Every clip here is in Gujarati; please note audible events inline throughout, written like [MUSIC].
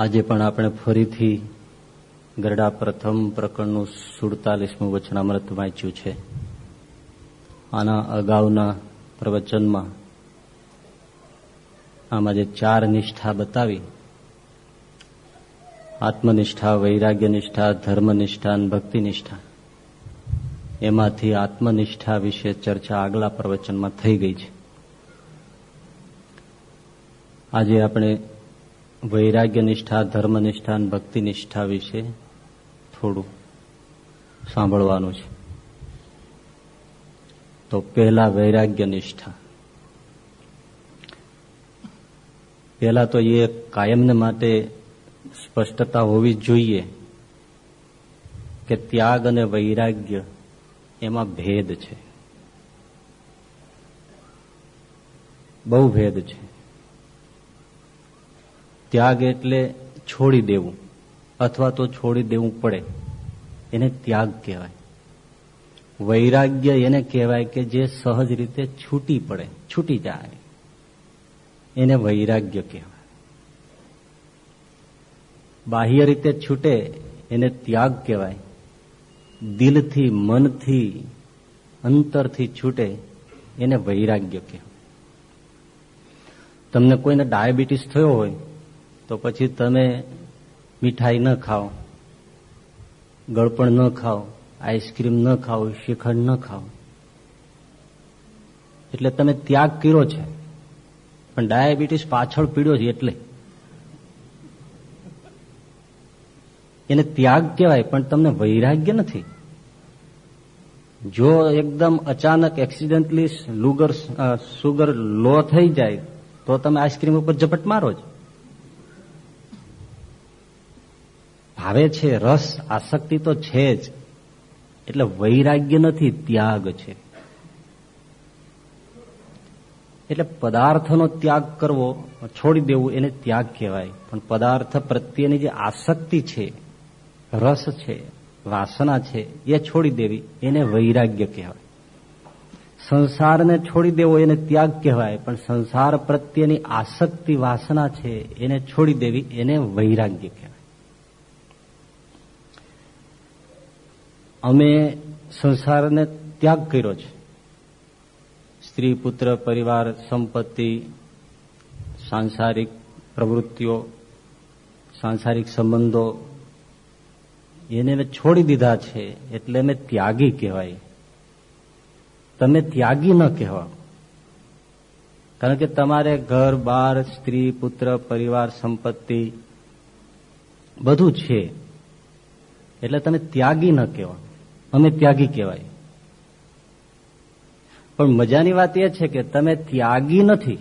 આજે પણ આપણે ફરીથી ગરડા પ્રથમ પ્રકરણનું સુડતાલીસમું વચનામૃત વાંચ્યું છે. આના અગાઉના પ્રવચનમાં આમાં જે ચાર નિષ્ઠા બતાવી, આત્મનિષ્ઠા વૈરાગ્ય નિષ્ઠા ધર્મનિષ્ઠા અને ભક્તિનિષ્ઠા, એમાંથી આત્મનિષ્ઠા વિશે ચર્ચા આગલા પ્રવચનમાં થઈ ગઈ છે. આજે આપણે વૈરાગ્ય નિષ્ઠા ધર્મનિષ્ઠા અને ભક્તિનિષ્ઠા વિશે થોડું સાંભળવાનું છે. તો પહેલા વૈરાગ્ય નિષ્ઠા પહેલા તો એ કાયમને માટે સ્પષ્ટતા હોવી જોઈએ કે ત્યાગ અને વૈરાગ્ય એમાં ભેદ છે. બહુ ભેદ છે. ત્યાગ એટલે છોડી દેવું અથવા તો છોડી દેવું પડે. એને ત્યાગ કહેવાય. વૈરાગ્ય એને કહેવાય કે જે સહજ રીતે છૂટી પડે, છૂટી જાય. એને વૈરાગ્ય કહેવાય. બાહ્ય રીતે છૂટે એને ત્યાગ કહેવાય. દિલથી, મનથી, અંતરથી છૂટે એને વૈરાગ્ય કહેવાય. તમને કોઈને ડાયાબિટીસ થયો હોય તો પછી તમે મીઠાઈ ન ખાઓ, ગળપણ ન ખાઓ, આઈસ્ક્રીમ ન ખાઓ શ્રીખંડ ન ખાઓ. એટલે તમે ત્યાગ કર્યો છે. પણ ડાયાબિટીસ પાછળ પીડ્યો છે એટલે. એને ત્યાગ કહેવાય, પણ તમને વૈરાગ્ય નથી. જો એકદમ અચાનક એક્સિડન્ટલી લુગર સુગર લો થઈ જાય, તો તમે આઈસ્ક્રીમ ઉપર ઝપટ મારો જ ભાવે છે, રસ, આસક્તિ તો છે જ. એટલે વૈરાગ્ય નથી, ત્યાગ છે. એટલે પદાર્થનો ત્યાગ કરવો, છોડી દેવું, એને ત્યાગ કહેવાય. પણ પદાર્થ પ્રત્યેની જે આસક્તિ છે, રસ છે, વાસના છે, એ છોડી દેવી, એને વૈરાગ્ય કહેવાય. સંસારને છોડી દેવો, એને ત્યાગ કહેવાય. પણ સંસાર પ્રત્યેની આસક્તિ, વાસના છે, એને છોડી દેવી, એને વૈરાગ્ય કહેવાય. અમે સંસારને ત્યાગ કર્યો છે. સ્ત્રી, પુત્ર, પરિવાર, સંપત્તિ, સાંસારિક પ્રવૃત્તિઓ, સાંસારિક સંબંધો, એને મેં છોડી દીધા છે એટલે મેં ત્યાગી કહેવાય. તમે ત્યાગી ન કહેવા. કારણ કે તમારે ઘર, બાર, સ્ત્રી, પુત્ર, પરિવાર, સંપત્તિ બધું છે. એટલે તમે ત્યાગી ન કહેવા. અમે ત્યાગી કહેવાય. પણ મજાની વાત એ છે કે તમે ત્યાગી નથી,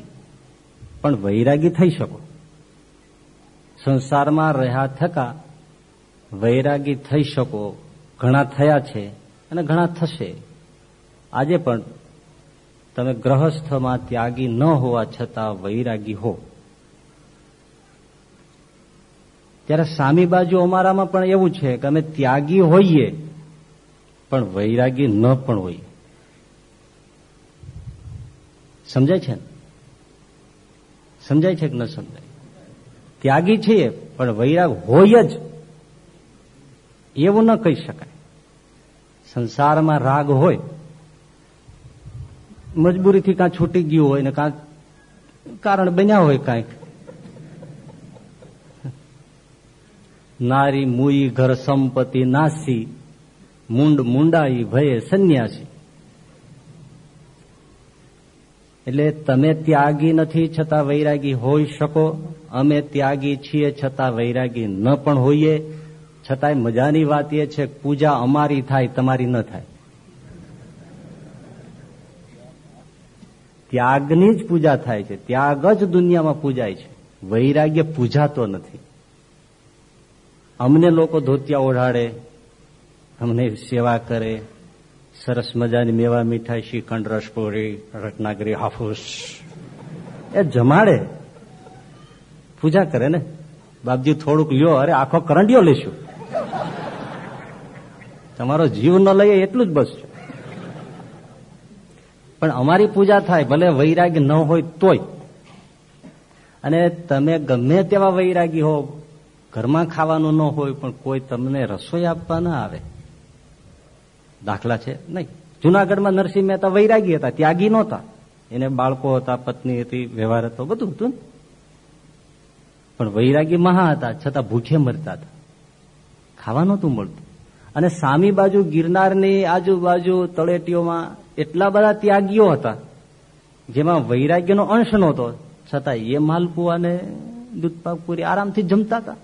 પણ વૈરાગી થઈ શકો. સંસારમાં રહ્યા થકા વૈરાગી થઈ શકો, ઘણા થયા છે અને ઘણા થશે. આજે પણ તમે ગ્રહસ્થમાં ત્યાગી ન હોવા છતાં વૈરાગી હો. ત્યારે સામી બાજુ અમારામાં પણ એવું છે કે અમે ત્યાગી હોઈએ પણ વૈરાગી ન પણ હોય. સમજાય છે સમજાય છે કે ન સમજાય? ત્યાગી છીએ પણ વૈરાગ હોય જ. એવું ન કહી શકાય. સંસારમાં રાગ હોય, મજબૂરીથી કાં છૂટી ગયું હોય ને કાં કારણ બન્યા હોય કાંઈક. નારી મુઈ ઘર સંપત્તિ નાસી. મુંડ મુંડાઈ ભયે સંન્યાસી. એટલે તમે ત્યાગી નથી છતાં વૈરાગી હોઈ શકો, અમે ત્યાગી છીએ છતાં વૈરાગી ન પણ હોઈએ. છતાંય મજાની વાત એ છે, પૂજા અમારી થાય, તમારી ન થાય. ત્યાગની જ પૂજા થાય છે, ત્યાગ જ દુનિયામાં પૂજાય છે. વૈરાગ્ય પૂજાતો નથી. અમને લોકો ધોતિયા ઓઢાડે અમને સેવા કરે. સરસ મજાની મેવા મીઠાઈ શ્રીખંડ રસપોરી, રત્નાગરી, હાફૂસ. એ જમાડે. પૂજા કરે ને? બાપજી થોડુંક લ્યો, અરે આખો કરંડિયો લેશું. તમારો જીવ ન લઈએ એટલું જ બસ પણ અમારી પૂજા થાય, ભલે વૈરાગી ન હોય તોય. અને તમે ગમે તેવા વૈરાગી હો, ઘરમાં ખાવાનું ન હોય, પણ કોઈ તમને રસોઈ આપવા ના આવે. દાખલા છે? નહીં. જુનાગઢમાં નરસિંહ મહેતા વૈરાગી હતા, ત્યાગી નહોતા. એને બાળકો હતા, પત્ની હતી, વ્યવહાર હતો, બધું હતું પણ વૈરાગી મહા હતા, છતાં ભૂખે મરતા હતા. ખાવા નહોતું મળતું. અને સામી બાજુ ગિરનારની આજુબાજુ તળેટીઓમાં એટલા બધા ત્યાગીઓ હતા, જેમાં વૈરાગ્યનો અંશ નહોતો. છતાં એ માલપુઆને દૂધપાક પૂરી આરામથી જમતા હતા.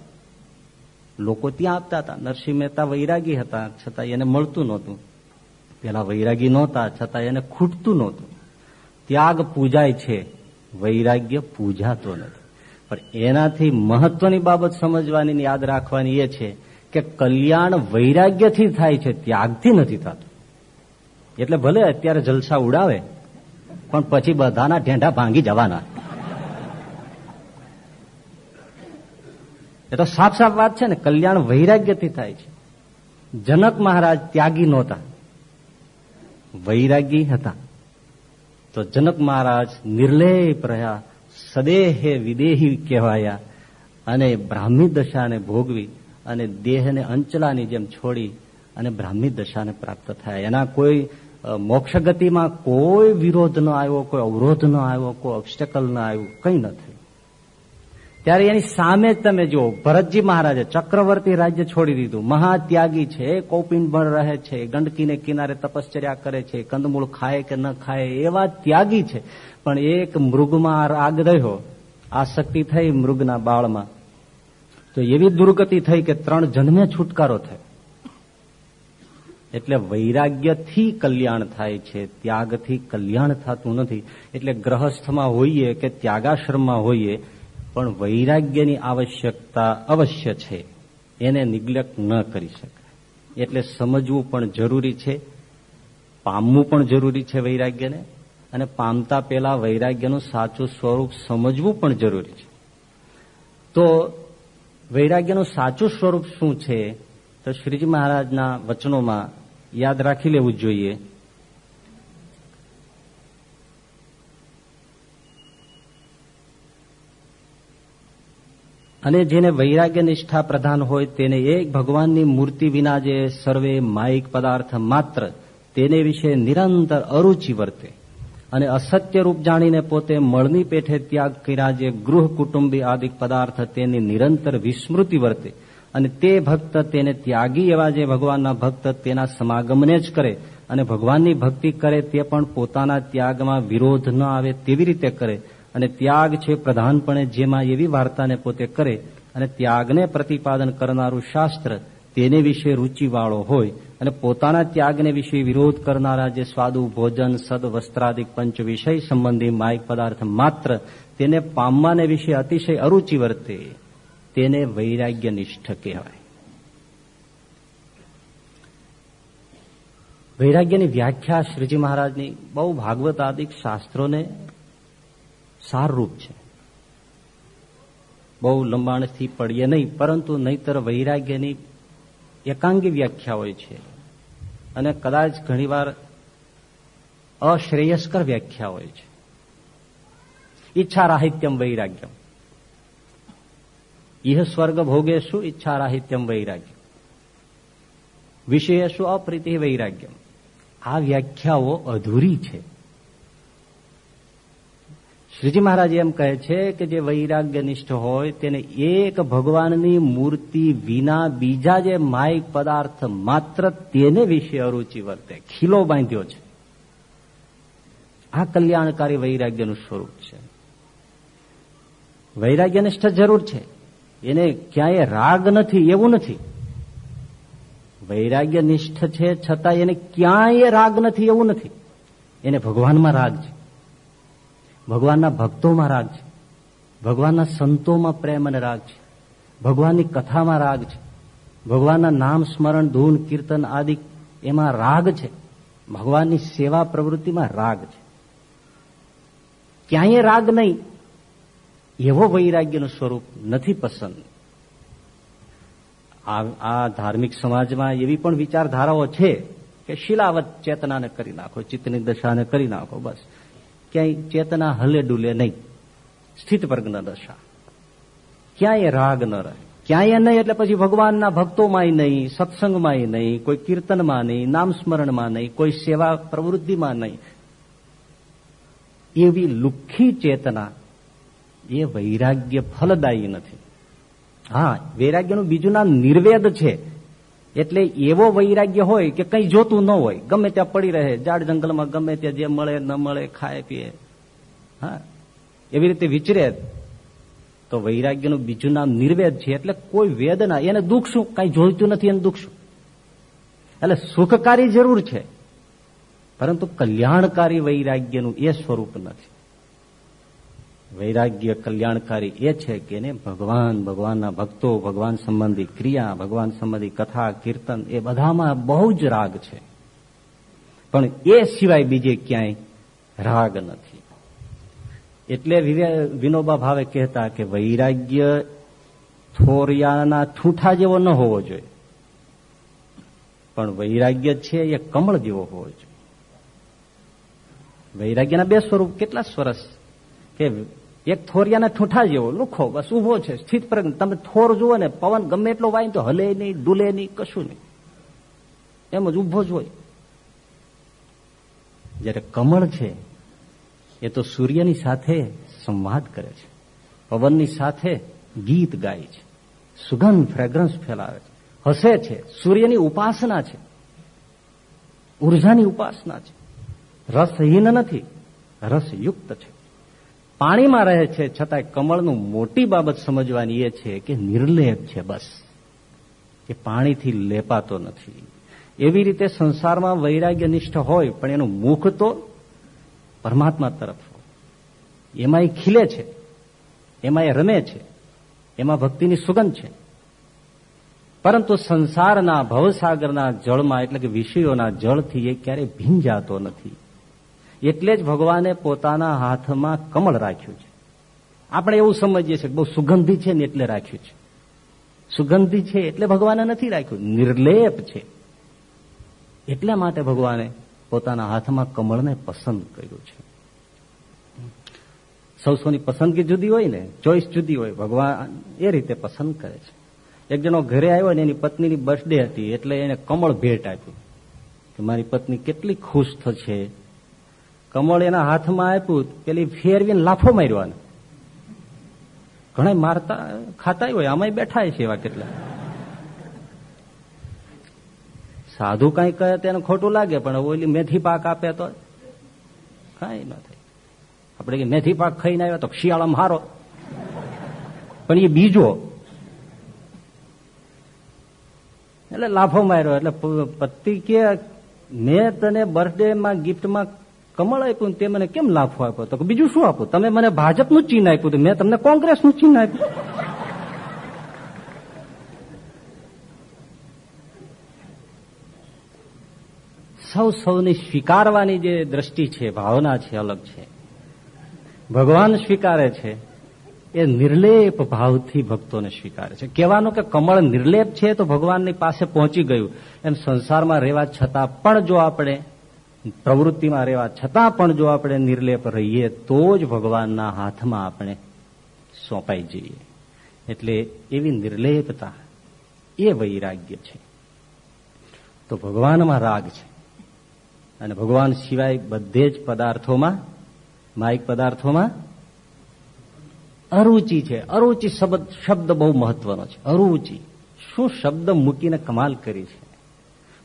લોકો ત્યાં આપતા હતા. નરસિંહ મહેતા વૈરાગી હતા છતાં એને મળતું નહોતું. પેલા વૈરાગી નહોતા છતાં એને ખૂટતું નહોતું. ત્યાગ પૂજાય છે, વૈરાગ્ય પૂજાતો નથી. પણ એનાથી મહત્વની બાબત સમજવાની યાદ રાખવાની એ છે કે કલ્યાણ વૈરાગ્યથી થાય છે, ત્યાગથી નથી થતું. એટલે ભલે અત્યારે જલસા ઉડાવે, પણ પછી બધાના ઢેંઢા ભાંગી જવાના. એ તો સાફ સાફ વાત છે ને, કલ્યાણ વૈરાગ્યથી થાય છે. જનક મહારાજ ત્યાગી નહોતા. વૈરાગી હતા. તો જનક મહારાજ નિર્લેપ રહ્યા, સદેહે વિદેહી કહેવાયા અને બ્રાહ્મી દશાને ભોગવી અને દેહને અંચલાની જેમ છોડી અને બ્રાહ્મી દશાને પ્રાપ્ત થયા. એના કોઈ મોક્ષ ગતિમાં કોઈ વિરોધ ન આવ્યો, કોઈ અવરોધ ન આવ્યો, કોઈ ઓબ્સ્ટેકલ ન આવ્યું, કંઈ ન થયું. ત્યારે એની સામે જ તમે જુઓ, ભરતજી મહારાજે ચક્રવર્તી રાજ્ય છોડી દીધું. મહાત્યાગી છે, કૌપિન પણ રહે છે, ગંડકીને કિનારે તપશ્ચર્યા કરે છે, કંદમૂળ ખાય કે ન ખાય એવા ત્યાગી છે. પણ એક મૃગમાં રાગ રહ્યો. આસક્તિ થઈ મૃગના બાળમાં. તો એવી દુર્ગતિ થઈ કે ત્રણ જન્મે છુટકારો થયો. એટલે વૈરાગ્યથી કલ્યાણ થાય છે, ત્યાગથી કલ્યાણ થતું નથી. એટલે ગ્રહસ્થમાં હોઈએ કે ત્યાગાશ્રમમાં હોઈએ પણ વૈરાગ્યની આવશ્યકતા અવશ્ય છે. એને નિગ્લેક્ટ ન કરી શકાય. એટલે સમજવું પણ જરૂરી છે, પામવું પણ જરૂરી છે વૈરાગ્યને, અને પામતા પહેલા વૈરાગ્યનું સાચું સ્વરૂપ સમજવું પણ જરૂરી છે. તો વૈરાગ્યનું સાચું સ્વરૂપ શું છે? તો શ્રીજી મહારાજના વચનોમાં યાદ રાખી લેવું જોઈએ. અને જેને વૈરાગ્ય નિષ્ઠા પ્રધાન હોય તેને એક ભગવાનની મૂર્તિ વિના જે સર્વે માયિક પદાર્થ માત્ર, તેને વિશે નિરંતર અરુચિ વર્તે. અને અસત્ય રૂપ જાણીને પોતે મળની પેઠે ત્યાગ કર્યા જે ગૃહ કુટુંબી આદિક પદાર્થ તેની નિરંતર વિસ્મૃતિ વર્તે. અને તે ભક્ત તેને ત્યાગી એવા જે ભગવાનના ભક્ત તેના સમાગમને જ કરે અને ભગવાનની ભક્તિ કરે તે પણ પોતાના ત્યાગમાં વિરોધ ન આવે તેવી રીતે કરે. અને ત્યાગ છે પ્રધાનપણે, જેમાં એવી વાર્તાને પોતે કરે અને ત્યાગને પ્રતિપાદન કરનારું શાસ્ત્ર તેને વિશે રૂચિવાળો હોય અને પોતાના ત્યાગને વિશે વિરોધ કરનારા જે સ્વાદુ ભોજન, સદ, વસ્ત્રાદિક પંચ વિષય સંબંધી માયક પદાર્થ માત્ર તેને પામવાને વિશે અતિશય અરુચિ વર્તે, તેને વૈરાગ્ય નિષ્ઠ કહેવાય. વૈરાગ્યની વ્યાખ્યા શ્રીજી મહારાજની બહુ ભાગવત આદિક શાસ્ત્રોને સારરૂપ છે. બહુ લંબાણથી પડીએ નહીં, પરંતુ નહીતર વૈરાગ્યની એકાંગી વ્યાખ્યા હોય છે. અને કદાચ ઘણીવાર અશ્રેયસ્કર વ્યાખ્યા હોય છે. ઈચ્છા રાહિત્યમ વૈરાગ્યમ. ઇહ સ્વર્ગ ભોગેશુ ઈચ્છા રાહિત્યમ વૈરાગ્યમ. શું અપ્રીતિ વૈરાગ્યમ. આ વ્યાખ્યાઓ અધૂરી છે. શ્રીજી મહારાજ એમ કહે છે કે જે વૈરાગ્યનિષ્ઠ હોય તેને એક ભગવાનની મૂર્તિ વિના બીજા જે માયિક પદાર્થ માત્ર તેને વિશે અરુચિ વર્તે. ખીલો બાંધ્યો છે. આ કલ્યાણકારી વૈરાગ્યનું સ્વરૂપ છે. વૈરાગ્યનિષ્ઠ જરૂર છે. એને ક્યાંય રાગ નથી, એવું નથી. વૈરાગ્યનિષ્ઠ છે છતાં એને ક્યાંય રાગ નથી, એવું નથી. એને ભગવાનમાં રાગ છે. ભગવાનના ભક્તોમાં રાગ છે. ભગવાનના સંતોમાં પ્રેમ અને રાગ છે. ભગવાનની કથામાં રાગ છે. ભગવાનના નામ સ્મરણ, ધૂન, કીર્તન આદિ એમાં રાગ છે. ભગવાનની સેવા પ્રવૃત્તિમાં રાગ છે. ક્યાંય રાગ નહીં. એવો વૈરાગ્યનું સ્વરૂપ નથી પસંદ. આ ધાર્મિક સમાજમાં એવી પણ વિચારધારાઓ છે કે શિલાવત ચેતનાને કરી નાખો, ચિત્તની દશાને કરી નાખો, બસ. ક્યાંય ચેતના હલે ડુલે નહીં. સ્થિત વર્ગના દશા. ક્યાંય રાગ ન રહે. ક્યાંય નહીં એટલે પછી ભગવાનના ભક્તોમાંય નહીં, સત્સંગમાંય નહીં, કોઈ કીર્તનમાં નહીં, નામ સ્મરણમાં નહીં, કોઈ સેવા પ્રવૃત્તિમાં નહીં. એવી લુખ્ખી ચેતના એ વૈરાગ્ય ફલદાયી નથી. હા, વૈરાગ્યનું બીજું નામ નિર્વેદ છે. એટલે એવો વૈરાગ્ય હોય કે કંઈ જોતું ન હોય. ગમે ત્યાં પડી રહે ઝાડ જંગલમાં ગમે ત્યાં જે મળે, ન મળે, ખાય, પીએ. હા. એવી રીતે વિચરે તો વૈરાગ્યનું બીજું નામ નિર્વેદ છે. એટલે કોઈ વેદના, એને દુઃખ શું? કઈ જોઈતું નથી, એને દુઃખ શું? એટલે સુખકારી જરૂર છે. પરંતુ કલ્યાણકારી વૈરાગ્યનું એ સ્વરૂપ નથી. વૈરાગ્ય કલ્યાણકારી એ છે કે એને ભગવાન, ભગવાનના ભક્તો, ભગવાન સંબંધી ક્રિયા, ભગવાન સંબંધી કથા, કીર્તન એ બધામાં બહુ જ રાગ છે. પણ એ સિવાય બીજે ક્યાંય રાગ નથી. એટલે વિનોબા ભાવે કહેતા કે વૈરાગ્ય થોરિયાના ઠૂંઠા જેવો ન હોવો જોઈએ. પણ વૈરાગ્ય છે એ કમળ જેવો હોવો જોઈએ. વૈરાગ્યના બે સ્વરૂપ કેટલા સરસ કે એક થોરિયાના ઠૂંઠા જેવો, લુખો, બસ ઊભો છે, સ્થિત પર તમે થોર જુઓ ને, પવન ગમે એટલો વાય તો હલે નહીં, ડૂલે નહીં, કશું નહીં. એમ જ ઊભો જ હોય. જયારે કમળ છે, એ તો સૂર્યની સાથે સંવાદ કરે છે. પવનની સાથે ગીત ગાય છે. સુગંધ ફ્રેગ્રન્સ ફેલાવે છે. હસે છે. સૂર્યની ઉપાસના છે. ઉર્જાની ઉપાસના છે. રસહીન નથી. રસયુક્ત છે. પાણીમાં રહે છે છતાંય કમળનું મોટી બાબત સમજવાની એ છે કે નિર્લેપ છે બસ. એ પાણીથી લેપાતો નથી. એવી રીતે સંસારમાં વૈરાગ્યનિષ્ઠ હોય, પણ એનું મુખ તો પરમાત્મા તરફ એમાં એ ખીલે છે. એમાં એ રમે છે. એમાં ભક્તિની સુગંધ છે. પરંતુ સંસારના ભવસાગરના જળમાં, એટલે કે વિષયોના જળથી એ ક્યારેય ભીંજાતો નથી. એટલે જ ભગવાને પોતાના હાથમાં કમળ રાખ્યું છે. આપણે એવું સમજીએ છીએ બહુ સુગંધી છે ને એટલે રાખ્યું છે. સુગંધી છે એટલે ભગવાને નથી રાખ્યું, નિર્લેપ છે. એટલા માટે ભગવાને પોતાના હાથમાં કમળને પસંદ કર્યું છે. સૌ સૌની પસંદગી જુદી હોય ને, ચોઈસ જુદી હોય, ભગવાન એ રીતે પસંદ કરે છે. એક જણો ઘરે આવ્યો ને એની પત્નીની બર્થડે હતી, એટલે એને કમળ ભેટ આપ્યું કે મારી પત્ની કેટલી ખુશ થશે કમળ એના હાથમાં આપ્યું પેલી ફેરવીને લાફો માર્યો ઘણા મારતા, ખાતા હોય આમાં બેઠા છે એવા કેટલા. સાધુ કઈ કહે તેને ખોટું લાગે, પણ ઓલી મેથી પાક આપે તો કઈ ન થાય. આપણે મેથી પાક ખાઈને આવ્યો તો શિયાળામાં હારો. પણ એ બીજો. એટલે લાફો માર્યો, એટલે પતિ કે મેં તને બર્થડે માં ગિફ્ટમાં કમળ આપ્યું તે મને કેમ લાફો આપ્યો? તો બીજું શું આપું? તમે મને ભાજપનું ચિહ્ન આપ્યું હતું. મેં તમને કોંગ્રેસનું ચિહ્ન આપ્યું. સૌ સૌની સ્વીકારવાની જે દ્રષ્ટિ છે, ભાવના છે, અલગ છે. ભગવાન સ્વીકારે છે. એ નિર્લેપ ભાવથી ભક્તોને સ્વીકારે છે. કહેવાનું કે કમળ નિર્લેપ છે તો ભગવાનની પાસે પહોંચી ગયું. એમ સંસારમાં રહેવા છતાં પણ જો આપણે પ્રવૃત્તિમાં રહેવા છતાં પણ જો આપણે નિર્લેપ રહીએ, તો જ ભગવાનના હાથમાં આપણે સોંપાઈ જઈએ. એટલે એવી નિર્લેપતા એ વૈરાગ્ય છે. તો ભગવાનમાં રાગ છે. અને ભગવાન સિવાય બધે જ પદાર્થોમાં, માઇક પદાર્થોમાં અરુચિ છે. અરુચિ શબ્દ શબ્દ બહુ મહત્વનો છે. અરુચિ. શું શબ્દ મૂકીને કમાલ કરી છે?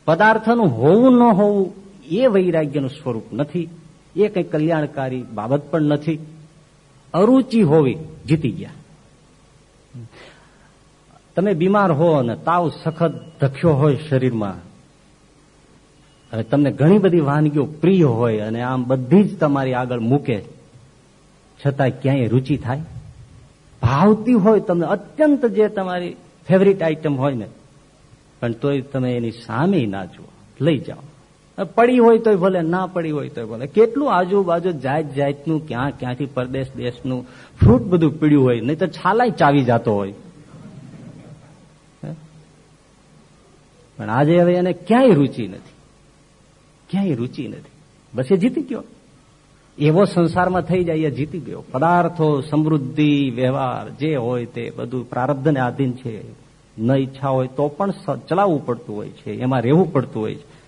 પદાર્થનું હોવું ન હોવું એ વૈરાગ્યનું સ્વરૂપ નથી, એ કંઈ કલ્યાણકારી બાબત પણ નથી. અરુચિ હોવી જીતી ગયા. તમે બીમાર હો અને તાવ સખત ધખ્યો હોય શરીરમાં, હવે તમને ઘણી બધી વાનગીઓ પ્રિય હોય અને આમ બધી જ તમારી આગળ મૂકે છતાં ક્યાંય રુચિ થાય? ભાવતી હોય તમને અત્યંત જે તમારી ફેવરિટ આઈટમ હોય ને, પણ તોય તમે એની સામે ના જુઓ. લઈ જાઓ. પડી હોય તોય ભલે, ના પડી હોય તોય ભલે. કેટલું આજુબાજુ જાત જાતનું, ક્યાં ક્યાંથી પરદેશ દેશનું ફ્રૂટ બધું પીડ્યું હોય, નહીં તો છાલાય ચાવી જતો હોય. પણ આજે હવે એને ક્યાંય રુચિ નથી. ક્યાંય રૂચિ નથી. બસ એ જીતી ગયો. એવો સંસારમાં થઈ જાય જીતી ગયો. પદાર્થો, સમૃદ્ધિ, વ્યવહાર, જે હોય તે બધું પ્રારબ્ધને આધીન છે. ન ઈચ્છા હોય તો પણ ચલાવવું પડતું હોય છે. એમાં રહેવું પડતું હોય છે.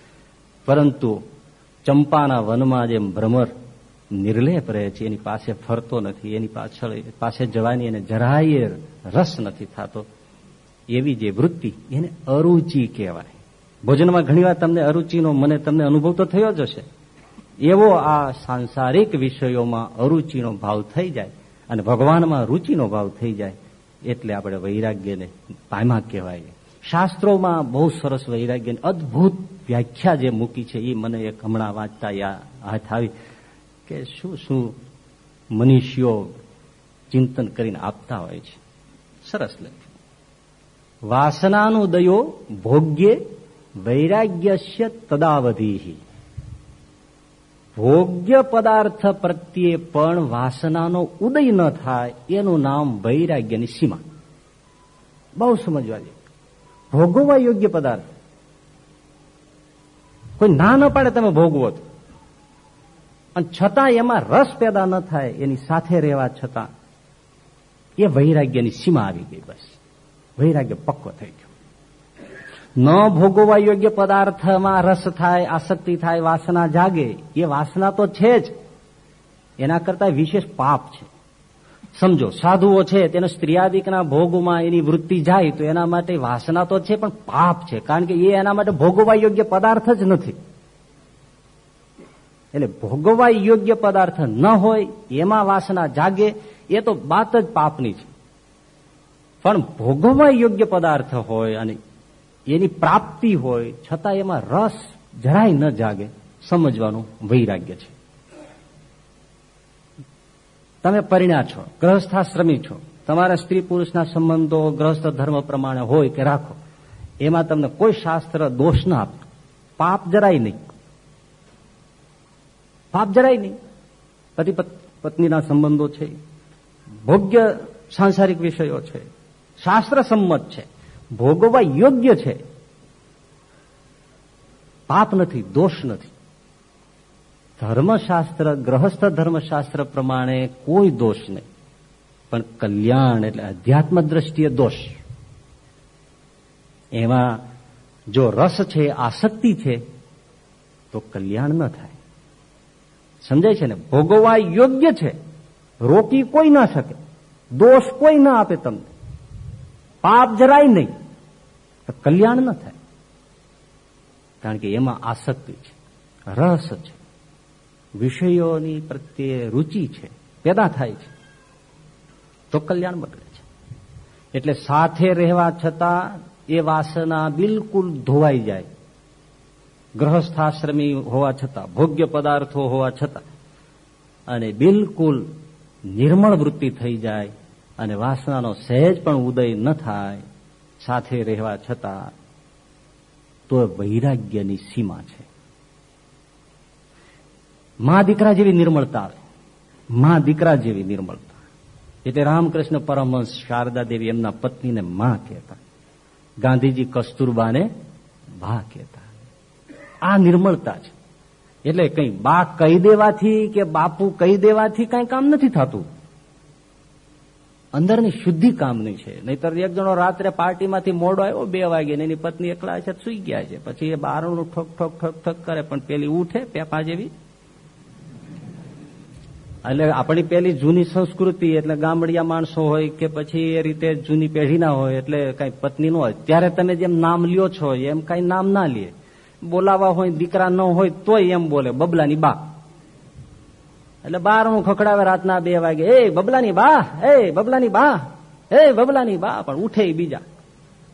પરંતુ ચંપાના વનમાં જેમ ભ્રમર નિર્લેપ રહે છે, એની પાસે ફરતો નથી, એની પાછળ, પાસે જવાની એને જરાય રસ નથી થતો. એવી જે વૃત્તિ એને અરુચિ કહેવાય. ભોજનમાં ઘણીવાર તમને અરુચિનો મને તમને અનુભવ તો થયો જ હશે. એવો આ સાંસારિક વિષયોમાં અરુચિનો ભાવ થઈ જાય અને ભગવાનમાં રુચિનો ભાવ થઈ જાય, એટલે આપણે વૈરાગ્યને પામા કહેવાય. શાસ્ત્રોમાં બહુ સરસ વૈરાગ્ય અદભુત વ્યાખ્યા જે મૂકી છે, એ મને એક હમણાં વાંચતા હાથ આવી કે શું શું મનુષ્યો ચિંતન કરીને આપતા હોય છે. સરસ લખ્યું. વાસનાનો દયો ભોગ્ય વૈરાગ્યસ્ય તદાવધિ ભોગ્ય પદાર્થ પ્રત્યે પણ વાસનાનો ઉદય ન થાય, એનું નામ વૈરાગ્યની સીમા. બહુ સમજવા ભોગવવા યોગ્ય પદાર્થ. કોઈ ના ન પાડે તમે ભોગવો તો અને છતાં એમાં રસ પેદા ન થાય, એની સાથે રહેવા છતાં એ વૈરાગ્યની સીમા આવી ગઈ બસ. વૈરાગ્ય પક્વ થઈ ગયો. ન ભોગવવા યોગ્ય પદાર્થમાં રસ થાય, આસક્તિ થાય, વાસના જાગે, એ વાસના તો છે જ. એના કરતા વિશેષ પાપ છે. સમજો, સાધુઓ છે, તેને સ્ત્રીયાદિકના ભોગમાં એની વૃત્તિ જાય તો એના માટે વાસના તો છે, પણ પાપ છે, કારણ કે એ એના માટે ભોગવવા યોગ્ય પદાર્થ જ નથી. એટલે ભોગવવા યોગ્ય પદાર્થ ન હોય, એમાં વાસના જાગે, એ તો વાત જ પાપની છે. પણ ભોગવવા યોગ્ય પદાર્થ હોય અને એની પ્રાપ્તિ હોય, છતાં એમાં રસ જરાય ન જાગે, સમજવાનું વૈરાગ્ય છે. તમે પરિણા છો, ગ્રહસ્થાશ્રમી છો. તમારા સ્ત્રી પુરુષના સંબંધો ગ્રહસ્થ ધર્મ પ્રમાણે હોય કે રાખો, એમાં તમને કોઈ શાસ્ત્ર દોષ ના આપે. પાપ જરાય નહીં. પાપ જરાય નહીં. પતિ પત્નીના સંબંધો છે, ભોગ્ય સાંસારિક વિષયો છે શાસ્ત્ર સંમત છે, ભોગવવા યોગ્ય છે. પાપ નથી, દોષ નથી. ધર્મશાસ્ત્ર, ગ્રહસ્થ ધર્મશાસ્ત્ર પ્રમાણે કોઈ દોષ નહીં. પણ કલ્યાણ એટલે અધ્યાત્મ દ્રષ્ટિએ દોષ. એમાં જો રસ છે, આસક્તિ છે, તો કલ્યાણ ન થાય. સમજાય છે ને? ભોગવવા યોગ્ય છે, રોકી કોઈ ના શકે, દોષ કોઈ ના આપે તમને. પાપ જરાય નહીં કલ્યાણ ન થાય. કારણ કે એમાં આસક્તિ છે, રસ છે. વિષયોની પ્રત્યે રુચિ છે, પેદા થાય છે, તો કલ્યાણ બગડે છે. એટલે સાથે રહેવા છતાં એ વાસના બિલકુલ ધોવાઈ જાય. ગ્રહસ્થાશ્રમી હોવા છતાં, ભોગ્ય પદાર્થો હોવા છતાં, અને બિલકુલ નિર્મળ વૃત્તિ થઈ જાય, અને વાસનાનો સહેજ પણ ઉદય ન થાય, સાથે રહેવા છતાં, તો વૈરાગ્યની સીમા છે. મા દીકરા જેવી નિર્મળતા આવે. મા દીકરા જેવી નિર્મળતા એટલે રામકૃષ્ણ પરમહંસ શારદા દેવી એમના પત્નીને મા કહેતા. ગાંધીજી કસ્તુરબાને ભા કહેતા. આ નિર્મળતા છે. એટલે કઈ બા કહી દેવાથી કે બાપુ કહી દેવાથી કઈ કામ નથી થતું. અંદરની શુદ્ધિ કામની છે. નહીતર એક જણો રાત્રે પાર્ટીમાંથી મોડો આવ્યો, બે વાગે એની પત્ની એકલા છે સુઈ ગયા છે. પછી એ બારણું ઠોક ઠોક ઠોક ઠોક કરે, પણ પેલી ઉઠે, પેપા જેવી એટલે આપણી પેલી જૂની સંસ્કૃતિ, એટલે ગામડિયા માણસો હોય કે પછી એ રીતે જૂની પેઢીના હોય, એટલે કઈ પત્ની હોય. ત્યારે તમે જેમ નામ લ્યો છો, એમ કઈ નામ ના લે. બોલાવા હોય, દીકરા ન હોય, તોય એમ બોલે, બબલાની બા. એટલે બારણું ખખડાવે રાતના બે વાગે, એ બબલાની બા, એ બબલાની બા, એ બબલાની બા. પણ ઉઠે બીજા.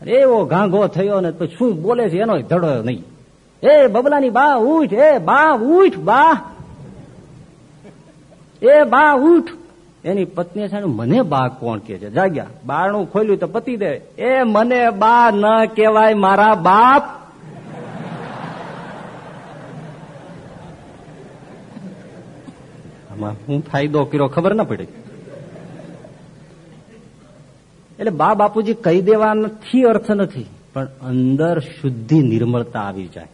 એવો ઘાંઘો થયો ને તો શું બોલે છે એનો ધડો નહીં. એ બબલાની બા, ઉઠ, એ બા, ઉઠ બા. એ બા, ઉઠ. એની પત્ની છે મને બા કોણ કે છે? જાગ્યા. બારણું ખોલ્યું તો પતિ દે. એ મને બા ન કેવાય મારા બાપ. આમાં હું ફાયદો કર્યો ખબર ના પડી. એટલે બા બાપુજી કહી દેવા નથી અર્થ નથી, પણ અંદર શુદ્ધિ નિર્મળતા આવી જાય.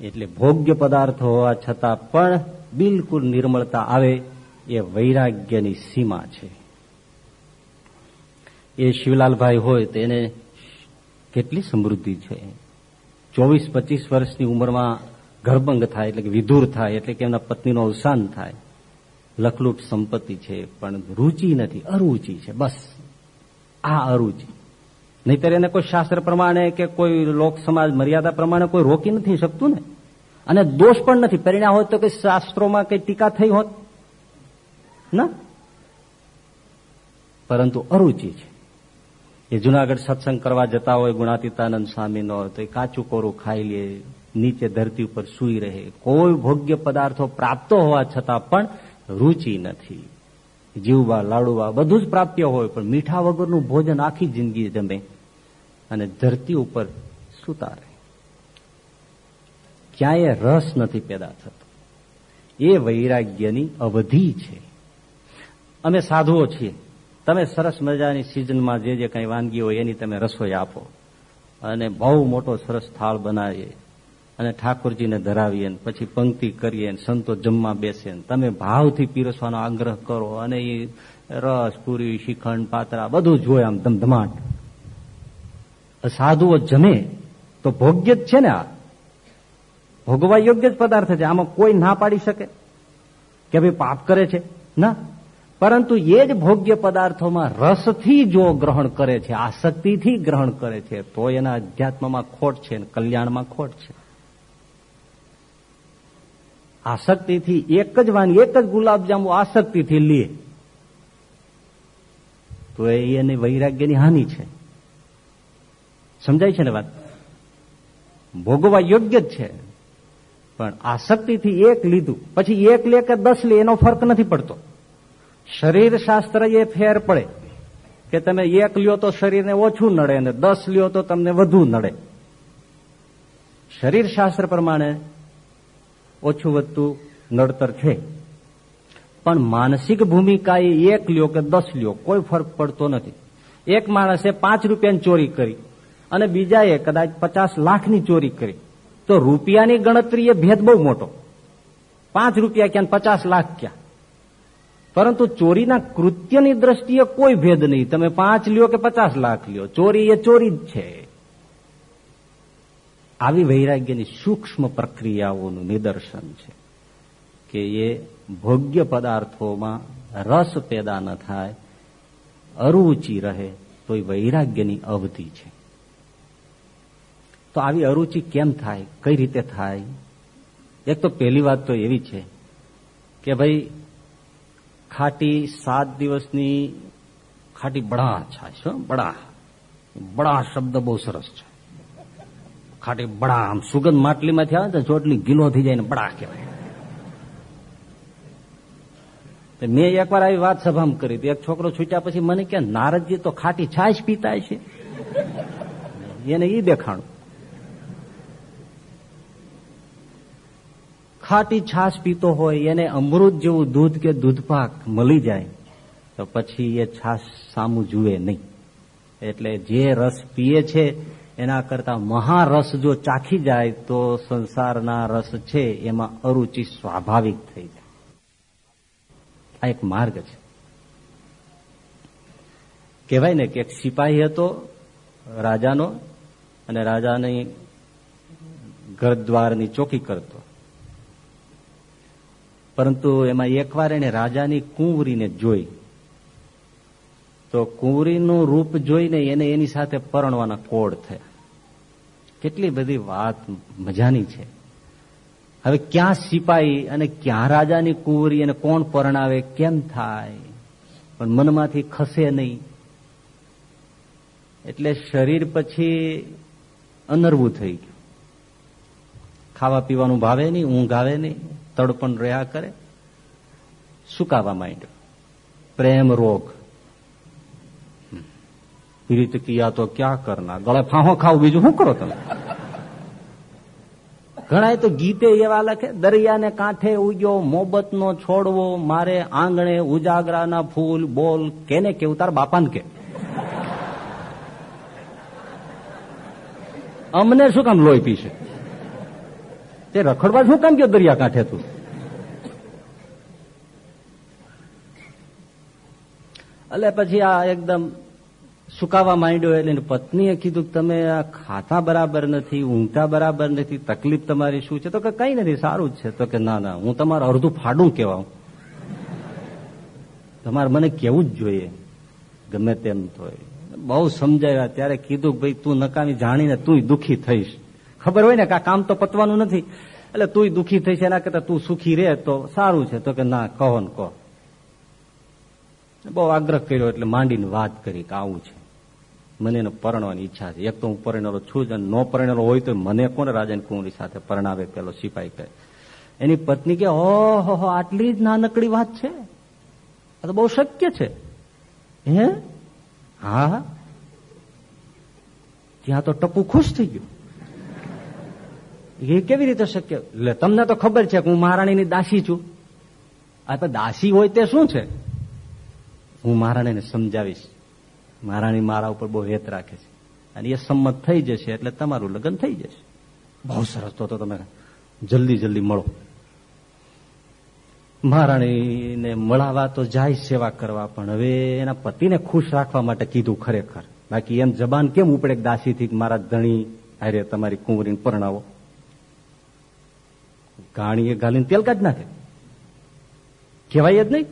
એટલે ભોગ્ય પદાર્થ હોવા છતાં પણ બિલકુલ નિર્મળતા આવે એ વૈરાગ્યની સીમા છે. એ શિવલાલભાઈ હોય તો એને કેટલી સમૃદ્ધિ છે. ચોવીસ પચીસ વર્ષની ઉંમરમાં ગર્ભંગ થાય એટલે કે વિધુર થાય એટલે કે એમના પત્નીનું અવસાન થાય. લખલૂટ સંપત્તિ છે, પણ રૂચિ નથી, અરુચિ છે, બસ. આ અરુચિ. નહીતર એને કોઈ શાસ્ત્ર પ્રમાણે કે કોઈ લોક સમાજ મર્યાદા પ્રમાણે કોઈ રોકી નથી શકતું ને? અને દોષ પણ નથી. પરિણામ હોત તો કઈ શાસ્ત્રોમાં કઈ ટીકા થઈ હોત? ના? પરંતુ અરુચિ છે. એ જુનાગઢ સત્સંગ કરવા જતા હોય, ગુણાતીતાનંદ સ્વામીનો, તો એ કાચું કોરું ખાઈ લે, નીચે ધરતી ઉપર સૂઈ રહે. કોઈ ભોગ્ય પદાર્થો પ્રાપ્ત હોવા છતાં પણ રૂચિ નથી. જીવવા, લાડુવા બધું જ પ્રાપ્ય હોય, પણ મીઠા વગરનું ભોજન આખી જિંદગી જમે. અને ધરતી ઉપર સુતા રહે. ક્યાંય રસ નથી પેદા થતો. એ વૈરાગ્યની અવધિ છે. અમે સાધુઓ છીએ. તમે સરસ મજાની સિઝનમાં જે જે કંઈ વાનગી હોય એની તમે રસોઈ આપો. અને બહુ મોટો સરસ થાળ બનાવીએ. અને ઠાકોરજીને ધરાવીએ પછી પંક્તિ કરીએ સંતો જમવા બેસે તમે ભાવથી પીરસવાનો આગ્રહ કરો અને એ રસ, પૂરી, શિખંડ પાતરા બધું જોયે આમ ધમધમાટ. સાધુઓ જમે તો ભોગ્ય જ છે ને આ. ભોગવા યોગ્ય જ પદાર્થ છે. આમાં કોઈ ના પાડી શકે. કે ભાઈ પાપ કરે છે? ના. પરંતુ એ જ ભોગ્ય પદાર્થોમાં રસથી જો ગ્રહણ કરે છે, આસક્તિથી ગ્રહણ કરે છે, તો એના અધ્યાત્મમાં ખોટ છે કલ્યાણમાં ખોટ છે. આસક્તિથી એક જ વાનગી એક જ ગુલાબજાંબુ આસક્તિથી લે, તો એની વૈરાગ્યની હાનિ છે. સમજાય છે ને વાત? ભોગવા યોગ્ય જ છે. પણ આસક્તિથી એક લીધું, પછી એક લે કે દસ લે, એનો ફરક નથી પડતો. શરીર શાસ્ત્ર એ ફેર પડે કે તમે એક લ્યો તો શરીરને ઓછું નડે અને દસ લ્યો તો તમને વધુ નડે. શરીર શાસ્ત્ર પ્રમાણે ઓછું વધતું નડતર છે. પણ માનસિક ભૂમિકા એ એક લ્યો કે દસ લ્યો, કોઈ ફરક પડતો નથી. એક માણસે પાંચ રૂપિયાની ચોરી કરી અને બીજાએ કદાચ પચાસ લાખની ચોરી કરી. તો રૂપિયાની ગણતરી એ ભેદ બહુ મોટો. પાંચ રૂપિયા ક્યાં પચાસ લાખ ક્યાં? પરંતુ ચોરીના કૃત્યની દ્રષ્ટિએ કોઈ ભેદ નહીં. તમે પાંચ લ્યો કે પચાસ લાખ લ્યો? ચોરી એ ચોરી જ છે. આવી વૈરાગ્યની સૂક્ષ્મ પ્રક્રિયાઓનું નિદર્શન છે કે એ ભોગ્ય પદાર્થોમાં રસ પેદા ન થાય, અરુચિ રહે, તો એ વૈરાગ્યની અવધિ છે. તો આવી અરુચિ કેમ થાય? કઈ રીતે થાય? એક તો પહેલી વાત તો એવી છે કે ભાઈ, ખાટી સાત દિવસની ખાટી બડા છાશ બડા. બડા શબ્દ બહુ સરસ છે. ખાટી બડા, આમ સુગંધ માટલીમાંથી આવે ને ચોટલી ગીલો થઈ જાય ને બડા કહેવાય. મેં એકવાર આવી વાત સભામાં કરી હતી. એક છોકરો છૂટ્યા પછી મને કે નારદજી, તો ખાટી છાશ પીતા છે. એને ઈ દેખાણું. ખાટી છાશ પીતો હોય એને અમૃત જેવું દૂધ કે દૂધપાક મળી જાય, તો પછી એ છાશ સામું જુએ નહીં. એટલે જે રસ પીએ છે, એના કરતા મહારસ જો ચાખી જાય, તો સંસારના રસ છે, એમાં અરુચિ સ્વાભાવિક થઈ જાય. આ એક માર્ગ છે. કહેવાય ને કે એક સિપાહી હતો, રાજાનો, અને રાજાની ઘરદ્વારની ચોકી કરતો. પરંતુ એમાં એકવાર એને રાજાની કુંવરીને જોઈ. તો કુંવરીનું રૂપ જોઈને એને એની સાથે પરણવાના કોડ થયા. કેટલી બધી વાત મજાની છે. હવે ક્યાં સિપાહી અને ક્યાં રાજાની કુંવરી અને કોણ પરણાવે, કેમ થાય? પણ મનમાંથી ખસે નહીં. એટલે શરીર પછી અનરવું થઈ ગયું. ખાવા પીવાનું ભાવે નહીં, ઊંઘ આવે નહીં. તડપણ રહ્યા કરે, સુકાવા માંડ્યો. પ્રેમ રોગ. પ્રીત કિયા તો ક્યાં કરના ગળે ફાંહો ખાવ બીજું શું કરો તમે? ઘણા તો ગીતે એવા લખે, દરિયાને કાંઠે ઉગ્યો મોબત નો છોડવો, મારે આંગણે ઉજાગરાના ફૂલ, બોલ, કેને કેવું? તાર બાપાને કે. અમને શું કામ લોહી પીશે? તે રખડવા શું કામ ગયો દરિયા કાંઠે તું? એટલે પછી આ એકદમ સુકાવા માંડ્યો એટલે પત્નીએ કીધું તમે આ ખાતા બરાબર નથી, ઊંઘતા બરાબર નથી, તકલીફ તમારી શું છે? તો કે કઈ નથી, સારું જ છે. તો કે ના ના, હું તમારું અડધું ફાડું કહેવા તમારે મને કેવું જ જોઈએ, ગમે તેમ તો બહુ સમજાવ્યા, ત્યારે કીધું ભાઈ તું નકામી જાણીને તું દુઃખી થઈશ. ખબર હોય ને કે આ કામ તો પતવાનું નથી. એટલે તું થઈ છે એના કરતા તું સુખી રહે તો સારું છે. તો કે ના, કહો ને કહો. બહુ આગ્રહ કર્યો એટલે માંડીને વાત કરી કે આવું છે. મને એને પરણવાની ઈચ્છા છે. એક તો હું પરણેલો છું જ અને ન પરણેલો હોય તો મને કોને રાજાની કુંવરી સાથે પરણાવે પેલો સિપાઈ કહે. એની પત્ની કે ઓહો આટલી જ નાનકડી વાત છે. આ તો બહુ શક્ય છે. હે? હા? ત્યાં તો ટપુ ખુશ થઈ ગયું. એ કેવી રીતે શક્ય? એટલે તમને તો ખબર છે કે હું મહારાણીની દાસી છું. આ તો દાસી હોય તે શું છે? હું મહારાણીને સમજાવીશ. મહારાણી મારા ઉપર બહુ હેત રાખે છે. અને એ સંમત થઈ જશે એટલે તમારું લગ્ન થઈ જશે. બહુ સરસ. તો તમે જલ્દી જલ્દી મળો. મહારાણીને મળાવા તો જાય સેવા કરવા, પણ હવે એના પતિને ખુશ રાખવા માટે કીધું ખરેખર. બાકી એમ જબાન કેમ ઉપડે દાસીથી મારા ધણી? અરે તમારી કુંવરીને પરણાવો. ગાણીએ ગાલીને તેલ કાઢ નાખે. કહેવાય જ નહીં.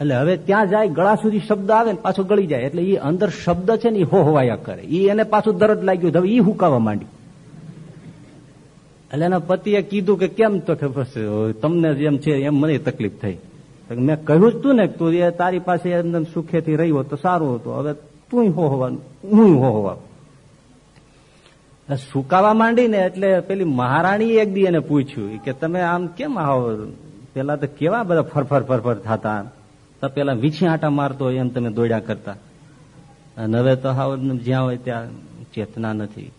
એટલે હવે ત્યાં જાય, ગળા સુધી શબ્દ આવે ને પાછો ગળી જાય. એટલે એ અંદર શબ્દ છે ને એ હો હોવાયા કરે. એ એને પાછું દરદ લાગ્યું. હવે એ હુકાવા માંડી. એટલે એના પતિએ કીધું કે કેમ તો કે બસ તમને જેમ છે, એમ મને તકલીફ થઈ. મેં કહ્યું જ તું ને, તું તારી પાસે એમને સુખેથી રહ્યો તો સારું હતું. હવે તું હોવાનું હું હો હોવા સુકાવા માંડી ને એટલે પેલી મહારાણી એક દી એને પૂછ્યું કે તમે આમ કેમ આવો? પેલા તો કેવા બધા ફરફર ફરફર થતા? તો પેલા વીછી આટા મારતો એમ તમે દોડ્યા કરતા. અને હવે તો હાવ જ્યાં હોય ત્યાં ચેતના નથી.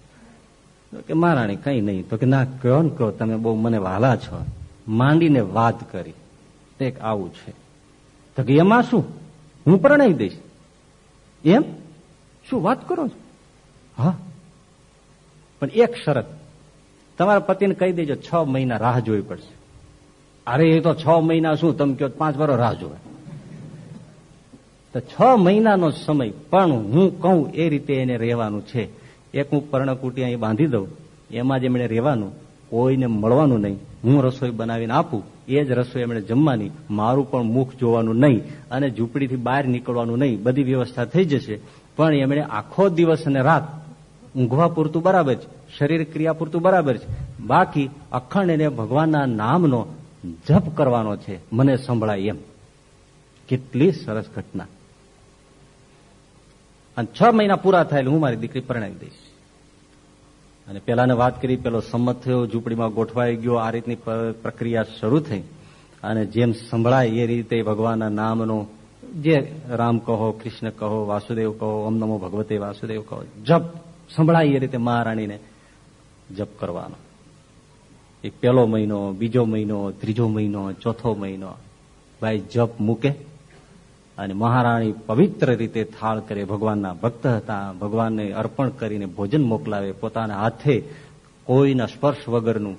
કે મહારાણી, કઈ નહીં. તો કે ના, કહો ને કહો, તમે બહુ મને વાલા છો. માંડીને વાત કરી. એક આવું છે. તો કે, એમાં શું? હું પ્રણય દઈશ. એમ? શું વાત કરો છો? હા. પણ એક શરત, તમારા પતિને કહી દેજો, છ મહિના રાહ જોવી પડશે. અરે, એ તો છ મહિના શું? તમે કહો પાંચ વર્ષ રાહ જોવે. તો છ મહિનાનો સમય, પણ હું કહું, એ રીતે એને રહેવાનું છે. એક હું પર્ણકુટી અહીં બાંધી દઉં, એમાં જ એમણે રહેવાનું, કોઈને મળવાનું નહીં. હું રસોઈ બનાવીને આપું, એ જ રસોઈ એમણે જમવાની, મારું પણ મુખ જોવાનું નહીં અને ઝૂંપડીથી બહાર નીકળવાનું નહીં. બધી વ્યવસ્થા થઈ જશે. પણ એમણે આખો દિવસ અને રાત ઊંઘવા પૂરતું બરાબર છે શરીર ક્રિયા પૂરતું બરાબર છે. બાકી અખંડ એને ભગવાનના નામનો જપ કરવાનો છે, મને સંભળાય એમ. કેટલી સરસ ઘટના. અને છ મહિના પૂરા થાય હું મારી દીકરી પરણાવી દઈશ. અને પેલાને વાત કરી, પેલો સંમત થયો, ઝૂંપડીમાં ગોઠવાઈ ગયો, આ રીતની પ્રક્રિયા શરૂ થઈ. અને જેમ સંભળાય એ રીતે ભગવાનના નામનો જે રામ કહો, કૃષ્ણ કહો, વાસુદેવ કહો, ઓમ નમો ભગવતે વાસુદેવ કહો, જપ સંભળાય એ રીતે મહારાણીને જપ કરવાનો. એક પહેલો મહિનો, બીજો મહિનો, ત્રીજો મહિનો, ચોથો મહિનો. ભાઈ જપ મૂકે અને મહારાણી પવિત્ર રીતે થાળ કરે. ભગવાનના ભક્ત હતા. ભગવાનને અર્પણ કરીને ભોજન મોકલાવે. પોતાના હાથે કોઈના સ્પર્શ વગરનું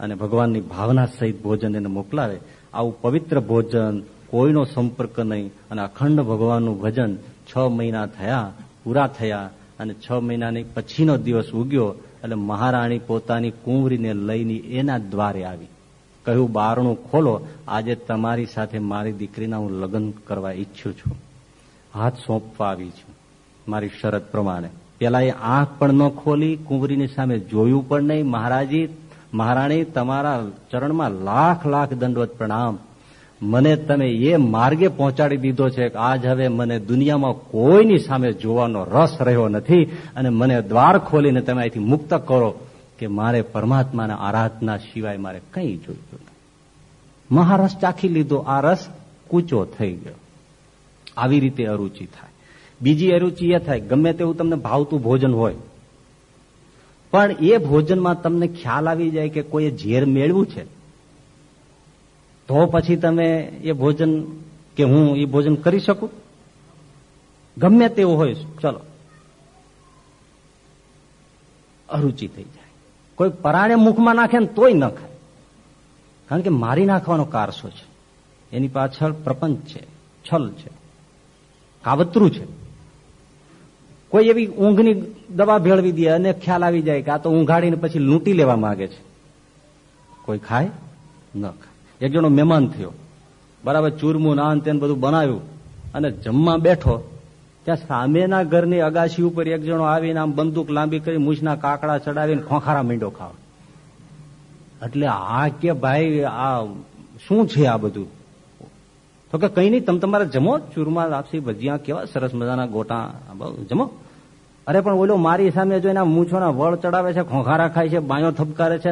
અને ભગવાનની ભાવના સહિત ભોજન એને મોકલાવે. આવું પવિત્ર ભોજન કોઈનો સંપર્ક નહીં અને અખંડ ભગવાનનું ભજન છ મહિના થયા, પૂરા થયા અને છ મહિનાની પછીનો દિવસ ઉગ્યો એટલે મહારાણી પોતાની કુંવરીને લઈને એના દ્વારે આવી. કહ્યું, બારણું ખોલો, આજે તમારી સાથે મારી દીકરીના હું લગ્ન કરવા ઈચ્છું છું. હાથ સોંપવા આવી છું, મારી શરત પ્રમાણે. પેલા એ આંખ પણ ન ખોલી, કુંવરીની સામે જોયું પણ નહીં, મહારાજી, મહારાણી, તમારા ચરણમાં લાખ લાખ દંડવત પ્રણામ. મને તમે એ માર્ગે પહોંચાડી દીધો છે કે આજ હવે મને દુનિયામાં કોઈની સામે જોવાનો રસ રહ્યો નથી અને મને દ્વાર ખોલીને તમે અહીંથી મુક્ત કરો કે મારે પરમાત્માના આરાધના સિવાય મારે કંઈ જોઈતું નથી. મહારસ ચાખી લીધો, આ રસ કૂચો થઈ ગયો. આવી રીતે અરુચિ થાય. બીજી અરુચિ એ થાય, ગમે તેવું તમને ભાવતું ભોજન હોય. પણ એ ભોજનમાં તમને ખ્યાલ આવી જાય કે કોઈએ ઝેર મેળવું છે. તો પછી તમે એ ભોજન કે હું એ ભોજન કરી શકું? ગમે તેવું હોય, ચલો. અરુચિ થઈ જાય. કોઈ પરાણે મુખમાં નાખે ને તોય ન ખાય. કારણ કે મારી નાખવાનો કારસો છે. એની પાછળ પ્રપંચ છે, છલ છે, કાવતરું છે. કોઈ એવી ઊંઘની દવા ભેળવી દે અને ખ્યાલ આવી જાય કે આ તો ઊંઘાડીને પછી લૂંટી લેવા માંગે છે. કોઈ ખાય? ન ખાય. એક જણો મહેમાન થયો. બરાબર, ચૂરમું, નાન, તેને બધું બનાવ્યું. અને જમવા બેઠો, ત્યાં સામેના ઘરની અગાશી ઉપર એક જણો આવીને આમ બંદૂક લાંબી કરી મૂછના કાકડા ચડાવીને ખોખારા મીંડો ખાવ. એટલે આ કે ભાઈ, આ શું છે આ બધું? તો કે કઈ નહીં, તમે તમારે જમો ચૂરમા લાપસી ભજીયા કેવા સરસ મજાના ગોટા જમો. અરે, પણ ઓલો મારી સામે જો એના મૂછોના વળ ચડાવે છે ખોખારા ખાય છે, બાયો થપકારે છે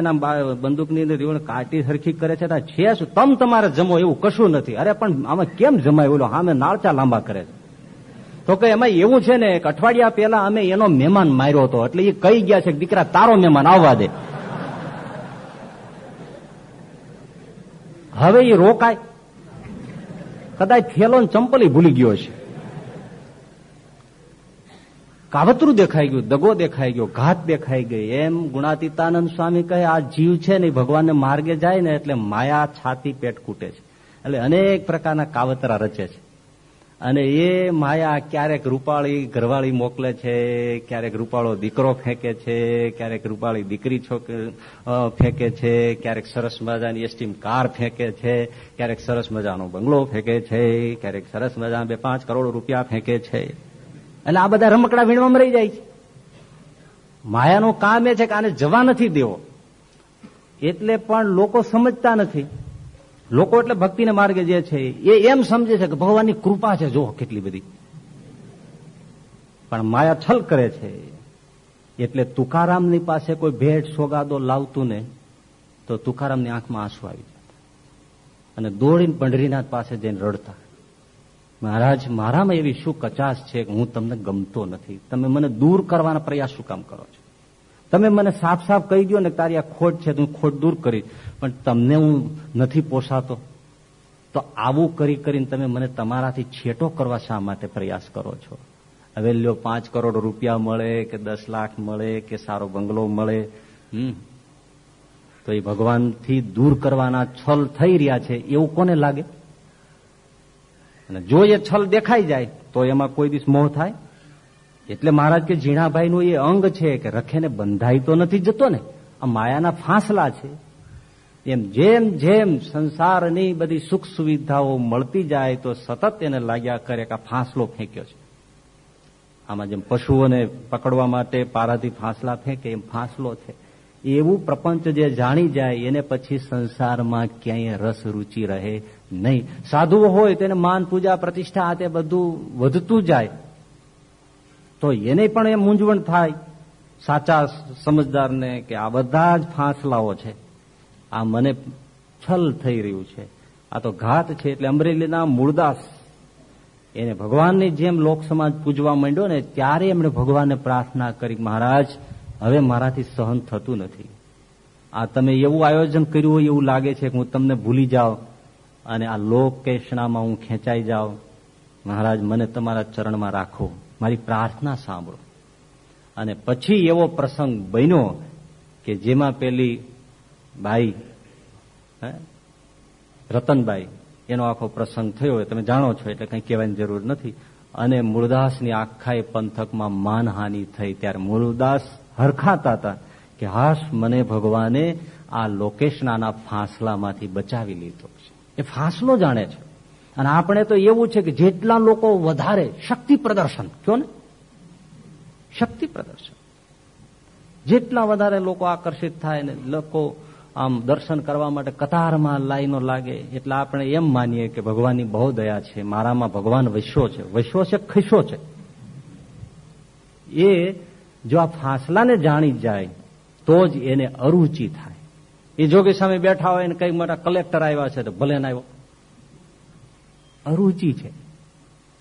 બંદૂકની અંદર કાટી સરખી કરે છે છે શું તમ તમારે જમો એવું કશું નથી. અરે, પણ આમાં કેમ જમાય ઓલો? સામે નાળચા લાંબા કરે છે. તો કે એમાં એવું છે ને, એક અઠવાડિયા પહેલા અમે એનો મહેમાન માર્યો હતો. એટલે એ કહી ગયા છે કે, દીકરા, તારો મહેમાન આવવા દે. હવે એ રોકાય. કદાચ થેલો ચંપલી ભૂલી ગયો છે કાવતરું દેખાઈ ગયું, દગો દેખાઈ ગયો, ઘાત દેખાઈ ગઈ. એમ ગુણાતીતાનંદ સ્વામી કહે, આ જીવ છે ને ભગવાનને માર્ગે જાય ને એટલે માયા છાતી પેટ કૂટે છે. એટલે અનેક પ્રકારના કાવતરા રચે છે. અને એ માયા ક્યારેક રૂપાળી ઘરવાળી મોકલે છે, ક્યારેક રૂપાળો દીકરો ફેંકે છે, ક્યારેક રૂપાળી દીકરી ફેંકે છે, ક્યારેક સરસ મજાની એસટીમ કાર ફેંકે છે, ક્યારેક સરસ મજાનો બંગલો ફેંકે છે, ક્યારેક સરસ મજાના બે પાંચ કરોડ રૂપિયા ફેંકે છે. એટલે આ બધા રમકડા વીણવામાં રહી જાય છે. માયાનું કામ એ છે કે આને જવા નથી દેવો. એટલે પણ લોકો સમજતા નથી. લોકો એટલે ભક્તિને માર્ગે જે છે એ એમ સમજે છે કે ભગવાનની કૃપા છે જો કેટલી બધી. પણ માયા છલ કરે છે. એટલે તુકારામની પાસે કોઈ ભેટ સોગાદો લાવતું ને તો તુકારામની આંખમાં આંસુ આવી જતા અને દોડીને પંઢરીનાથ પાસે જઈને રડતા. મહારાજ, મારામાં એવી શું કચાશ છે કે હું તમને ગમતો નથી? તમે મને દૂર કરવાના પ્રયાસ શું કામ કરો છો? તમે મને સાફ સાફ કહી દો ને તારી આ ખોટ છે હું ખોટ દૂર કરીશ. પણ તમને હું નથી પોસાતો? તો આવું કરી કરીને તમે મને તમારાથી છેટો કરવા શા માટે પ્રયાસ કરો છો? હવે લ્યો, પાંચ કરોડ રૂપિયા મળે કે દસ લાખ મળે કે સારો બંગલો મળે? હમ. તો એ ભગવાનથી દૂર કરવાના છલ થઈ રહ્યા છે. એવું કોને લાગે? અને જો એ છલ દેખાઈ જાય, તો એમાં કોઈ દિવસ મોહ થાય. એટલે મહારાજ કે ઝીણાભાઈ નું એ અંગ છે કે રખેને બંધાઈ તો નથી જતો ને? આ માયાના ફાંસલા છે. એમ જેમ જેમ સંસારની બધી સુખ સુવિધાઓ મળતી જાય, તો સતત એને લાગ્યા કરે કે ફાંસલો ફેંક્યો છે. આમાં જેમ પશુઓને પકડવા માટે પારાથી ફાંસલા ફેંકે, એમ ફાંસલો છે. એવું પ્રપંચ જે જાણી જાય, એને પછી સંસારમાં ક્યાંય રસ રૂચિ રહે નહીં. સાધુઓ હોય તેને માન, પૂજા, પ્રતિષ્ઠા આ તે બધું વધતું જાય. તો એને પણ એ મૂંઝવણ થાય. સાચા સમજદારને કે આ બધા જ ફાંસલાઓ છે. આ મને છલ થઈ રહ્યું છે. આ તો ઘાત છે એટલે અમરેલીના મૂળદાસ એને ભગવાનની જેમ લોક સમાજ પૂજવા માંડ્યો ને ત્યારે એમણે ભગવાનને પ્રાર્થના કરી મહારાજ હવે મારાથી સહન થતું નથી. આ તમે એવું આયોજન કર્યું હોય એવું લાગે છે કે હું તમને ભૂલી જાઉં અને આ લોકેશણામાં હું ખેંચાઈ જાઉં. મહારાજ, મને તમારા ચરણમાં રાખો. મારી પ્રાર્થના સાંભળો. અને પછી એવો પ્રસંગ બન્યો કે જેમાં પેલી ભાઈ રતનભાઈ એનો આખો પ્રસંગ થયો તમે જાણો છો, એટલે કંઈ કહેવાની જરૂર નથી. અને મૂળદાસની આખા પંથકમાં માનહાનિ થઈ. ત્યારે મૂળદાસ હરખાતા હતા કે હાશ મને ભગવાને આ લોકેશનાના ફાંસલામાંથી બચાવી લીધો છે. એ ફાંસલો જાણે છે. અને આપણે તો એવું છે કે જેટલા લોકો વધારે શક્તિ પ્રદર્શન, કયો ને? શક્તિ પ્રદર્શન. જેટલા વધારે લોકો આકર્ષિત થાય ને લોકો આમ દર્શન કરવા માટે કતારમાં લાઈનો લાગે, એટલે આપણે એમ માનીએ કે ભગવાનની બહુ દયા છે, મારામાં ભગવાન વૈશ્યો છે. વૈશ્યો છે ખિસ્સો છે? એ જો આ ફાંસલાને જાણી જાય, તો જ એને અરુચિ થાય. એ જોગી સામે બેઠા હોય ને કઈ મોટા કલેક્ટર આવ્યા છે તો ભલે આવ્યો. અરુચિ છે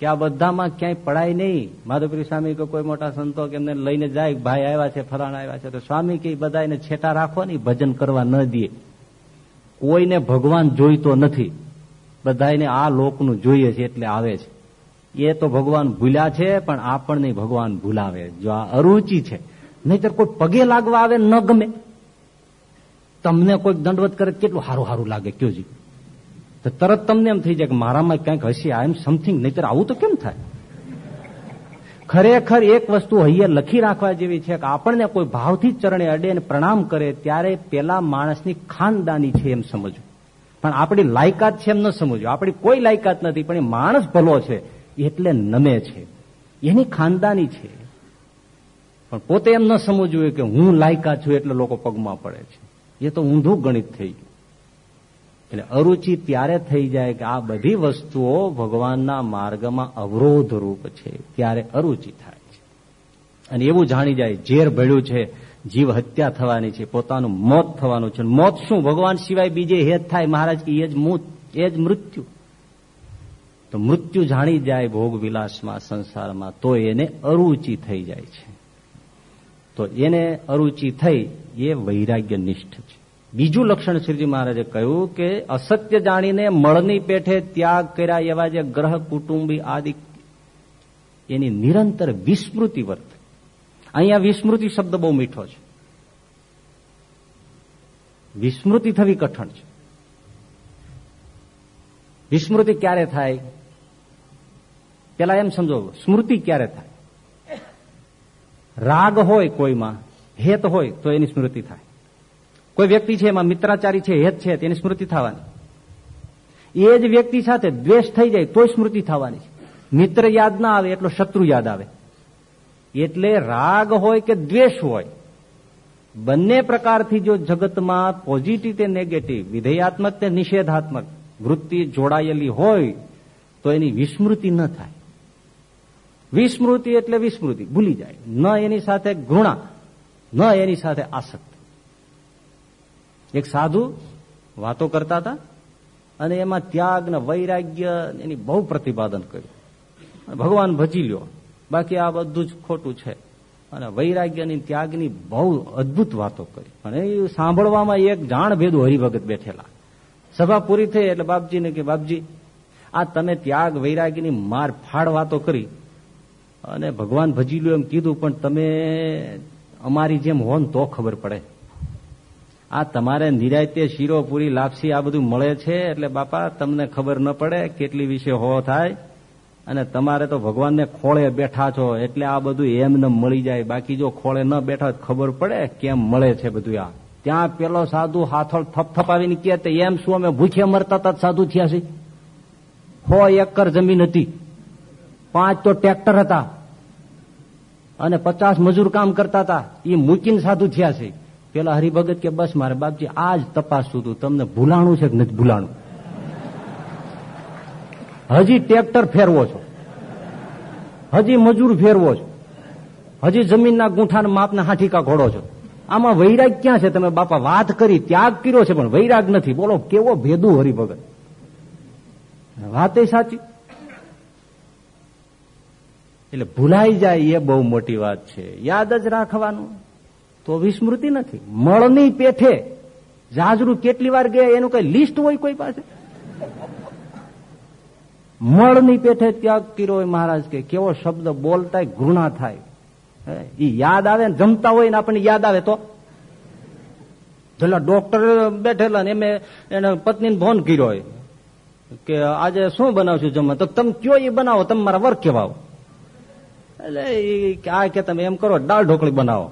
કે આ બધામાં ક્યાંય પડાય નહીં. માધવપુરી સ્વામી કે કોઈ મોટા સંતો કે એમને લઈને જાય, ભાઈ આવ્યા છે, ફલાણા આવ્યા છે, તો સ્વામી કે બધા એને છેટા રાખો ને ભજન કરવા ન દે. કોઈને ભગવાન જોઈતો નથી. બધાને આ લોકનું જોઈએ છે એટલે આવે છે. એ તો ભગવાન ભૂલ્યા છે, પણ આપણને ભગવાન ભૂલાવે. જો આ અરુચિ છે, નહીતર કોઈ પગે લાગવા આવે ન ગમે. તમને કોઈ દંડવત કરે, કેટલું સારું સારું લાગે, કયો તો તરત તમને એમ થઈ જાય કે મારામાં ક્યાંક હશે આઈ એમ સમથિંગ નહીતર આવું તો કેમ થાય? ખરેખર એક વસ્તુ હૈયે લખી રાખવા જેવી છે કે આપણને કોઈ ભાવથી ચરણે અડે અને પ્રણામ કરે, ત્યારે પેલા માણસની ખાનદાની છે એમ સમજવું. પણ આપણી લાયકાત છે એમ ન સમજવું. આપણી કોઈ લાયકાત નથી, પણ એ માણસ ભલો છે. એટલે નમે છે. એની ખાનદાની છે. પણ પોતે એમ ન સમજવું કે હું લાયકા છું એટલે લોકો પગમાં પડે છે. એ તો ઊંધું ગણિત થઈ ગયું. એટલે અરુચિ ત્યારે થઈ જાય કે આ બધી વસ્તુઓ ભગવાનના માર્ગમાં અવરોધ રૂપ છે. ત્યારે અરુચિ થાય છે. અને એવું જાણી જાય, ઝેર ભળ્યું છે, જીવ હત્યા થવાની છે, પોતાનું મોત થવાનું છે. મોત શું? ભગવાન સિવાય બીજે હેત થાય. મહારાજ કે એ જ મોત એ જ મૃત્યુ. તો મૃત્યુ જાણી જાય ભોગ વિલાસમાં, સંસારમાં, તો એને અરુચિ થઈ જાય છે. તો એને અરુચિ થઈ એ વૈરાગ્ય નિષ્ઠ છે. બીજું લક્ષણ શ્રીજી મહારાજે કહ્યું કે અસત્ય જાણીને મળની પેઠે ત્યાગ કર્યા એવા જે ગ્રહ, કુટુંબી આદિ, એની નિરંતર વિસ્મૃતિ વર્ત. અહીંયા વિસ્મૃતિ શબ્દ બહુ મીઠો છે. વિસ્મૃતિ થવી કઠણ છે. વિસ્મૃતિ ક્યારે થાય? પેલા એમ સમજો, સ્મૃતિ ક્યારે થાય? રાગ હોય કોઈમાં, હેત હોય તો એની સ્મૃતિ થાય. કોઈ વ્યક્તિ છે એમાં મિત્રાચારી છે, હેત છે, તેની સ્મૃતિ થવાની. એ જ વ્યક્તિ સાથે દ્વેષ થઈ જાય તોય સ્મૃતિ થવાની મિત્ર યાદ ના આવે એટલો શત્રુ યાદ આવે. એટલે રાગ હોય કે દ્વેષ હોય, બંને પ્રકારથી જો જગતમાં પોઝિટિવ કે નેગેટિવ વિધેયાત્મક તે નિષેધાત્મક વૃત્તિ જોડાયેલી હોય, તો એની વિસ્મૃતિ ન થાય. વિસ્મૃતિ એટલે વિસ્મૃતિ, ભૂલી જાય. ન એની સાથે ઘૃણા, ન એની સાથે આસક્તિ. એક સાધુ વાતો કરતા હતા અને એમાં ત્યાગ ને વૈરાગ્ય એની બહુ પ્રતિપાદન કર્યું. ભગવાન ભજી લ્યો. બાકી આ બધું જ ખોટું છે. અને વૈરાગ્યની ત્યાગની બહુ અદભુત વાતો કરી. અને એ સાંભળવામાં એક જાણ ભેદું હરિભગત બેઠેલા. સભા પૂરી થઈ એટલે બાપજીને કે, બાપજી, આ તમે ત્યાગ વૈરાગ્યની માર ફાડ વાતો કરી. અને ભગવાન ભજી લ્યો એમ કીધું, પણ તમે અમારી જેમ હો ને તો ખબર પડે. આ તમારે નિરાયતે શીરો, પૂરી, લાપસી આ બધું મળે છે એટલે બાપા તમને ખબર ન પડે કેટલી વિશે હો થાય. અને તમારે તો ભગવાનને ખોળે બેઠા છો એટલે આ બધું એમને મળી જાય. બાકી જો ખોળે ન બેઠા ખબર પડે કેમ મળે છે બધું આ. ત્યાં પેલો સાધુ હાથળ થપથપાવીને કે એમ શું અમે ભૂખ્યા મરતા હતા સાધુ થયા છે? હો એકર જમીન હતી. પાંચ તો ટ્રેક્ટર હતા. અને પચાસ મજૂર કામ કરતા હતા. એ મૂકીને સાધુ થયા છે. પેલા હરિભગત કે, બસ મારે બાપજી આ જ તપાસતું હતું. તમને ભૂલાણું છે કે નથી ભૂલાણું? હજી ટ્રેક્ટર ફેરવો છો. હજી મજૂર ફેરવો છો. હજી જમીનના ગુંઠાના માપના હાઠીકા ઘોડો છો. આમાં વૈરાગ ક્યાં છે? તમે બાપા વાત કરી, ત્યાગ કર્યો છે, પણ વૈરાગ નથી. બોલો, કેવો ભેદું હરિભગત. વાત સાચી? એટલે ભૂલાઈ જાય એ બહુ મોટી વાત છે. યાદ જ રાખવાનું. તો વિસ્મૃતિ નથી. મળની પેઠે જાજરૂ કેટલી વાર ગયા એનું કઈ લિસ્ટ હોય કોઈ પાસે? મળની પેઠે ત્યાગ કર્યો હોય મહારાજ કે કેવો શબ્દ બોલતા ઘૃણા થાય. એ યાદ આવે ને જમતા હોય ને આપણને યાદ આવે તો. પેલા ડોક્ટર બેઠેલા ને એમે એને પત્નીને ફોન કર્યો હોય કે આજે શું બનાવશું જમવા? તો તમે કયો એ બનાવો? તમે મારા વર્ક કેવાઓ એટલે આ કે તમે એમ કરો, દાળ ઢોકળી બનાવો.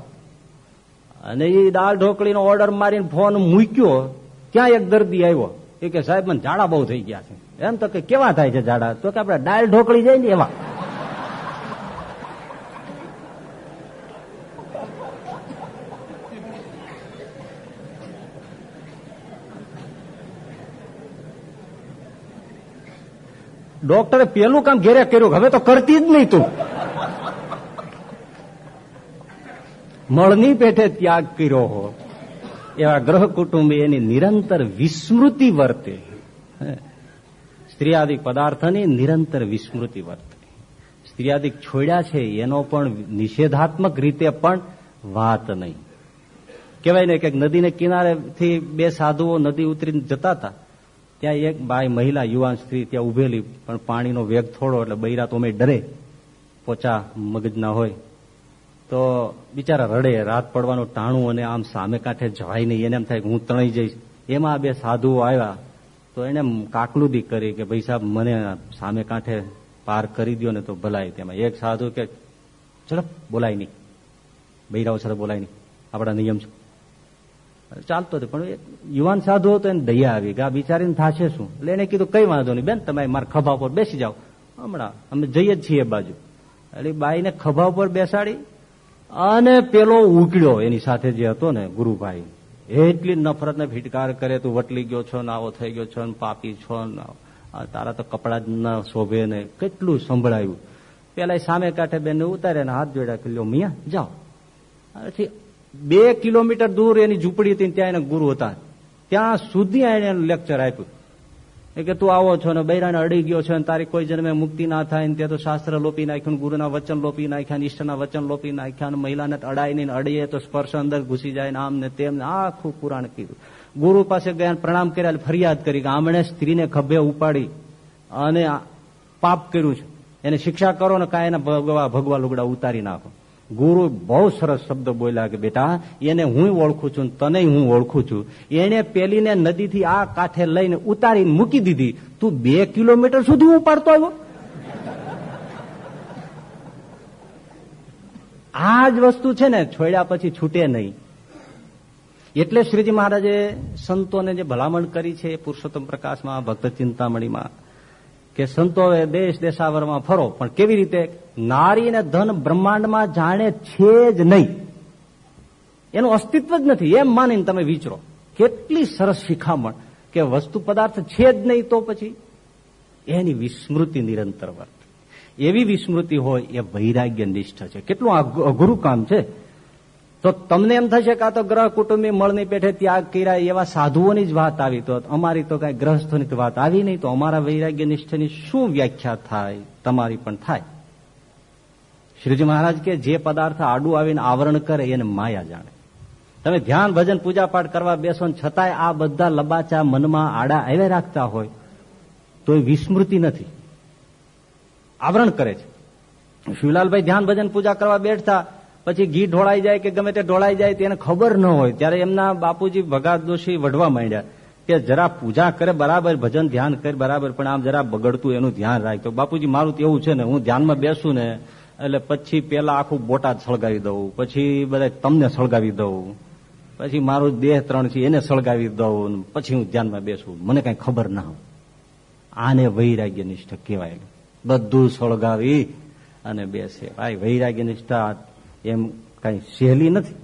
અને એ દાળ ઢોકળીનો ઓર્ડર મારીને ફોન મૂક્યો, ક્યાં એક દર્દી આવ્યો? એ કે, સાહેબ, મને ઝાડા બહુ થઈ ગયા છે. એમ તો કે, કેવા થાય છે ઝાડા? તો કે, આપણે દાળ ઢોકળી જાય ને એવા. ડોક્ટરે પેલું કામ ઘેરે કર્યું, હવે તો કરતી જ નહીં તું. મળની પેઠે ત્યાગ કર્યો હો. એવા ગ્રહ કુટુંબી એની નિરંતર વિસ્મૃતિ વર્તે. સ્ત્રીયાદિક પદાર્થની નિરંતર વિસ્મૃતિ વર્તે. સ્ત્રીયાદિક છોડ્યા છે એનો પણ નિષેધાત્મક રીતે પણ વાત નહીં. કહેવાય ને કે નદીને કિનારેથી બે સાધુઓ નદી ઉતરીને જતા હતા. ત્યાં એક બાય મહિલા, યુવાન સ્ત્રી ત્યાં ઉભેલી, પણ પાણીનો વેગ થોડો એટલે બૈરા તો અમે ડરે. પોચા મગજના હોય. તો બિચારા રડે, રાત પડવાનું ટાણું અને આમ સામે કાંઠે જવાય નહીં. એને એમ થાય કે હું તણાઈ જઈશ. એમાં બે સાધુઓ આવ્યા. તો એને કાકલુદી કરી કે, ભાઈ સાહેબ, મને સામે કાંઠે પાર કરી દો ને તો ભલાય તેમાં એક સાધુ કે ઝડપ બોલાય નહીં. બૈરાવ સાથે બોલાય નહીં. આપણા નિયમ છે. ચાલતો હતો પણ યુવાન સાધુ હતો, એને દયા આવી કે, આ બિચારીને થશે શું? એટલે એને કીધું, કઈ વાંધો નહીં. બેન, તમે મારા ખભા પર બેસી જાઓ. હમણાં અમે જઈએ જ છીએ બાજુ. એટલે બાઈને ખભા ઉપર બેસાડી અને પેલો ઉકળ્યો, એની સાથે જે હતો ને ગુરુભાઈ, એટલી નફરત ને ફિટકાર કરે, તું વટલી ગયો છો ને આવો થઈ ગયો છો ને પાપી છો ને તારા તો કપડા ન શોભે ને કેટલું સંભળાયું. પેલા સામે કાંઠે બેન ઉતારે ને હાથ જોડ્યા કિલ્લો મિયા, જાઓ. પછી બે કિલોમીટર દૂર એની ઝૂંપડી હતી ત્યાં એના ગુરુ હતા. ત્યાં સુધી એને લેક્ચર આપ્યું. એ કે તું આવો છો ને બૈરાને અડી ગયો છે અને તારી કોઈ જન્મે મુક્તિ ના થાય ને ત્યાં તો શાસ્ત્ર લોપી નાખ્યું ગુરુના વચન લોપી નાખ્યા ને ઈષ્ટના વચન લોપી નાખ્યા મહિલાને અડાય નહીં અડીએ તો સ્પર્શ અંદર ઘૂસી જાય ને આમ ને તેમ આખું પુરાણ કીધું. ગુરુ પાસે ગયા પ્રણામ કર્યા ફરિયાદ કરી કે આમણે સ્ત્રીને ખભે ઉપાડી અને પાપ કર્યું છે. એને શિક્ષા કરો ને કાંઈ એના ભગવા ભગવા લુગડા ઉતારી નાખો. ગુરુ બહુ સરસ શબ્દ બોલ્યા કે બેટા, એને હું ઓળખું છું તને હું ઓળખું છું. એને પેલીને નદીથી આ કાંઠે લઈને ઉતારીને મૂકી દીધી. તું બે કિલોમીટર સુધી ઉપાડતો આવ્યો? આ જ વસ્તુ છે ને, છોડ્યા પછી છૂટે નહીં. એટલે શ્રીજી મહારાજે સંતોને જે ભલામણ કરી છે પુરુષોત્તમ પ્રકાશમાં, ભક્ત ચિંતામણીમાં કે સંતોએ દેશ દેશાવરમાં ફરો, પણ કેવી રીતે? નારી અને ધન બ્રહ્માંડમાં જાણે છે જ નહીં. એનું અસ્તિત્વ જ નથી, એમ માનીને તમે વિચરો. કેટલી સરસ શિખામણ કે વસ્તુ પદાર્થ છે જ નહીં તો પછી? એની વિસ્મૃતિ નિરંતર વર્ત. એવી વિસ્મૃતિ હોય, એ વૈરાગ્ય નિષ્ઠ છે. કેટલું અઘરું કામ છે. તો તમને એમ થશે કે આ તો ગ્રહ કુટુંબી મળની પેઠે ત્યાગ કર્યા એવા સાધુઓની જ વાત આવી. તો અમારી તો કઈ ગ્રહસ્થોની વાત આવી નહીં, તો અમારા વૈરાગ્ય નિષ્ઠની શું વ્યાખ્યા થાય? તમારી પણ થાય. શ્રીજી મહારાજ કે જે પદાર્થ આડું આવીને આવરણ કરે એને માયા જાણે. તમે ધ્યાન ભજન પૂજા પાઠ કરવા બેસો છતાંય આ બધા લબાચા મનમાં આડા આવે રાખતા હોય, તો એ વિસ્મૃતિ નથી. આવરણ કરે છે. શિવલાલભાઈ ધ્યાન ભજન પૂજા કરવા બેઠતા પછી ઘી ઢોળાઈ જાય કે ગમે તે ઢોળાઈ જાય તેને ખબર ન હોય, ત્યારે એમના બાપુજી ભગાત દોશી વઢવા માંડ્યા કે જરા પૂજા કરે, બરાબર ભજન ધ્યાન કરે, બરાબર, પણ આમ જરા બગડતું એનું ધ્યાન રાખતો બાપુજી, મારું તો એવું છે ને, હું ધ્યાનમાં બેસું ને, એટલે પછી પેલા આખું બોટાદ સળગાવી દઉં, પછી બધા તમને સળગાવી દઉં, પછી મારું દેહ ત્રણ છે એને સળગાવી દઉં પછી હું ધ્યાનમાં બેસું. મને કઈ ખબર ના હોય. આને વૈરાગ્ય નિષ્ઠ કહેવાય. બધું સળગાવી અને બેસે. ભાઈ વૈરાગ્ય નિષ્ઠા એમ કઈ સહેલી નથી.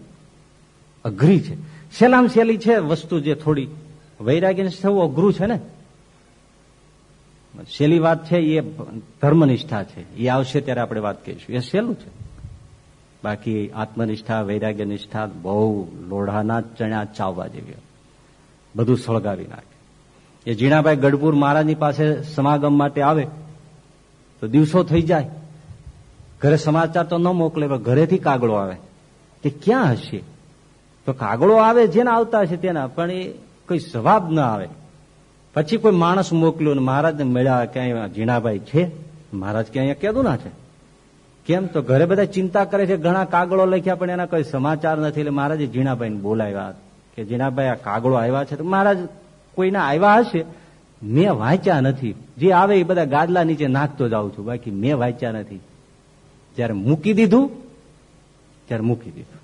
અઘરી છે. સહેલામ સહેલી છે વસ્તુ જે થોડી વૈરાગ્ય થવું અઘરું છે ને? સહેલી વાત છે એ ધર્મનિષ્ઠા છે. એ આવશે ત્યારે આપણે વાત કહીશું. એ સહેલું છે. બાકી આત્મનિષ્ઠા વૈરાગ્ય નિષ્ઠા બહુ લોઢાના ચણા ચાવવા જેવી. બધું સળગાવી નાખે. એ જીણાભાઈ ગઢપુર મહારાજની પાસે સમાગમ માટે આવે, તો દિવસો થઈ જાય. ઘરે સમાચાર તો ન મોકલે, પણ ઘરેથી કાગળો આવે. તે ક્યાં હશે? તો કાગળો આવે જેના આવતા હશે તેના, પણ એ કોઈ જવાબ ના આવે. પછી કોઈ માણસ મોકલ્યો ને મહારાજને મળ્યા, ક્યાંય ઝીણાભાઈ છે? મહારાજ કે અહીંયા કેદું ના છે? કેમ તો ઘરે બધા ચિંતા કરે છે, ઘણા કાગળો લખ્યા, પણ એના કોઈ સમાચાર નથી. એટલે મહારાજે જીણાભાઈને બોલાવ્યા કે, ઝીણાભાઈ, આ કાગળો આવ્યા છે? તો મહારાજ કોઈના આવ્યા હશે? મેં વાંચ્યા નથી. જે આવે એ બધા ગાદલા નીચે નાખતો જાઉં છું. બાકી મેં વાંચ્યા નથી. જયારે મૂકી દીધું, ત્યારે મૂકી દીધું.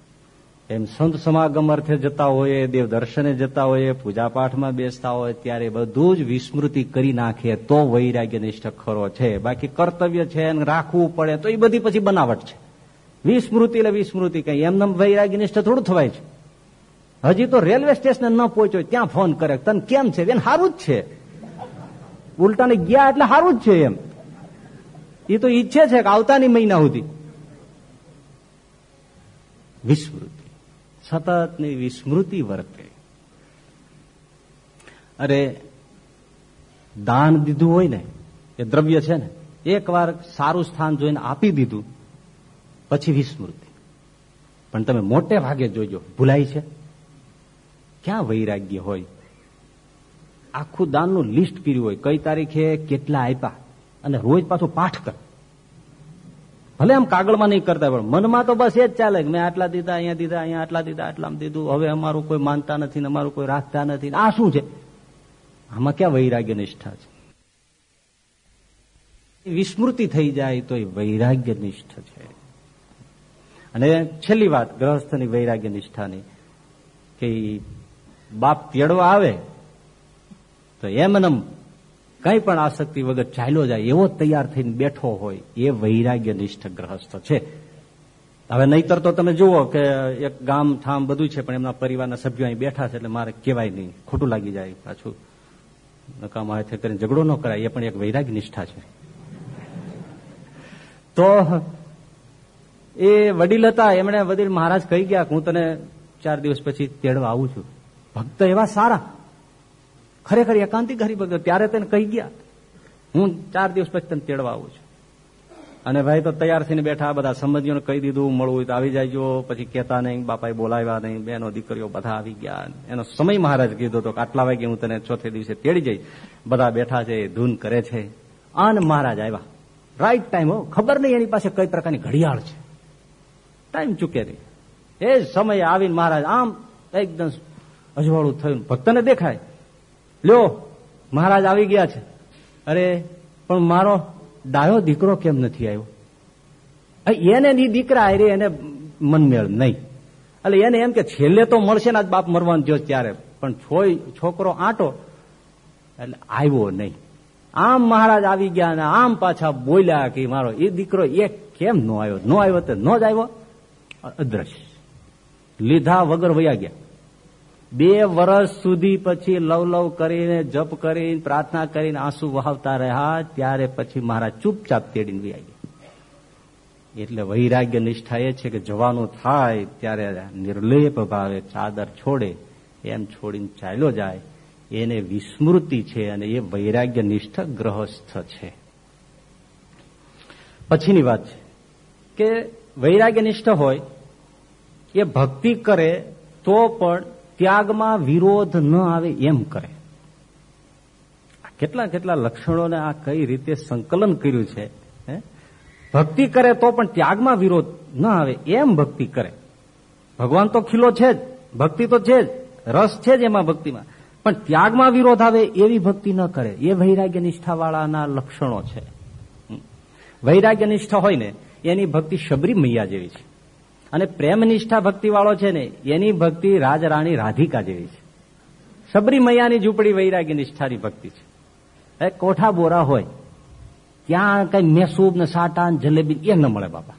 એમ સંત સમાગમ અર્થે જતા હોય, દેવ દર્શને જતા હોય પૂજા પાઠમાં બેસતા હોય, ત્યારે બધું જ વિસ્મૃતિ કરી નાખે, તો વૈરાગ્ય નિષ્ઠ ખરો છે. બાકી કર્તવ્ય છે રાખવું પડે, તો એ બધી પછી બનાવટ છે. વિસ્મૃતિ એટલે વિસ્મૃતિ કઈ. એમને વૈરાગ્ય નિષ્ઠ થોડું થવાય છે. હજી તો રેલવે સ્ટેશન ન પહોંચ્યો ત્યાં ફોન કરે. તને કેમ છે? એને સારું જ છે. ઉલટાને ગયા એટલે સારું જ છે એમ. એ તો ઈચ્છે છે કે આવતાની મહિના સુધી. વિસ્મૃતિ. સતતની વિસ્મૃતિ વર્તે. અરે, દાન દીધું હોય ને, એ દ્રવ્ય છે ને એક વાર સારું સ્થાન જોઈને આપી દીધું, પછી વિસ્મૃતિ. પણ તમે મોટે ભાગે જોજો, ભૂલાય છે. ક્યાં વૈરાગ્ય હોય? આખું દાનનું લિસ્ટ કર્યું હોય, કઈ તારીખે કેટલા આપ્યા? અને રોજ પાછો પાઠ કર. ભલે આમ કાગળમાં નહીં કરતા પણ મનમાં તો બસ એ જ ચાલે મેં આટલા દીધા, અહીંયા દીધા, અહીંયા આટલા દીધા આટલા દીધું, હવે અમારું કોઈ માનતા નથી ને અમારું કોઈ રાખતા નથી આ શું છે? આમાં ક્યાં વૈરાગ્ય નિષ્ઠા છે? વિસ્મૃતિ થઈ જાય તો એ વૈરાગ્ય નિષ્ઠ છે. અને છેલ્લી વાત, ગ્રહસ્થની વૈરાગ્ય નિષ્ઠાની, કે બાપ તેડવા આવે, તો એમનેમ કઈ પણ આસક્તિ વગર ચાલ્યો જાય એવો તૈયાર થઈને બેઠો હોય એ વૈરાગ્ય નિષ્ઠ ગ્રહસ્થ છે. હવે નહીતર તો તમે જુઓ કે એક ગામ ઠામ બધું છે, પણ એમના પરિવારના સભ્યો અહીં બેઠા છે એટલે મારે કહેવાય નહીં. ખોટું લાગી જાય પાછું. નકામ હાથે કરીને ઝઘડો ન કરાય, એ પણ એક વૈરાગ્ય નિષ્ઠા છે. તો એ વડીલ હતા એમણે વડીલ મહારાજ કહી ગયા હું તને ચાર દિવસ પછી તેડવા આવું છું. ભક્ત એવા સારા. ખરેખર એકાંતિક હરિભક્ત ત્યારે તેને કહી ગયા. હું ચાર દિવસ પછી તને તેડવા આવું છું. અને ભાઈ તો તૈયાર થઈને બેઠા બધા સંબંધીઓને કહી દીધું, મળવું હોય તો આવી જાય પછી કહેતા નહીં, બાપાએ બોલાવ્યા નહીં, બેનો દીકરીઓ બધા આવી ગયા. એનો સમય મહારાજ કીધો તો આટલા વાગે હું તને ચોથે દિવસે તેડી જઈશ. બધા બેઠા છે, ધૂન કરે છે. આન મહારાજ આવ્યા. રાઈટ ટાઈમ હો, ખબર નહીં એની પાસે કઈ પ્રકારની ઘડિયાળ છે. ટાઈમ ચૂકે નહીં. એ સમયે આવીને મહારાજ આમ એકદમ અજવાળું થયું. ભક્તને દેખાય. લ્યો, મહારાજ આવી ગયા છે. અરે, પણ મારો ડાયો દીકરો કેમ નથી આવ્યો? એને ની દીકરા રે એને મનમેળ નહીં. એટલે એને એમ કે છેલ્લે તો મળશે ને આજ બાપ મરવાનું જો ત્યારે. પણ છોકરો આંટો, એટલે આવ્યો નહીં. આમ મહારાજ આવી ગયા અને આમ પાછા બોલ્યા કે મારો એ દીકરો એ કેમ નો આવ્યો? નો આવ્યો તો નો જ આવ્યો? અદ્રશ્ય. લીધા વગર વયા ગયા. બે વર્ષ સુધી પછી લવ લવ કરીને, જપ કરીને, પ્રાર્થના કરીને આંસુ વહાવતા રહ્યા, ત્યારે પછી મહારાજ ચૂપચાપ તેડીને વયા આવી એટલે વૈરાગ્ય નિષ્ઠા એ છે કે જવાનું થાય, ત્યારે નિર્લેપ ભાવે ચાદર છોડે, એમ છોડીને ચાલ્યો જાય. એને વિસ્મૃતિ છે અને એ વૈરાગ્ય નિષ્ઠ ગ્રહસ્થ છે. પછીની વાત છે કે વૈરાગ્ય નિષ્ઠ હોય, એ ભક્તિ કરે તો પણ ત્યાગમાં વિરોધ ન આવે એમ કરે. કેટલા કેટલા લક્ષણોને આ કઈ રીતે સંકલન કર્યું છે ભક્તિ કરે તો પણ ત્યાગમાં વિરોધ ન આવે એમ ભક્તિ કરે. ભગવાન તો ખીલો છે જ, ભક્તિ તો છે જ, રસ છે જ એમાં ભક્તિમાં. પણ ત્યાગમાં વિરોધ આવે એવી ભક્તિ ન કરે. એ વૈરાગ્ય નિષ્ઠાવાળાના લક્ષણો છે. વૈરાગ્ય નિષ્ઠા હોય ને, એની ભક્તિ શબરી મૈયા જેવી છે. અને પ્રેમ નિષ્ઠા ભક્તિ વાળો છે ને, એની ભક્તિ રાજરાણી રાધિકા જેવી છે. શબરી મૈયાની ઝૂંપડી વૈરાગી નિષ્ઠાની ભક્તિ છે. એ કોઠા બોરા હોય ત્યાં કઈ મેસૂબ ને સાટા ને જલેબી એ ન મળે બાપા.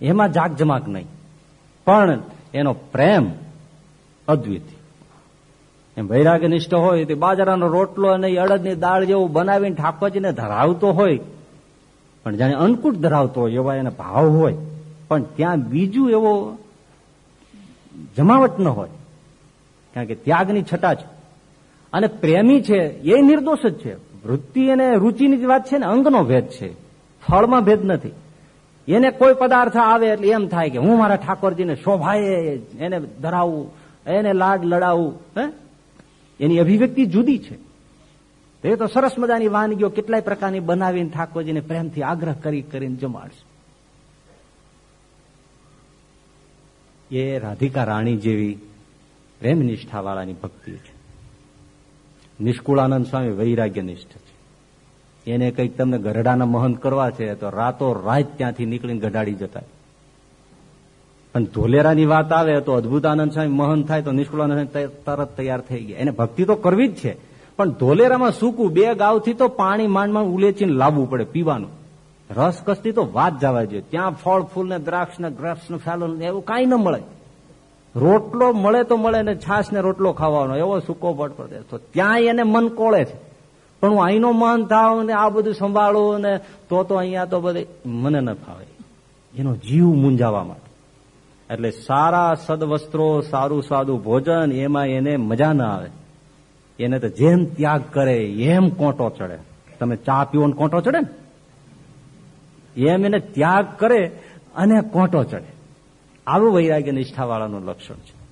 એમાં જાક જમાક નહીં. પણ એનો પ્રેમ અદ્વિત એમ વૈરાગ્ય નિષ્ઠ હોય તે બાજરાનો રોટલો અને અડદની દાળ જેવું બનાવીને ઠાકોરજીને ધરાવતો હોય, પણ જાણે અન્નકૂટ ધરાવતો હોય એવા એને ભાવ હોય પણ ત્યાં બીજું એવો જમાવટ ન હોય. કારણ કે ત્યાગની છટા છે. અને પ્રેમી છે, એ નિર્દોષ જ છે. વૃત્તિ અને રૂચિની વાત છે ને, અંગનો ભેદ છે. ફળમાં ભેદ નથી. એને કોઈ પદાર્થ આવે એટલે એમ થાય કે, હું મારા ઠાકોરજીને શોભાએ એને ધરાવવું એને લાડ લડાવું. હે? એની અભિવ્યક્તિ જુદી છે. એ તો સરસ મજાની વાનગીઓ કેટલાય પ્રકારની બનાવીને ઠાકોરજીને પ્રેમથી આગ્રહ કરી કરીને જમાડશે. એ રાધિકા રાણી જેવી પ્રેમ નિષ્ઠા વાળાની ભક્તિ છે. નિષ્કુળાનંદ સ્વામી વૈરાગ્ય નિષ્ઠ છે. એને કંઈક તમને ગઢડાના મહંત કરવા છે તો રાતો રાત ત્યાંથી નીકળીને ગઢાડી જતા પણ ધોલેરાની વાત આવે તો અદભુતાનંદ સ્વામી મહંત થાય તો નિષ્કુળાનંદ તરત તૈયાર થઈ ગયા. એને ભક્તિ તો કરવી જ છે. પણ ધોલેરામાં સૂકું બે ગાવથી તો પાણી માંડ માંડ ઉલેચીને લાવવું પડે પીવાનું. રસ કસતી તો વાત જવા જોઈએ ત્યાં ફળ, ફૂલ ને દ્રાક્ષ ને ગ્રેપ્સ ને ફેલો એવું કાંઈ ન મળે. રોટલો મળે તો મળે ને છાશ ને રોટલો ખાવાનો, એવો સૂકો પડ પડે તો ત્યાં એને મન કોળે છે. પણ હું અહીંનો મન થાવ ને આ બધું સંભાળું ને તો તો અહીંયા તો બધે મને ન ફાવે. એનો જીવ મૂંઝાવા માટે એટલે સારા સદવસ્ત્રો, સારું સાદું ભોજન, એમાં એને મજા ના આવે. એને તો જેમ ત્યાગ કરે એમ કોંટો ચડે. તમે ચા પીવો કોટો ચડે ને? એમ એને ત્યાગ કરે અને કોંટો ચડે. આવું વૈરાગ્ય નિષ્ઠાવાળાનું લક્ષણ છે.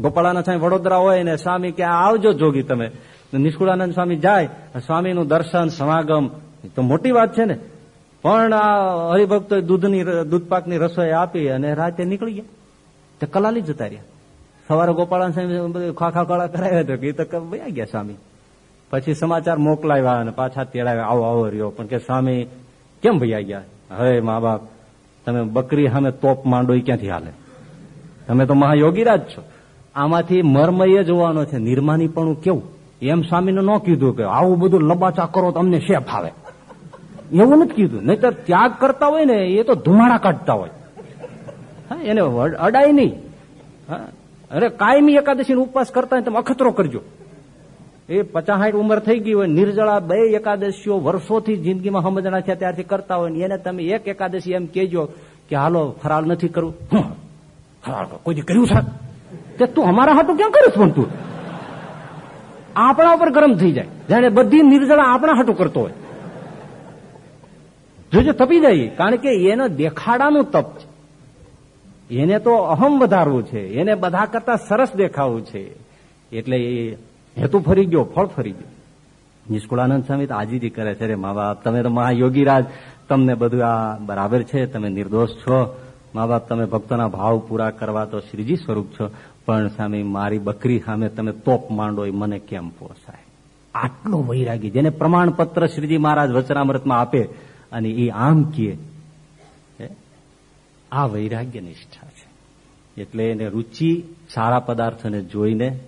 ગોપાળાનંદ સ્વામી વડોદરા હોય ને સ્વામી કે આવજો જોગી તમે. નિષ્કુળાનંદ સ્વામી જાય સ્વામીનું દર્શન, સમાગમ તો મોટી વાત છે ને. પણ આ હરિભક્તો દૂધની દૂધપાકની રસોઈ આપી અને રાતે નીકળી ગયા. તે કલાલી જતા રહ્યા. સવારે ગોપાળાન સ્વામી ખાખા કળા કરાવ્યા તો એ તો ગયા સ્વામી. પછી સમાચાર મોકલાવ્યા અને પાછા તેડાવ્યા, આવો આવો રહ્યો. પણ કે સ્વામી કેમ ભૈયા ગયા? હવે મા બાપ તમે બકરી સામે તોપ માંડો એ ક્યાંથી હાલે? તમે તો મહાયોગીરાજ છો. આમાંથી મર્મય જોવાનો છે નિર્માની પણ કેવું? એમ સ્વામીને ન કીધું કે આવું બધું લબાચા કરો તો અમને શેફ આવે એવું નથી કીધું. નહીં ત્યાગ કરતા હોય ને, એ તો ધુમાડા કાઢતા હોય. એને અડાય નહીં. અરે કાયમી એકાદશી ઉપવાસ કરતા હોય તમે અખતરો કરજો. એ પચાસ ઉંમર થઈ ગઈ હોય, નિર્જળા બે એકાદશીઓ વર્ષોથી જિંદગીમાં સમજણા છે, ત્યારથી કરતા હોય ને એને તમે એક એકાદશી એમ કેજો કે, હાલો, ફરાળ નથી કરવું ફરાળ કોઈ કર્યું છે? કે તું અમારા હાથું ક્યાં કરીશ પણ તું? આપણા ઉપર ગરમ થઈ જાય. જાણે બધી નિર્જળા આપણા હાટું કરતો હોય. જોજો, તપી જાય. કારણ કે એનો દેખાડાનું તપ છે. એને તો અહમ વધારવું છે. એને બધા કરતા સરસ દેખાવું છે. એટલે હેતુ ફરી ગયો, ફળ ફરી ગયો. નિષ્કુળાનંદ સ્વામી તો આજીજી કરે છે રે મા બાપ તમે તો મહાયોગીરાજ, તમને બધું આ બરાબર છે, તમે નિર્દોષ છો. મા બાપ તમે ભક્તોના ભાવ પૂરા કરવા તો શ્રીજી સ્વરૂપ છો. પણ સામે મારી બકરી સામે તમે તોપ માંડો એ મને કેમ પોસાય? આટલો વૈરાગી, જેને પ્રમાણપત્ર શ્રીજી મહારાજ વચનામૃતમાં આપે અને એ આમ કીએ આ વૈરાગ્ય નિષ્ઠા છે. એટલે એને રુચિ, સારા પદાર્થોને જોઈને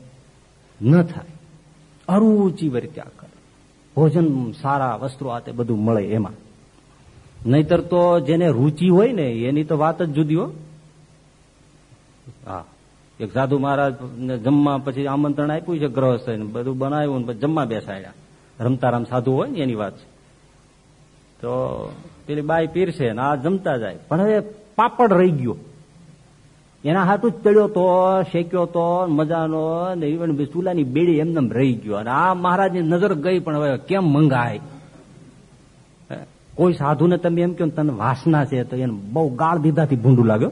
ન થાય. અરુચિ ત્યાગ કરે. ભોજન સારા વસ્ત્રો આ તે બધું મળે એમાં. નહીતર તો જેને રુચિ હોય ને, એની તો વાત જ જુદી હો. હા. એક સાધુ મહારાજ જમવા પછી આમંત્રણ આપ્યું છે ગ્રહસ્થ બધું બનાવ્યું ને જમવા બેસાડ્યા રમતારામ સાધુ હોય ને એની વાત છે. તો પેલી બાઈ પીરશે ને, આ જમતા જાય. પણ હવે પાપડ રહી ગયો. એના હાથું જ ચડ્યો તો, શેક્યો તો, મજાનો, ને ઇવન ચૂલાની બેડી એમને રહી ગયો. અને આ મહારાજની નજર ગઈ પણ હવે કેમ મંગાય? કોઈ સાધુને તમે એમ કહો તને વાસના છે તો એને બહુ ગાળ દીધાથી ભૂંડું લાગ્યો.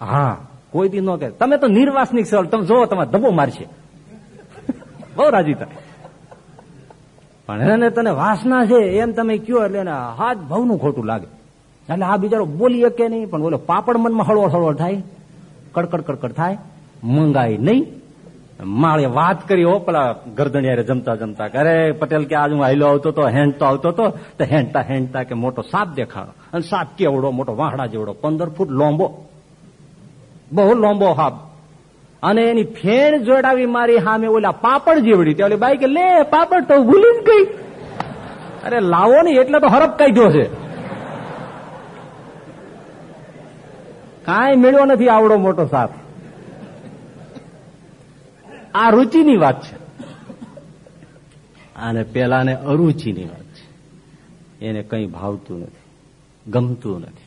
હા, કોઈ દી ન કહે. તમે તો નિર્વાસનિક સર તમે જોવો તમારે ધબો મારશે. બહુ રાજી થાય. પણ એને તને વાસના છે, એમ તમે કયો એટલે હાથ ભાવનું ખોટું લાગે. એટલે આ બિચારો બોલી શકે નહીં, પણ બોલો, પાપડ મનમાં હળવળ હળવળ થાય, કડકડ કડકડ થાય, મંગાય નહીં. માળે વાત કરી, હો, પેલા ગરદણિયારે જમતા જમતા કે, અરે, પટેલ કે આજ હું હાઈલો આવતો તો, હેંડતો આવતો તો? હેંડતા હેંડતા કે, મોટો સાપ દેખાડો. અને સાપ કેવડો? મોટો વાહડા જેવડો, પંદર ફૂટ લોંબો. બહુ લોંબો હાપ અને એની ફેણ જોડાવી મારી સામે ઓલા પાપડ જેવડી ત્યાં બાઈ કે, લે, પાપડ તો ભૂલી જ ગઈ. અરે, લાવો ને એટલે તો હરપ કાઢ્યો છે. કાંઈ મેળ્યો નથી આવડો મોટો સાપ. આ રુચિની વાત છે. અને પેલાને અરુચિની વાત છે. એને કંઈ ભાવતું નથી, ગમતું નથી.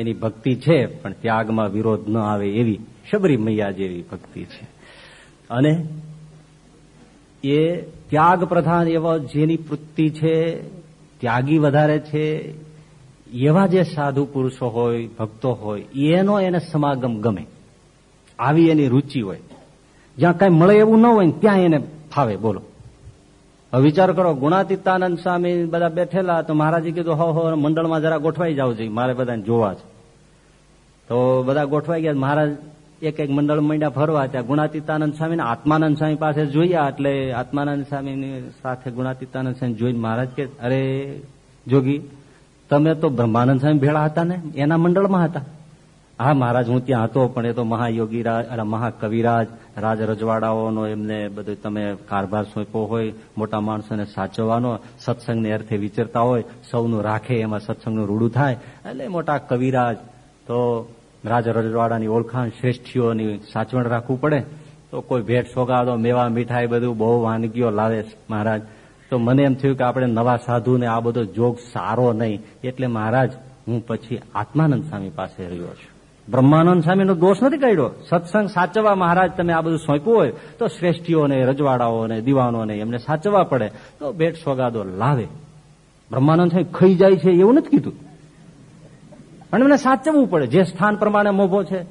એની ભક્તિ છે, પણ ત્યાગમાં વિરોધ ન આવે એવી શબરી મૈયા જેવી ભક્તિ છે. અને એ ત્યાગ પ્રધાન એવા જેની વૃત્તિ છે, ત્યાગી વધારે છે એવા જે સાધુ પુરુષો હોય, ભક્તો હોય, એનો એને સમાગમ ગમે. આવી એની રુચિ હોય. જ્યાં કઈ મળે એવું ન હોય ત્યાં એને ફાવે, બોલો. હવે વિચાર કરો, ગુણાતીતાનંદ સ્વામી બધા બેઠેલા, તો મહારાજે કીધું, હો હો, મંડળમાં જરા ગોઠવાઈ જાવ જોઈએ મારે બધાને જોવા છે. તો બધા ગોઠવાઈ ગયા, મહારાજ એક એક મંડળ મંડ્યા ફરવા, ત્યાં ગુણાતીતાનંદ સ્વામી આત્માનંદ સ્વામી પાસે જોયા, એટલે આત્માનંદ સ્વામીની સાથે ગુણાતીતાનંદ સ્વામી જોઈને મહારાજ કે, અરે, જોગી તમે તો બ્રહ્માનંદ સ્વામી ભેળા હતા ને? એના મંડળમાં હતા. હા, મહારાજ, હું ત્યાં હતો, પણ એ તો મહાયોગી રાજ મહાકવિરાજ, રાજ રજવાડાઓનો એમને બધું તમે કારભાર સોંપ્યો હોય, મોટા માણસોને સાચવવાનો, સત્સંગને અર્થે વિચરતા હોય, સૌનું રાખે, એમાં સત્સંગનું રૂડું થાય. એટલે મોટા કવિરાજ તો રાજ રજવાડાની ઓળખાણ શ્રેષ્ઠીઓની સાચવણ રાખવું પડે. તો કોઈ ભેટ સોગાદો, મેવા, મીઠાઈ બધું બહુ વાનગીઓ લાવે, મહારાજ. તો મને એમ થયું કે આપણે નવા સાધુને આ બધો જોગ સારો નહીં. એટલે મહારાજ, હું પછી આત્માનંદ સ્વામી પાસે રહ્યો છું. બ્રહ્માનંદ સ્વામીનો દોષ નથી કાઢ્યો સત્સંગ સાચવવા મહારાજ તમે આ બધું સોંપ્યું હોય, તો શ્રેષ્ઠીઓને, રજવાડાઓને, દીવાનોને એમને સાચવવા પડે. તો ભેટ સોગાદો લાવે. બ્રહ્માનંદ સ્વામી ખાઈ જાય છે એવું નથી કીધું. પણ એમને સાચવવું પડે. જે સ્થાન પ્રમાણે મોભો છે.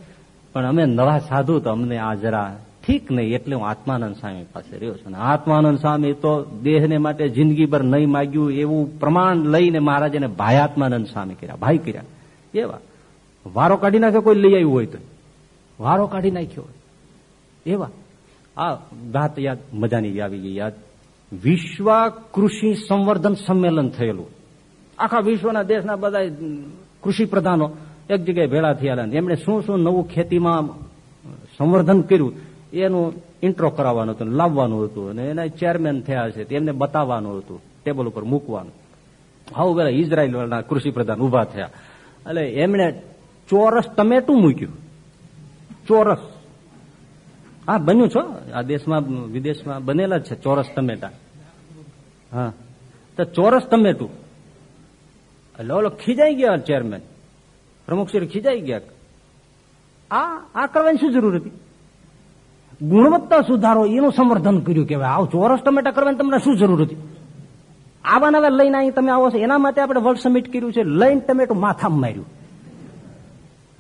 પણ અમે નવા સાધુ તો અમને આ જરા ઠીક નહીં એટલે હું આત્માનંદ સ્વામી પાસે રહ્યો છું. આત્માનંદ સ્વામી તો દેહને માટે જિંદગીભર નહીં માગ્યું એવું પ્રમાણ લઈને મહારાજ એને ભાઈ આત્માનંદ સ્વામી કર્યા, ભાઈ કર્યા. એવા. વારો કાઢી નાખ્યો, કોઈ લઈ આવ્યું હોય તો. વારો કાઢી નાખ્યો એવા. આ ગાત યાદ, મજાની આવી ગઈ યાદ. વિશ્વ કૃષિ સંવર્ધન સંમેલન થયેલું. આખા વિશ્વના દેશના બધા કૃષિ પ્રધાનો એક જગ્યાએ ભેળા થયા એમણે શું શું નવું ખેતીમાં સંવર્ધન કર્યું? એનું ઇન્ટ્રો કરાવવાનું હતું લાવવાનું હતું અને એના ચેરમેન થયા છે તેમને બતાવવાનું હતું ટેબલ ઉપર મૂકવાનું. આવું પેલા ઇઝરાયલ કૃષિ પ્રધાન ઊભા થયા. એટલે એમણે ચોરસ ટમેટું મૂક્યું. ચોરસ. હા, બન્યું છો? આ દેશમાં, વિદેશમાં બનેલા જ છે ચોરસ ટમેટા. હા. તો ચોરસ ટમેટું. એટલે ઓલો ખીજાઈ ગયા ચેરમેન પ્રમુખશ્રી ખીજાઈ ગયા. આ આ કરવાની શું જરૂર હતી? ગુણવત્તા સુધારો, એનું સંવર્ધન કર્યું કે આવ ચોરસ ટમેટા કરવાની તમને શું જરૂર હતી? આવા નવા લઈને અહીં તમે આવો છો. એના માટે આપણે વર્લ્ડ સમિટ કર્યું છે. લઈને ટમેટું માથામાં માર્યું.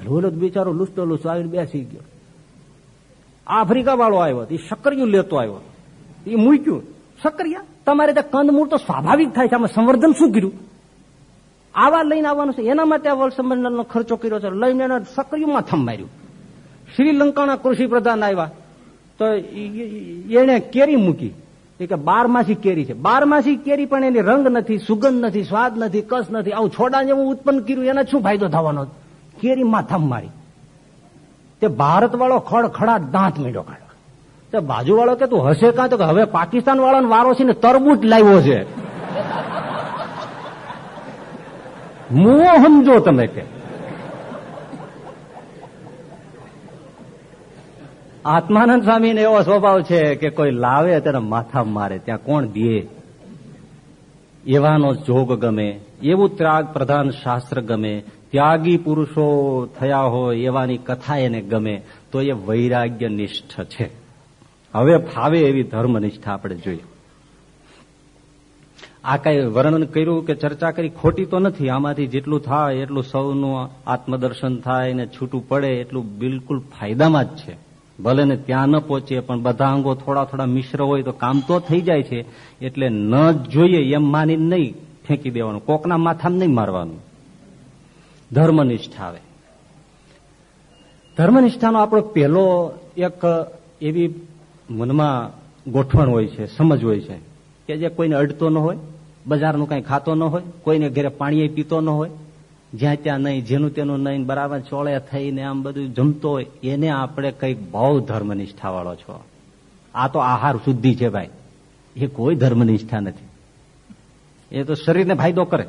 રોલો બિચારો લુસ્તો લુસ્તો આવીને બેસી ગયો. આફ્રિકા વાળો આવ્યો એ સક્રિયું લેતો આવ્યો એ મૂક્યું. સક્રિયા તમારે ત્યાં કંદમૂળ તો સ્વાભાવિક થાય છે. આમાં સંવર્ધન શું કર્યું? આવા લઈને આવવાનું છે. એના માટે આ વર્લ્ડ સંમેલનનો ખર્ચો કર્યો છે. લઈને એને સક્રિયું માથામાં માર્યું. શ્રીલંકાના કૃષિ પ્રધાન આવ્યા. તો એને કેરી મૂકી. એ કે બારમાસી કેરી છે. બારમાસી કેરી પણ એની રંગ નથી સુગંધ નથી સ્વાદ નથી કસ નથી. આવું છોડા જેવું ઉત્પન્ન કર્યું એને શું ફાયદો થવાનો? કેરી માથમ મારી. તે ભારત વાળો ખડખડા દાંત મીડો કાઢો તે બાજુ વાળો કે તું હશે કાં? તો હવે પાકિસ્તાન વાળાનો વારો છે ને તરબૂચ લાવ્યો છે. [LAUGHS] મુઓ સમજો તમે કે. આત્માનંદ સ્વામીને એવો સ્વભાવ છે કે કોઈ લાવે તેને માથા મારે, ત્યાં કોણ દે એવાનો જોગ ગમે, એવું ત્યાગ પ્રધાન શાસ્ત્ર ગમે, ત્યાગી પુરુષો થયા હોય એવાની કથા એને ગમે, તો એ વૈરાગ્ય નિષ્ઠ છે. હવે ફાવે એવી ધર્મનિષ્ઠા આપણે જોઈએ. આ કઈ વર્ણન કર્યું કે ચર્ચા કરી, ખોટી તો નથી. આમાંથી જેટલું થાય એટલું સૌનું આત્મદર્શન થાય ને છૂટું પડે એટલું બિલકુલ ફાયદામાં જ છે. ભલે ને ત્યાં ન પહોંચે, પણ બધા અંગો થોડા થોડા મિશ્ર હોય તો કામ તો થઈ જાય છે. એટલે ન જોઈએ એમ માની નહીં ફેંકી દેવાનું. કોકના માથામાં નહીં મારવાનું. ધર્મનિષ્ઠા આવે. ધર્મનિષ્ઠાનો આપણો પહેલો એક એવી મનમાં ગોઠવણ હોય છે, સમજ હોય છે કે જે કોઈને અડતો ન હોય, બજારનું કઈ ખાતો ન હોય, કોઈને ઘરે પાણી પીતો ન હોય જ્યાં ત્યાં નહીં, જેનું તેનું નહીં, બરાબર, ચોળે થઈને આમ બધું જમતો હોય, એને આપણે કંઈક બહુ ધર્મનિષ્ઠા વાળો છો. આ તો આહાર શુદ્ધિ છે ભાઈ. એ કોઈ ધર્મનિષ્ઠા નથી. એ તો શરીરને ફાયદો કરે.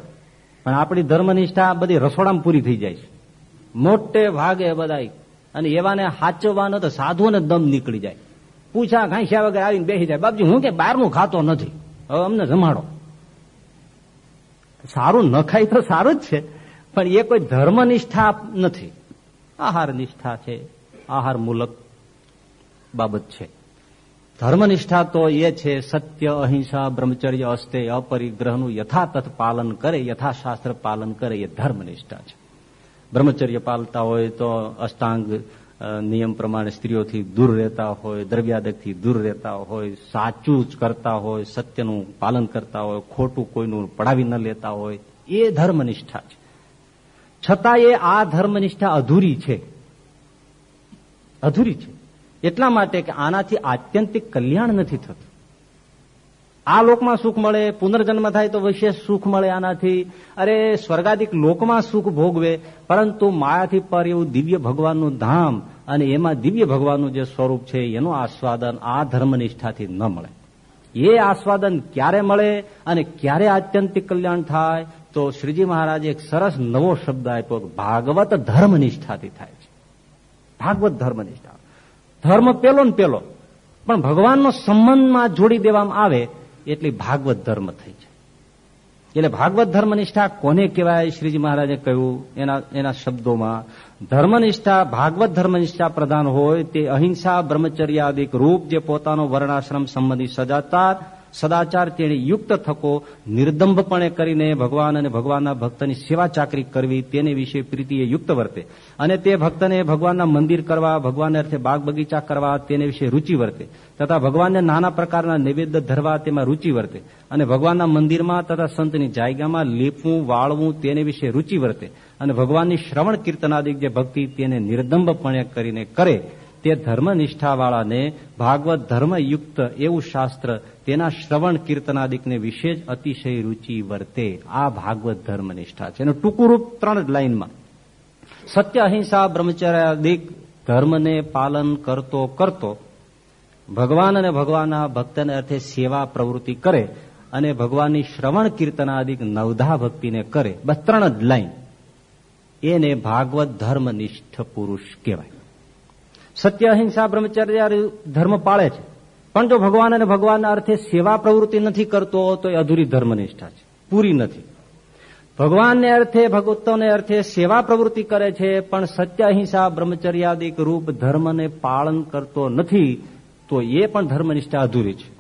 પણ આપણી ધર્મનિષ્ઠા બધી રસોડામાં પૂરી થઈ જાય છે. મોટે ભાગે બધા અને એવાને સાચવવાનો તો સાધુઓને દમ નીકળી જાય. પૂછા ઘાંસ્યા વગર આવીને બેસી જાય. બાપજી, હું કે બહારનું ખાતો નથી. હવે અમને જમાડો. સારું ન ખાય તો સારું જ છે. પણ એ કોઈ ધર્મનિષ્ઠા નથી. આહાર નિષ્ઠા છે. આહાર મૂલક બાબત છે. ધર્મનિષ્ઠા તો એ છે, સત્ય, અહિંસા, બ્રહ્મચર્ય, અસ્તે, અપરિગ્રહનું યથાતથ પાલન કરે, યથાશાસ્ત્ર પાલન કરે, એ ધર્મનિષ્ઠા છે. બ્રહ્મચર્ય પાલતા હોય તો અષ્ટાંગ નિયમ પ્રમાણે સ્ત્રીઓથી દૂર રહેતા હોય, દ્રવ્યાદકથી દૂર રહેતા હોય, સાચું જ કરતા હોય, સત્યનું પાલન કરતા હોય, ખોટું કોઈનું પડાવી ન લેતા હોય, એ ધર્મનિષ્ઠા છે. છતાં એ આ ધર્મનિષ્ઠા અધૂરી છે. અધૂરી છે. એટલા માટે કે આનાથી આત્યંતિક કલ્યાણ નથી થતું. આ લોકમાં સુખ મળે, પુનર્જન્મ થાય તો વિશેષ સુખ મળે આનાથી. અરે, સ્વર્ગાદિક લોકમાં સુખ ભોગવે, પરંતુ માયાથી પર એવું દિવ્ય ભગવાનનું ધામ અને એમાં દિવ્ય ભગવાનનું જે સ્વરૂપ છે, એનું આસ્વાદન આ ધર્મનિષ્ઠાથી ન મળે. એ આસ્વાદન ક્યારે મળે અને ક્યારે આત્યંતિક કલ્યાણ થાય તો શ્રીજી મહારાજે એક સરસ નવો શબ્દ આપ્યો ભાગવત ધર્મનિષ્ઠાથી થાય છે. ભાગવત ધર્મનિષ્ઠા. ધર્મ પેલો ને પેલો. પણ ભગવાનનો સંબંધમાં જોડી દેવામાં આવે એટલી ભાગવત ધર્મ થઈ છે. એટલે ભાગવત ધર્મનિષ્ઠા કોને કહેવાય? શ્રીજી મહારાજે કહ્યું, એના એના શબ્દોમાં, ધર્મનિષ્ઠા ભાગવત ધર્મનિષ્ઠા પ્રધાન હોય તે અહિંસા બ્રહ્મચર્યાદિક રૂપ જે પોતાનો વર્ણાશ્રમ સંબંધી સજાચાર સદાચાર તેની યુક્ત થકો નિર્દંભપણે કરીને ભગવાન અને ભગવાનના ભક્તની સેવા ચાકરી કરવી તેને વિશે પ્રીતિએ યુક્ત વર્તે. અને તે ભક્તને ભગવાનના મંદિર કરવા, ભગવાનને અર્થે બાગ બગીચા કરવા તેને વિશે રૂચિ વર્તે. તથા ભગવાનને નાના પ્રકારના નૈવેદ્ય ધરવા તેમાં રૂચિ વર્તે. અને ભગવાનના મંદિરમાં તથા સંતની જાયગામાં લીપવું, વાળવું તેને વિશે રૂચિ વર્તે. અને ભગવાનની શ્રવણ કીર્તનાદિક જે ભક્તિ તેને નિર્દંભપણે કરીને કરે તે ધર્મનિષ્ઠાવાળાને ભાગવત ધર્મયુક્ત એવું શાસ્ત્ર તેના શ્રવણ કીર્તનાદિકને વિશેષ અતિશય રૂચિ વર્તે. આ ભાગવત ધર્મનિષ્ઠા છે. એનું ટૂંકું ત્રણ લાઇનમાં. સત્ય અહિંસા બ્રહ્મચર્યાદિક ધર્મને પાલન કરતો કરતો ભગવાન અને ભગવાનના ભક્તને અર્થે સેવા પ્રવૃત્તિ કરે અને ભગવાનની શ્રવણ કીર્તનાદિક નવધા ભક્તિને કરે. બસ ત્રણ જ લાઈન એને ભાગવત ધર્મનિષ્ઠ પુરુષ કહેવાય. સત્ય અહિંસા બ્રહ્મચર્ય ધર્મ પાળે છે. પણ જો ભગવાન અને ભગવાનના અર્થે સેવા પ્રવૃત્તિ નથી કરતો, તો એ અધૂરી ધર્મનિષ્ઠા છે. પૂરી નથી. ભગવાનને અર્થે ભગવતોને અર્થે સેવા પ્રવૃત્તિ કરે છે, પણ સત્ય અહિંસા બ્રહ્મચર્યાદિક રૂપ ધર્મને પાલન કરતો નથી, તો એ પણ ધર્મનિષ્ઠા અધૂરી છે.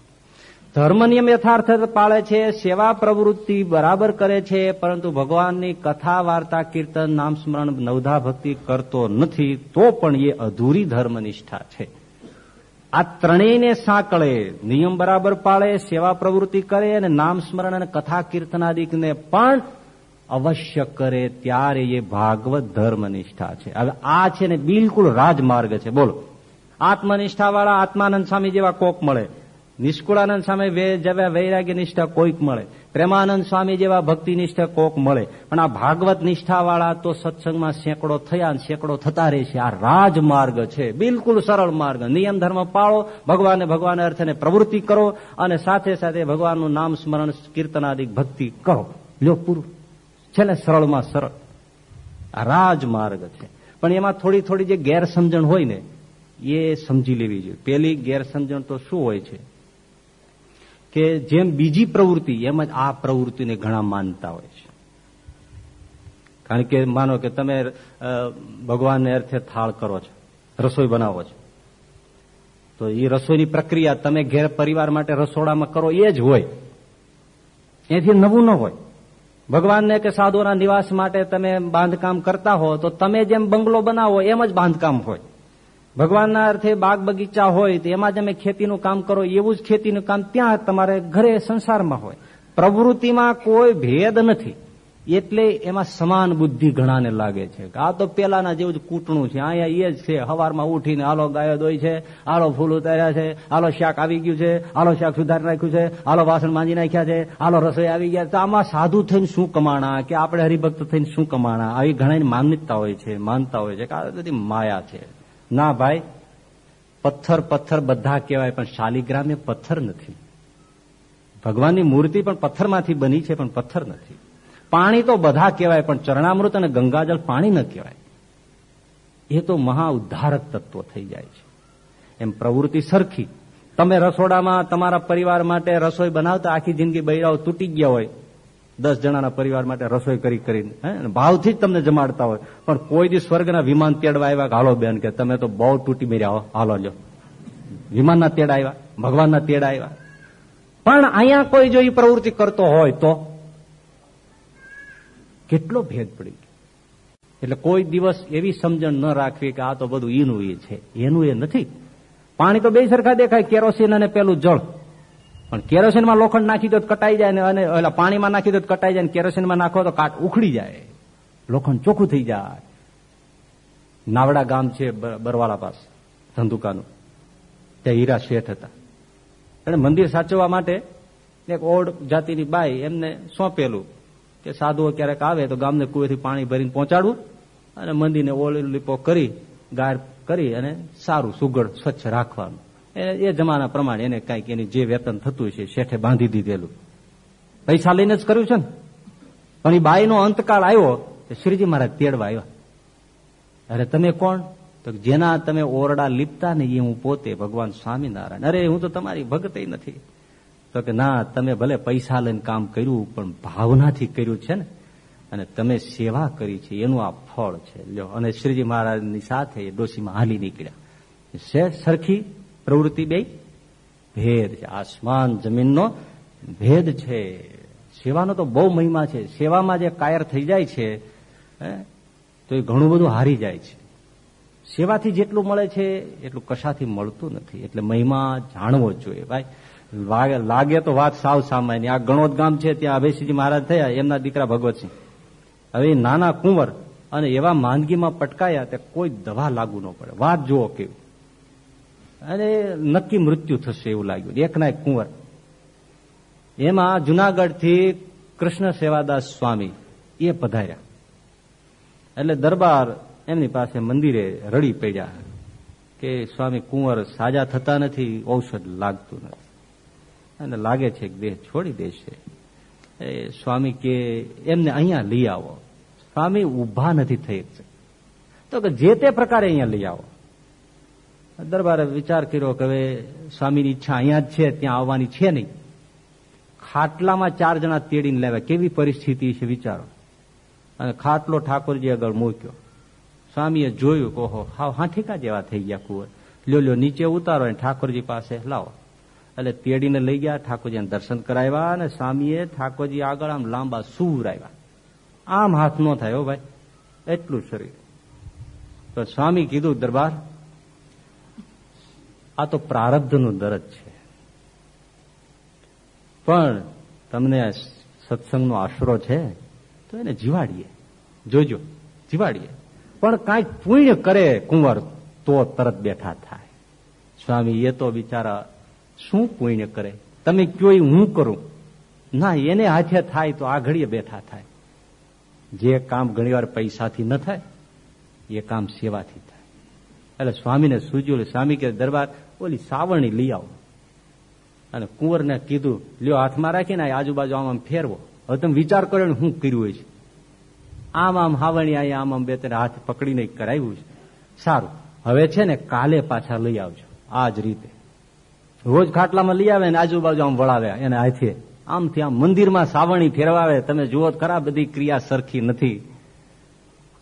ધર્મ નિયમ યથાર્થ પાળે છે, સેવા પ્રવૃત્તિ બરાબર કરે છે, પરંતુ ભગવાનની કથા, વાર્તા, કીર્તન, નામ સ્મરણ, નવધા ભક્તિ કરતો નથી, તો પણ એ અધૂરી ધર્મનિષ્ઠા છે. આ ત્રણેયને સાંકળે, નિયમ બરાબર પાળે, સેવા પ્રવૃત્તિ કરે અને નામ સ્મરણ અને કથા કીર્તનાદિકને પણ અવશ્ય કરે ત્યારે એ ભાગવત ધર્મનિષ્ઠા છે. હવે આ છે ને બિલકુલ રાજમાર્ગ છે. બોલો. આત્મનિષ્ઠા વાળા આત્માનંદ સ્વામી જેવા કોક મળે. નિષ્કુળાનંદ સામે જેવા વૈરાગ્ય નિષ્ઠા કોઈક મળે. પ્રેમાનંદ સ્વામી જેવા ભક્તિ નિષ્ઠા કોક મળે. પણ આ ભાગવત નિષ્ઠાવાળા તો સત્સંગમાં સેંકડો થયા સેંકડો થતા રહે છે. આ રાજમાર્ગ છે. બિલકુલ સરળ માર્ગ. નિયમ ધર્મ પાળો, ભગવાને ભગવાન અર્થને પ્રવૃત્તિ કરો અને સાથે સાથે ભગવાનનું નામ સ્મરણ, કીર્તનાદિક ભક્તિ કરો. લો, પૂરું. છેલ્લે સરળમાં સરળ. આ રાજમાર્ગ છે. પણ એમાં થોડી થોડી જે ગેરસમજણ હોય ને, એ સમજી લેવી જોઈએ. પેલી ગેરસમજણ તો શું હોય છે? કે જેમ બીજી પ્રવૃત્તિ, એમ જ આ પ્રવૃત્તિને ઘણા માનતા હોય છે. કારણ કે માનો કે તમે ભગવાનને અર્થે થાળ કરો છો, રસોઈ બનાવો છો. તો એ રસોઈની પ્રક્રિયા તમે ઘેર પરિવાર માટે રસોડામાં કરો એ જ હોય. એથી નવું ન હોય. ભગવાનને કે સાધુના નિવાસ માટે તમે બાંધકામ કરતા હો, તો તમે જેમ બંગલો બનાવો, એમ જ બાંધકામ હોય. ભગવાનના અર્થે બાગ બગીચા હોય તો એમાં અમે ખેતીનું કામ કરો, એવું જ ખેતીનું કામ ત્યાં તમારે ઘરે સંસારમાં હોય. પ્રવૃત્તિમાં કોઈ ભેદ નથી. એટલે એમાં સમાન બુદ્ધિ ઘણાને લાગે છે. આ તો પેલાના જેવું જ કૂટણું છે. અહીંયા એ જ છે. હવારમાં ઉઠીને આલો ગાયો દોય છે, આલો ફૂલ ઉતાર્યા છે, આલો શાક આવી ગયું છે, આલો શાક સુધારી નાખ્યું છે, આલો વાસણ માંજી નાખ્યા છે, આલો રસોઈ આવી ગયા તો આમાં સાધુ થઈને શું કમાણા? કે આપણે હરિભક્ત થઈને શું કમાણા? આવી ઘણા માન્યતા હોય છે, માનતા હોય છે કે આ બધી માયા છે. ના ભાઈ, પથ્થર પથ્થર બધા કહેવાય, પણ શાલિગ્રામ એ પથ્થર નથી. ભગવાનની મૂર્તિ પણ પથ્થરમાંથી બની છે, પણ પથ્થર નથી. પાણી તો બધા કહેવાય, પણ ચરણામૃત અને ગંગાજળ પાણી ન કહેવાય. એ તો મહા ઉદ્ધારક તત્વો થઈ જાય છે. એમ પ્રવૃત્તિ સરખી. તમે રસોડામાં, તમારા પરિવાર માટે રસોઈ બનાવતા, આખી જિંદગી બૈરાઓ તૂટી ગયા હોય દસ જણાના પરિવાર માટે રસોઈ કરી કરીને ભાવથી જ તમને જમાડતા હોય. પણ કોઈ દી સ્વર્ગના વિમાન તેડવા આવ્યા હાલો બેન, કે તમે તો બહુ તૂટી મેર્યા હાલો લો વિમાનના તેડા આવ્યા, ભગવાનના તેડા આવ્યા. પણ અહીંયા કોઈ જો એ પ્રવૃત્તિ કરતો હોય તો કેટલો ભેદ પડી એટલે કોઈ દિવસ એવી સમજણ ન રાખવી કે આ તો બધું ઈનું એ છે. એનું એ નથી. પાણી તો બે સરખા દેખાય, કેરોસીન અને પેલું જળ. પણ કેરોસીનમાં લોખંડ નાખી દો કટાઈ જાય અને એટલે પાણીમાં નાખી દો કટાઈ જાય કેરોસીનમાં નાખો તો કાટ ઉખડી જાય. લોખંડ ચોખ્ખું થઈ જાય. નાવડા ગામ છે બરવાળા પાસ, ધંધુકાનું. ત્યાં હીરા શેઠ હતા. એને મંદિર સાચવવા માટે એક ઓડ જાતિની બાઈ એમને સોંપેલું કે સાધુઓ ક્યારેક આવે તો ગામને કુવેથી પાણી ભરીને પહોંચાડવું અને મંદિરને ઓળ લીપો કરી, ગાર કરી અને સારું સુગડ સ્વચ્છ રાખવાનું. એ જમાના પ્રમાણે એને કંઈક એની જે વેતન થતું છે શેઠે બાંધી દીધેલું. પૈસા લઈને જ કર્યું છે ને? પણ એ બાઈનો અંતકાળ આવ્યો તો શ્રીજી મહારાજ તેડવા આવ્યા. અરે તમે કોણ? તો જેના તમે ઓરડા લીપતા ને એ હું પોતે ભગવાન સ્વામિનારાયણ. અરે હું તો તમારી ભગત નથી. તો કે ના, તમે ભલે પૈસા લઈને કામ કર્યું, પણ ભાવનાથી કર્યું છે ને? અને તમે સેવા કરી છે, એનું આ ફળ છે. લ્યો. અને શ્રીજી મહારાજની સાથે ડોશીમાં હાલી નીકળ્યા. છે સરખી પ્રવૃત્તિ બે? ભેદ છે. આસમાન જમીનનો ભેદ છે. સેવાનો તો બહુ મહિમા છે. સેવામાં જે કાયર થઈ જાય છે તો એ ઘણું બધું હારી જાય છે. સેવાથી જેટલું મળે છે, એટલું કશાથી મળતું નથી. એટલે મહિમા જાણવો જ જોઈએ. ભાઈ, લાગે તો વાત સાવ સામાન્ય. આ ગણોદ ગામ છે, ત્યાં અભયસિંહજી મહારાજ થયા, એમના દીકરા ભગવતસિંહ હવે નાના કુંવર અને એવા માંદગીમાં પટકાયા તે કોઈ દવા લાગુ ન પડે. વાત જુઓ કેવું. અને નક્કી મૃત્યુ થશે એવું લાગ્યું. એકના એક કુંવર. એમાં જુનાગઢથી કૃષ્ણ સેવાદાસ સ્વામી એ પધાર્યા. એટલે દરબાર એમની પાસે મંદિરે રડી પડ્યા કે, સ્વામી, કુંવર સાજા થતા નથી, ઔષધ લાગતું નથી. અને લાગે છે કે દેહ છોડી દેશે. એ સ્વામી કે, એમને અહીંયા લઈ આવો. સ્વામી ઊભા નથી થઈ તો કે, જે તે પ્રકારે અહીંયા લઈ આવો. દરબારે વિચાર કર્યો કે હવે સ્વામીની ઈચ્છા અહીંયા જ છે, ત્યાં આવવાની છે નહીં. ખાટલામાં ચાર જણા તેડીને લાવ્યા. કેવી પરિસ્થિતિ છે વિચારો. અને ખાટલો ઠાકોરજી આગળ મૂક્યો. સ્વામીએ જોયું કે ઓહો, હાવ હાંઠીકા જેવા થઈ ગયા કુંવર. લ્યો લ્યો, નીચે ઉતારો અને ઠાકોરજી પાસે લાવો. એટલે તેડીને લઈ ગયા ઠાકોરજીને દર્શન કરાવ્યા અને સ્વામીએ ઠાકોરજી આગળ આમ લાંબા સૂર આમ હાથ ન થાય હો ભાઈ, એટલું શરીર. તો સ્વામી કીધું, દરબાર આ તો પ્રારબ્ધનું દરજ છે. પણ તમને સત્સંગનો આશરો છે, તો એને જીવાડીએ. જોજો, જીવાડીએ. પણ કાંઈક પુણ્ય કરે કુંવર, તો તરત બેઠા થાય. સ્વામી, એ તો બિચારા શું પુણ્ય કરે? તમે કયો હું કરું? ના, એને હાથે થાય તો આ બેઠા થાય. જે કામ ઘણીવાર પૈસાથી ન થાય, એ કામ સેવાથી થાય. એટલે સ્વામીને સૂજ્યું સ્વામી કે દરબાર ઓલી સાવરણી લઈ આવો. અને કુંવરને કીધું, લ્યો હાથમાં રાખીને આજુબાજુ આમ આમ ફેરવો. હવે તમે વિચાર કર્યો ને શું કર્યું હોય છે. આમ આમ હાવણી અહીંયા આમ આમ બે ત્રણ હાથ પકડીને કરાવ્યું છે. સારું, હવે છે ને કાલે પાછા લઈ આવજો, આ જ રીતે. રોજ ખાટલામાં લઈ આવે ને આજુબાજુ આમ વળાવે, એને હાથે. આમથી આમ મંદિરમાં સાવણી ફેરવાવે. તમે જુઓ ખરા બધી ક્રિયા સરખી નથી.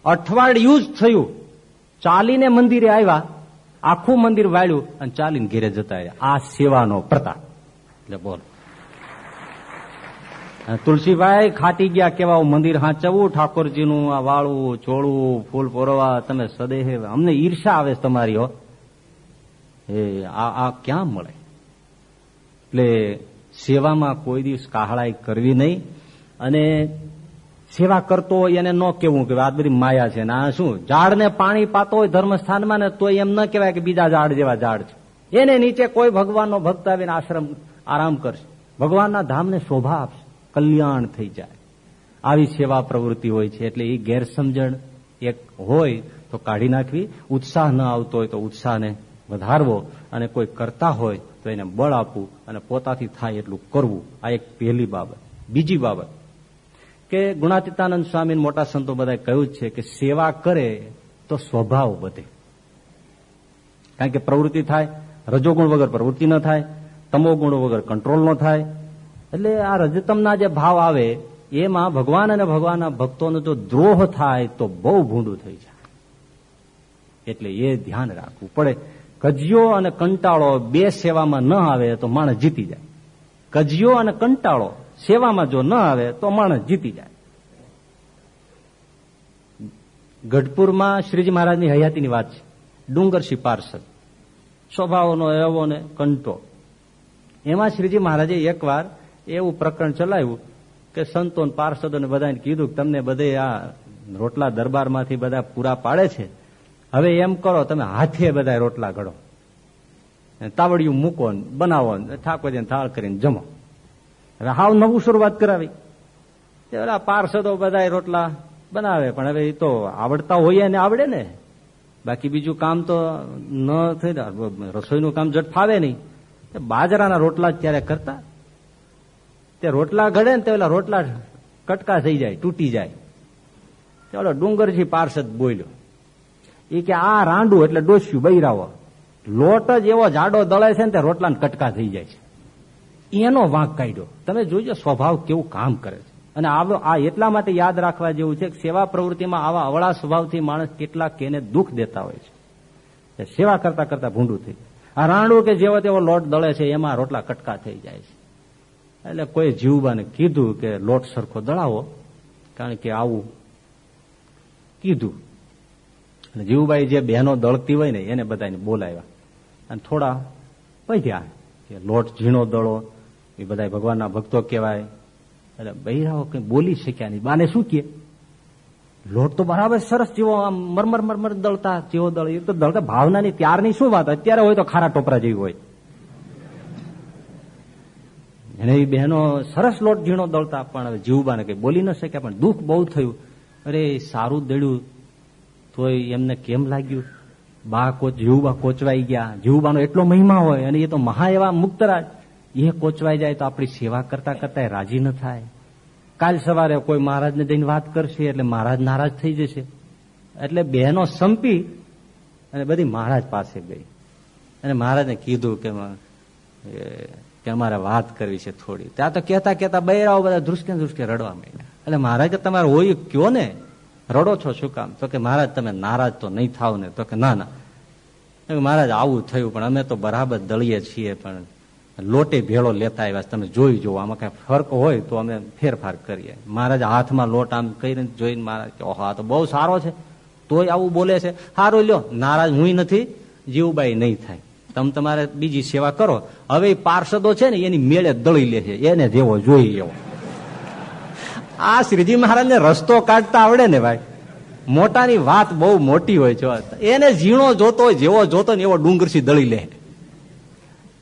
અઠવાડિયું જ થયું. ચાલીને મંદિરે આવ્યા. આખું મંદિર વાળ્યું અને ચાલીને ઘેરે જતા આ સેવાનો પ્રતાપ. એટલે બોલો. તુલસીભાઈ ખાટી ગયા કેવા મંદિર હાંચવું, ઠાકોરજીનું આ વાળવું ચોળવું ફૂલ પોરવા, તમે સદેહ, અમને ઈર્ષા આવે તમારી, હો. એ, આ આ ક્યાં મળે? એટલે સેવામાં કોઈ દિવસ કાહળાઈ કરવી નહીં. અને સેવા કરતો હોય એને ન કેવું કે આ બધી માયા છે ને આ શું? ઝાડને પાણી પાતો હોય ધર્મસ્થાનમાં ને તો એમ ન કહેવાય કે બીજા ઝાડ જેવા ઝાડ છે. એને નીચે કોઈ ભગવાનનો ભક્ત આવીને આશ્રમ આરામ કરશે. ભગવાનના ધામને શોભા આપશે. કલ્યાણ થઈ જાય. આવી સેવા પ્રવૃત્તિ હોય છે એટલે એ ગેરસમજણ એક હોય તો કાઢી નાખવી. ઉત્સાહ ન આવતો હોય તો ઉત્સાહને વધારવો. અને કોઈ કરતા હોય તો એને બળ આપવું અને પોતાથી થાય એટલું કરવું. આ એક પહેલી બાબત. બીજી બાબત. કે ગુણાતીતાનંદ સ્વામી મોટા સંતો બધા કહ્યું છે કે સેવા કરે તો સ્વભાવ વધે. કારણ કે પ્રવૃત્તિ થાય રજોગુણ વગર પ્રવૃત્તિ ન થાય, તમો ગુણ વગર કંટ્રોલ ન થાય. એટલે આ રજતમના જે ભાવ આવે, એમાં ભગવાન અને ભગવાનના ભક્તોનો જો દ્રોહ થાય તો બહુ ભૂંડું થઈ જાય. એટલે એ ધ્યાન રાખવું પડે. કજિયો અને કંટાળો બે સેવામાં ન આવે તો માણસ જીતી જાય. કજિયો અને કંટાળો સેવામાં જો ન આવે તો માણસ જીતી જાય. ગઢપુરમાં શ્રીજી મહારાજની હયાતીની વાત છે. ડુંગરશી પાર્ષદ સ્વભાવનો એવો ને કંટો. એમાં શ્રીજી મહારાજે એકવાર એવું પ્રકરણ ચલાવ્યું કે સંતો પાર્ષદોને બધાને કીધું કે તમને બધે આ રોટલા દરબારમાંથી બધા પૂરા પાડે છે. હવે એમ કરો, તમે હાથે બધા રોટલા ઘડો. તાવડિયું મૂકો બનાવો ઠાકોરજીને થાળ કરીને જમો. હવે હાવ નવું શરૂઆત કરાવી. ઓલા પાર્ષદો બધા રોટલા બનાવે, પણ હવે એ તો આવડતા હોઈએ ને આવડે ને. બાકી બીજું કામ તો ન થઈ રસોઈનું કામ જટ ફાવે નહીં. બાજરાના રોટલા ત્યારે કરતા. તે રોટલા ઘડે ને તે ઓલા રોટલા કટકા થઈ જાય, તૂટી જાય. ચાલો ડુંગરજી પાર્ષદ બોલ્યો. એ કે આ રાંડું એટલે ડોસ્યું બૈરાવો લોટ જ એવો જાડો દળે છે ને તે રોટલા કટકા થઈ જાય છે. એનો વાંક કાઢ્યો. તમે જોઈજો સ્વભાવ કેવું કામ કરે છે. અને આ એટલા માટે યાદ રાખવા જેવું છે કે સેવા પ્રવૃત્તિમાં આવા અવળા સ્વભાવથી માણસ કેટલાક કેને દુઃખ દેતા હોય છે. સેવા કરતા કરતા ભૂંડું થઈ આ રાંડું કે જેવો તેવો લોટ દળે છે, એમાં રોટલા કટકા થઈ જાય છે. એટલે કોઈ જીવબાને કીધું કે લોટ સરખો દળાવો, કારણ કે આવું કીધું. અને જીવુબાઈ જે બહેનો દળતી હોય ને, એને બધાને બોલાવ્યા. અને થોડા પધ્યા કે લોટ ઝીણો દળો એ બધા ભગવાનના ભક્તો કહેવાય. એટલે બૈરાઓ કઈ બોલી શક્યા નહીં. બાને શું કહે? લોટ તો બરાબર સરસ જેવો આમ મરમર મરમર દળતા, જેવો દળ. એ તો દળતા ભાવનાની ત્યારની શું વાત? અત્યારે હોય તો ખારા ટોપરા જેવી હોય. એને એ બહેનો સરસ લોટ ઝીણો દળતા, પણ જીવબાને કઈ બોલી ન શક્યા, પણ દુઃખ બહુ થયું. અરે સારું દળ્યું, તોય એમને કેમ લાગ્યું? બા કોચ જીવબા કોચવાઈ ગયા. જીવબાનો એટલો મહિમા હોય, અને એ તો મહા એવા મુક્તરાજ. એ કોચવાઈ જાય તો આપણી સેવા કરતા કરતા રાજી ન થાય. કાલ સવારે કોઈ મહારાજને જઈને વાત કરશે એટલે મહારાજ નારાજ થઈ જશે. એટલે બહેનો સંપી અને બધી મહારાજ પાસે ગઈ. અને મહારાજને કીધું કે અમારે વાત કરવી છે થોડી. ત્યાં તો કહેતા કહેતા બૈરાઓ બધા ધ્રુસકે ધ્રુસકે રડવા માંડ્યા. એટલે મહારાજ તમારે હોય કયો ને? રડો છો શું કામ? તો કે મહારાજ તમે નારાજ તો નહીં થાવ ને. તો કે ના ના. મહારાજ આવું થયું પણ અમે તો બરાબર દળીએ છીએ પણ લોટે ભેળો લેતા આવ્યા તમે જોઈ જુઓ, આમાં કઈ ફરક હોય તો અમે ફેરફાર કરીએ. મહારાજ હાથમાં લોટ આમ કરીને જોઈને મહારાજ કે ઓહો તો બહુ સારો છે. તોય આવું બોલે છે. સારું લ્યો, નારાજ હું નથી, જીવબાઈ નહીં થાય. તમે તમારે બીજી સેવા કરો. હવે પાર્ષદો છે ને, એની મેળે દળી લે છે. એને જેવો જોઈ એવો. આ શ્રીજી મહારાજને રસ્તો કાઢતા આવડે ને ભાઈ. મોટાની વાત બહુ મોટી હોય છે. એને ઝીણો જોતો જેવો જોતો ને એવો ડુંગરસી દળી લે.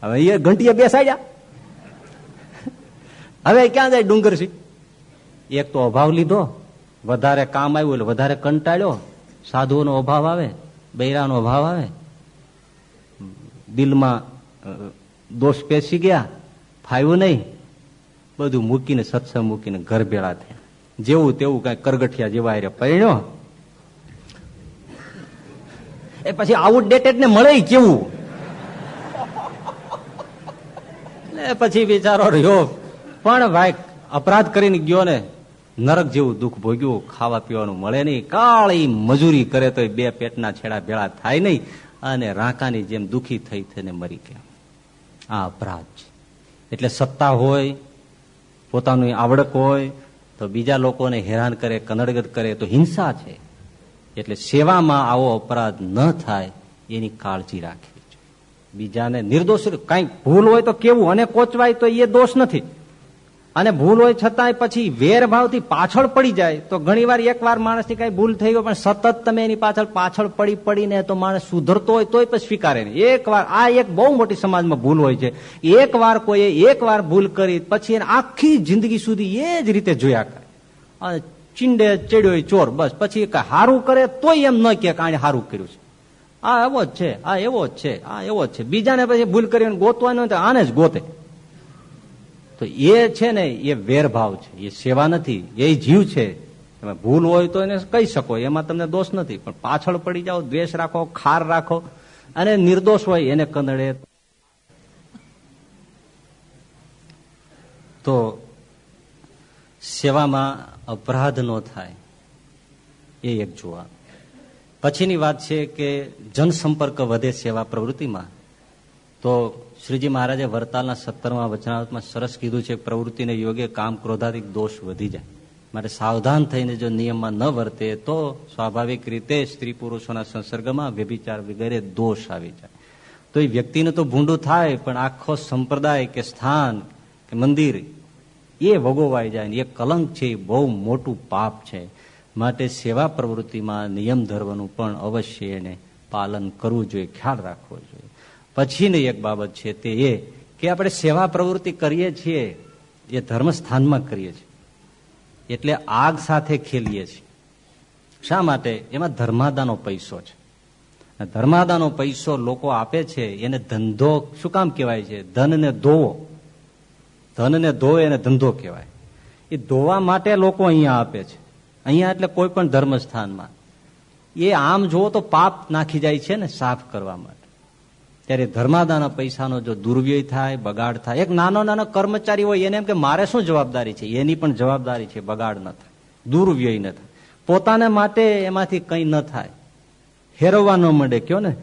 હવે એ ઘંટીએ બેસાડ્યા હવે ક્યાં જાય ડુંગરસી એક તો અભાવ લીધો. વધારે કામ આવ્યું એટલે વધારે કંટાળ્યો. સાધુઓનો અભાવ આવે બૈરાનો અભાવ આવે. દિલમાં દોષ પેસી ગયા ફાયું નહીં. બધું મૂકીને સત્સંગ મૂકીને ઘર ભેળા થયા. જેવું તેવું કઈ કરગઠિયા જેવા એ પરિણ્યો. એ પછી આઉટડેટેડ ને મળે કેવું? એ પછી બિચારો રહ્યો, પણ ભાઈ, અપરાધ કરીને ગયો ને, નરક જેવું દુઃખ ભોગ્યું, ખાવા પીવાનું મળે નહીં, કાળી મજૂરી કરે તો બે પેટના છેડા ભેળા થાય નહીં, અને રાંકાની જેમ દુઃખી થઈ થઈને મરી ગયા. આ અપરાધ છે. એટલે સત્તા હોય, પોતાની આવડક હોય, તો બીજા લોકોને હેરાન કરે, કનડગત કરે, તો હિંસા છે. એટલે સેવામાં આવો અપરાધ ન થાય, એની કાળજી જોઈએ બીજાને નિર્દોષ કઈ ભૂલ હોય તો કેવું? અને કોચવાય તો એ દોષ નથી. અને ભૂલ હોય છતાંય પછી વેરભાવથી પાછળ પડી જાય. તો ઘણી વાર એક વાર માણસની કઈ ભૂલ થઈ ગયો પણ સતત તમે એની પાછળ પાછળ પડી પડીને તો માણસ સુધરતો હોય તોય પણ સ્વીકારે નહીં. એક વાર આ એક બહુ મોટી સમાજમાં ભૂલ હોય છે. એક વાર કોઈએ એક વાર ભૂલ કરી, પછી એને આખી જિંદગી સુધી એ જ રીતે જોયા કરે. અને ચીંડે ચેડ્યો ચોર, બસ. પછી હારું કરે તોય એમ ન કે આને હારું કર્યું છે. આ એવો જ છે, આ એવો જ છે, આ એવો જ છે. બીજાને પછી ભૂલ કરીને ગોતવાનું તો આને જ ગોતે. તો એ છે ને, એ વેરભાવ છે. એ સેવા નથી, એ જીવ છે. તમે ભૂલ હોય તો એને કહી શકો, એમાં તમને દોષ નથી. પણ પાછળ પડી જાઓ, દ્વેષ રાખો, ખાર રાખો, અને નિર્દોષ હોય એને કંદડે. તો સેવામાં અપરાધ ન થાય. એ એક જોવા પછીની વાત છે કે જનસંપર્ક વધે સેવા પ્રવૃત્તિમાં. તો શ્રીજી મહારાજે વરતાલના સત્તરમાં વચનાવતમાં સરસ કીધું છે પ્રવૃત્તિને યોગ્ય કામ ક્રોધાધિક દોષ વધી જાય. માટે સાવધાન થઈને જો નિયમમાં ન વર્તે તો સ્વાભાવિક રીતે સ્ત્રી પુરુષોના સંસર્ગમાં વ્યભિચાર વગેરે દોષ આવી જાય. તો એ વ્યક્તિને તો ભૂંડું થાય, પણ આખો સંપ્રદાય કે સ્થાન કે મંદિર એ વગોવાઈ જાય એ કલંક છે, એ બહુ મોટું પાપ છે. માટે સેવા પ્રવૃત્તિમાં નિયમ ધરવાનું પણ અવશ્ય એને પાલન કરવું જોઈએ, ખ્યાલ રાખવો જોઈએ. પછીની એક બાબત છે તે એ કે આપણે સેવા પ્રવૃત્તિ કરીએ છીએ, એ ધર્મસ્થાનમાં કરીએ છીએ. એટલે આગ સાથે ખેલીએ છીએ. શા માટે? એમાં ધર્માદાનો પૈસો છે. ધર્માદાનો પૈસો લોકો આપે છે, એને ધંધો શું કામ કહેવાય છે? ધનને ધોવો. ધનને ધોવે એને ધંધો કહેવાય. એ ધોવા માટે લોકો અહીંયા આપે છે. અહીંયા એટલે કોઈ પણ ધર્મસ્થાનમાં. એ આમ જુઓ તો પાપ નાખી જાય છે ને સાફ કરવા માટે. ત્યારે ધર્માદાના પૈસાનો જો દુર્વ્યય થાય, બગાડ થાય, એક નાનો નાનો કર્મચારી હોય એને એમ કે મારે શું જવાબદારી છે? એની પણ જવાબદારી છે, બગાડ ન થાય, દુર્વ્યય ન થાય. પોતાને માટે એમાંથી કંઈ ન થાય. હેરવવા ન મળે કયો ને?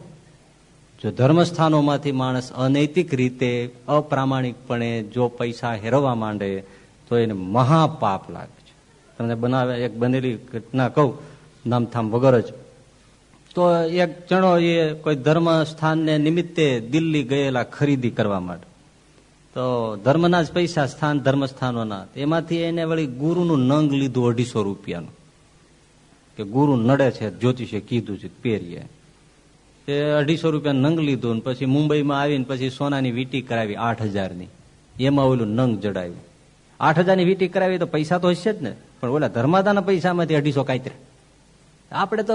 જો ધર્મસ્થાનોમાંથી માણસ અનૈતિક રીતે, અપ્રામાણિકપણે જો પૈસા હેરવવા માંડે, તો એને મહાપાપ લાગે. તમને બનાવે, એક બનેલી ઘટના કહું, નામથામ વગર જ. તો એક જણો એ કોઈ ધર્મ સ્થાનને નિમિત્તે દિલ્હી ગયેલા ખરીદી કરવા માટે. તો ધર્મના જ પૈસા સ્થાન ધર્મસ્થાનોના. એમાંથી એને વળી ગુરુનું નંગ લીધું અઢીસો રૂપિયાનું. કે ગુરુ નડે છે, જ્યોતિષે કીધું છે, પહેરીએ. તે અઢીસો રૂપિયા નંગ લીધું ને પછી મુંબઈમાં આવીને પછી સોનાની વીટી કરાવી આઠ હજારની. એમાં ઓલું નંગ જડાવ્યું આઠ હજારની વીટી કરાવી તો પૈસા તો હશે જ ને. પણ ઓલા ધર્માદાના પૈસામાંથી અઢીસો કાંતરે આપણે તો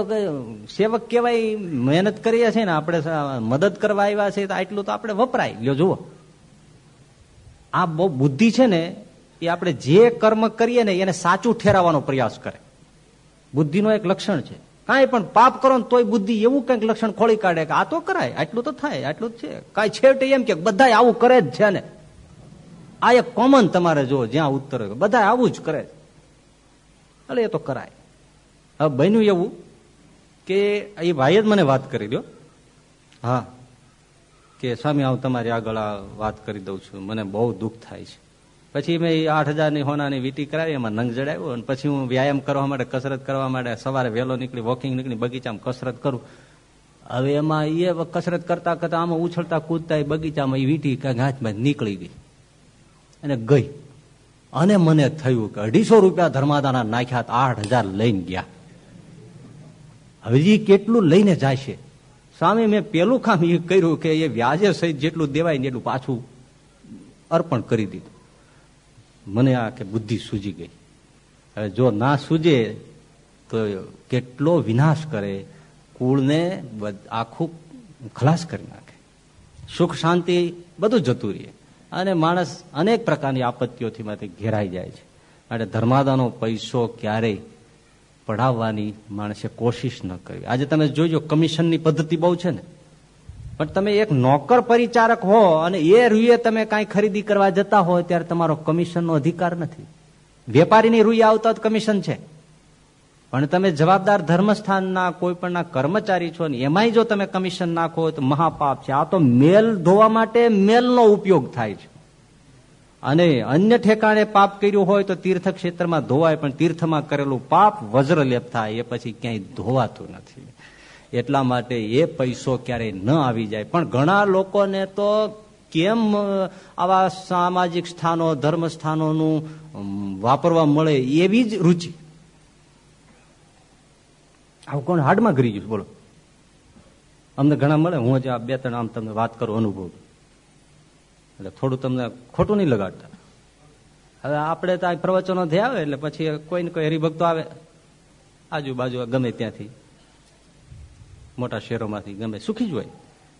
સેવક કહેવાય, મહેનત કરીએ છીએ ને, આપણે મદદ કરવા આવ્યા છે તો આટલું તો આપણે વપરાય. લ્યો, જુઓ. આ બહુ બુદ્ધિ છે ને, એ આપણે જે કર્મ કરીએ ને, એને સાચું ઠેરાવવાનો પ્રયાસ કરે. બુદ્ધિનો એક લક્ષણ છે. કાંઈ પણ પાપ કરો ને, તોય બુદ્ધિ એવું કંઈક લક્ષણ ખોળી કાઢે કે આ તો કરાય, આટલું તો થાય, આટલું જ છે. કાંઈ છેવટે એમ કે બધા આવું કરે જ છે ને. આ એક કોમન તમારે જો જ્યાં ઉત્તર બધા આવું જ કરે. એટલે એ તો કરાય. હવે બન્યું એવું કે એ ભાઈએ જ મને વાત કરી દો હા, કે સ્વામી હું તમારી આગળ આ વાત કરી દઉં છું. મને બહુ દુઃખ થાય છે. પછી મેં આઠ હજારની હોનાની વીટી કરાવી, એમાં નંગ જડાવ્યો અને પછી હું વ્યાયામ કરવા માટે, કસરત કરવા માટે સવારે વહેલો નીકળી, વોકિંગ નીકળી, બગીચામાં કસરત કરું. હવે એમાં એ કસરત કરતા કરતા આમાં ઉછળતા કૂદતા એ બગીચામાં એ વીટી ગાંચમાં નીકળી ગઈ. અને ગઈ. અને મને થયું કે અઢીસો રૂપિયા ધર્માદાના નાખ્યા આઠ હજાર લઈને ગયા. હજી કેટલું લઈને જાય છે? સામે મેં પેલું કામ એ કર્યું કે એ વ્યાજે સહિત જેટલું દેવાય ને એટલું પાછું અર્પણ કરી દીધું. મને આ કે બુદ્ધિ સૂજી ગઈ. હવે જો ના સૂજે તો કેટલો વિનાશ કરે. કુળને આખું ખલાસ કરી નાખે. સુખ શાંતિ બધું જતું રહે. અને માણસ અનેક પ્રકારની આપત્તિઓથી માંથી ઘેરાઈ જાય છે. માટે ધર્માદાનો પૈસો ક્યારેય પઢાવવાની માણસે કોશિશ ન કરવી આજે તમે જોજો, કમિશનની પદ્ધતિ બહુ છે ને. પણ તમે એક નોકર પરિચારક હો અને એ રૂએ તમે કાંઈ ખરીદી કરવા જતા હો, ત્યારે તમારો કમિશનનો અધિકાર નથી. વેપારીની રૂએ આવતા જ કમિશન છે. પણ તમે જવાબદાર ધર્મસ્થાનના કોઈ પણના કર્મચારી છો ને એમાંય જો તમે કમિશન નાખો તો મહાપાપ છે. આ તો મેલ ધોવા માટે મેલનો ઉપયોગ થાય છે. અને અન્ય ઠેકાણે પાપ કર્યું હોય તો તીર્થ ક્ષેત્રમાં ધોવાય, પણ તીર્થમાં કરેલું પાપ વજ્રલેપ થાય, એ પછી ક્યાંય ધોવાતું નથી. એટલા માટે એ પૈસો ક્યારેય ન આવી જાય. પણ ઘણા લોકોને તો કેમ આવા સામાજિક સ્થાનો ધર્મ સ્થાનોનું વાપરવા મળે એવી જ રુચિ. આવું કોણ હાડમાં ઘરી ગયું? બોલો. અમને ઘણા મળે, હું જ આ બે ત્રણ આમ તમને વાત કરું, અનુભવ એટલે થોડું તમને ખોટું નહીં લગાડતા. હવે આપણે તો આ પ્રવચનો થઈ આવે, એટલે પછી કોઈ ને કોઈ હરિભક્તો આવે, આજુબાજુ ગમે ત્યાંથી. મોટા શહેરોમાંથી ગમે, સુખી જ હોય.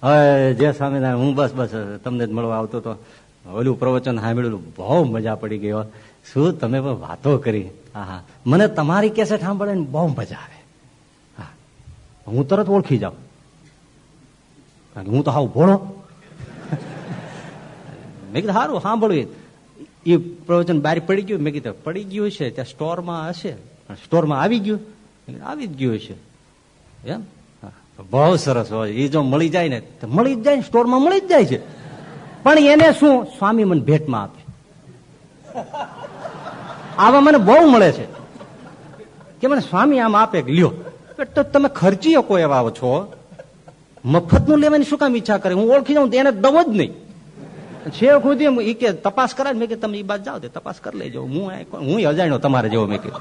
હવે જે સ્વામિનારાયણ, હું બસ બસ, તમને જ મળવા આવતો તો ઓલું પ્રવચન સાંભળેલું, બહુ મજા પડી ગઈ શું તમે પણ વાતો કરી? હા હા મને તમારી કેસેટ સાંભળે બહુ મજા આવે. હું તરત ઓળખી જાઉં. કારણ કે હું તો હાવ ભોળો મેં કીધું સારું સાંભળ્યું એ. પ્રવચન બહાર પડી ગયું. મેં કીધું, પડી ગયું છે, ત્યાં સ્ટોરમાં હશે. સ્ટોરમાં આવી ગયું. આવી જ ગયું છે એમ? બહુ સરસ હોય. એ જો મળી જાય ને, તો મળી જ જાય ને, સ્ટોરમાં મળી જ જાય છે. પણ એને શું? સ્વામી મને ભેટમાં આપે. આવા મને બહુ મળે છે. કે મને સ્વામી આમ આપે લ્યો. તો તમે ખર્ચી શકો એવા છો. મફતનું લેવાની શું કામ ઈચ્છા કરે? હું ઓળખી જાઉં એને દવ જ નહીં. છે સુધી એ કે તપાસ કરાય મેં કે તમે એ બાદ જાઓ તે તપાસ કરી લેજો. હું હું અજાણ્યો તમારે જેવો મેં કીધું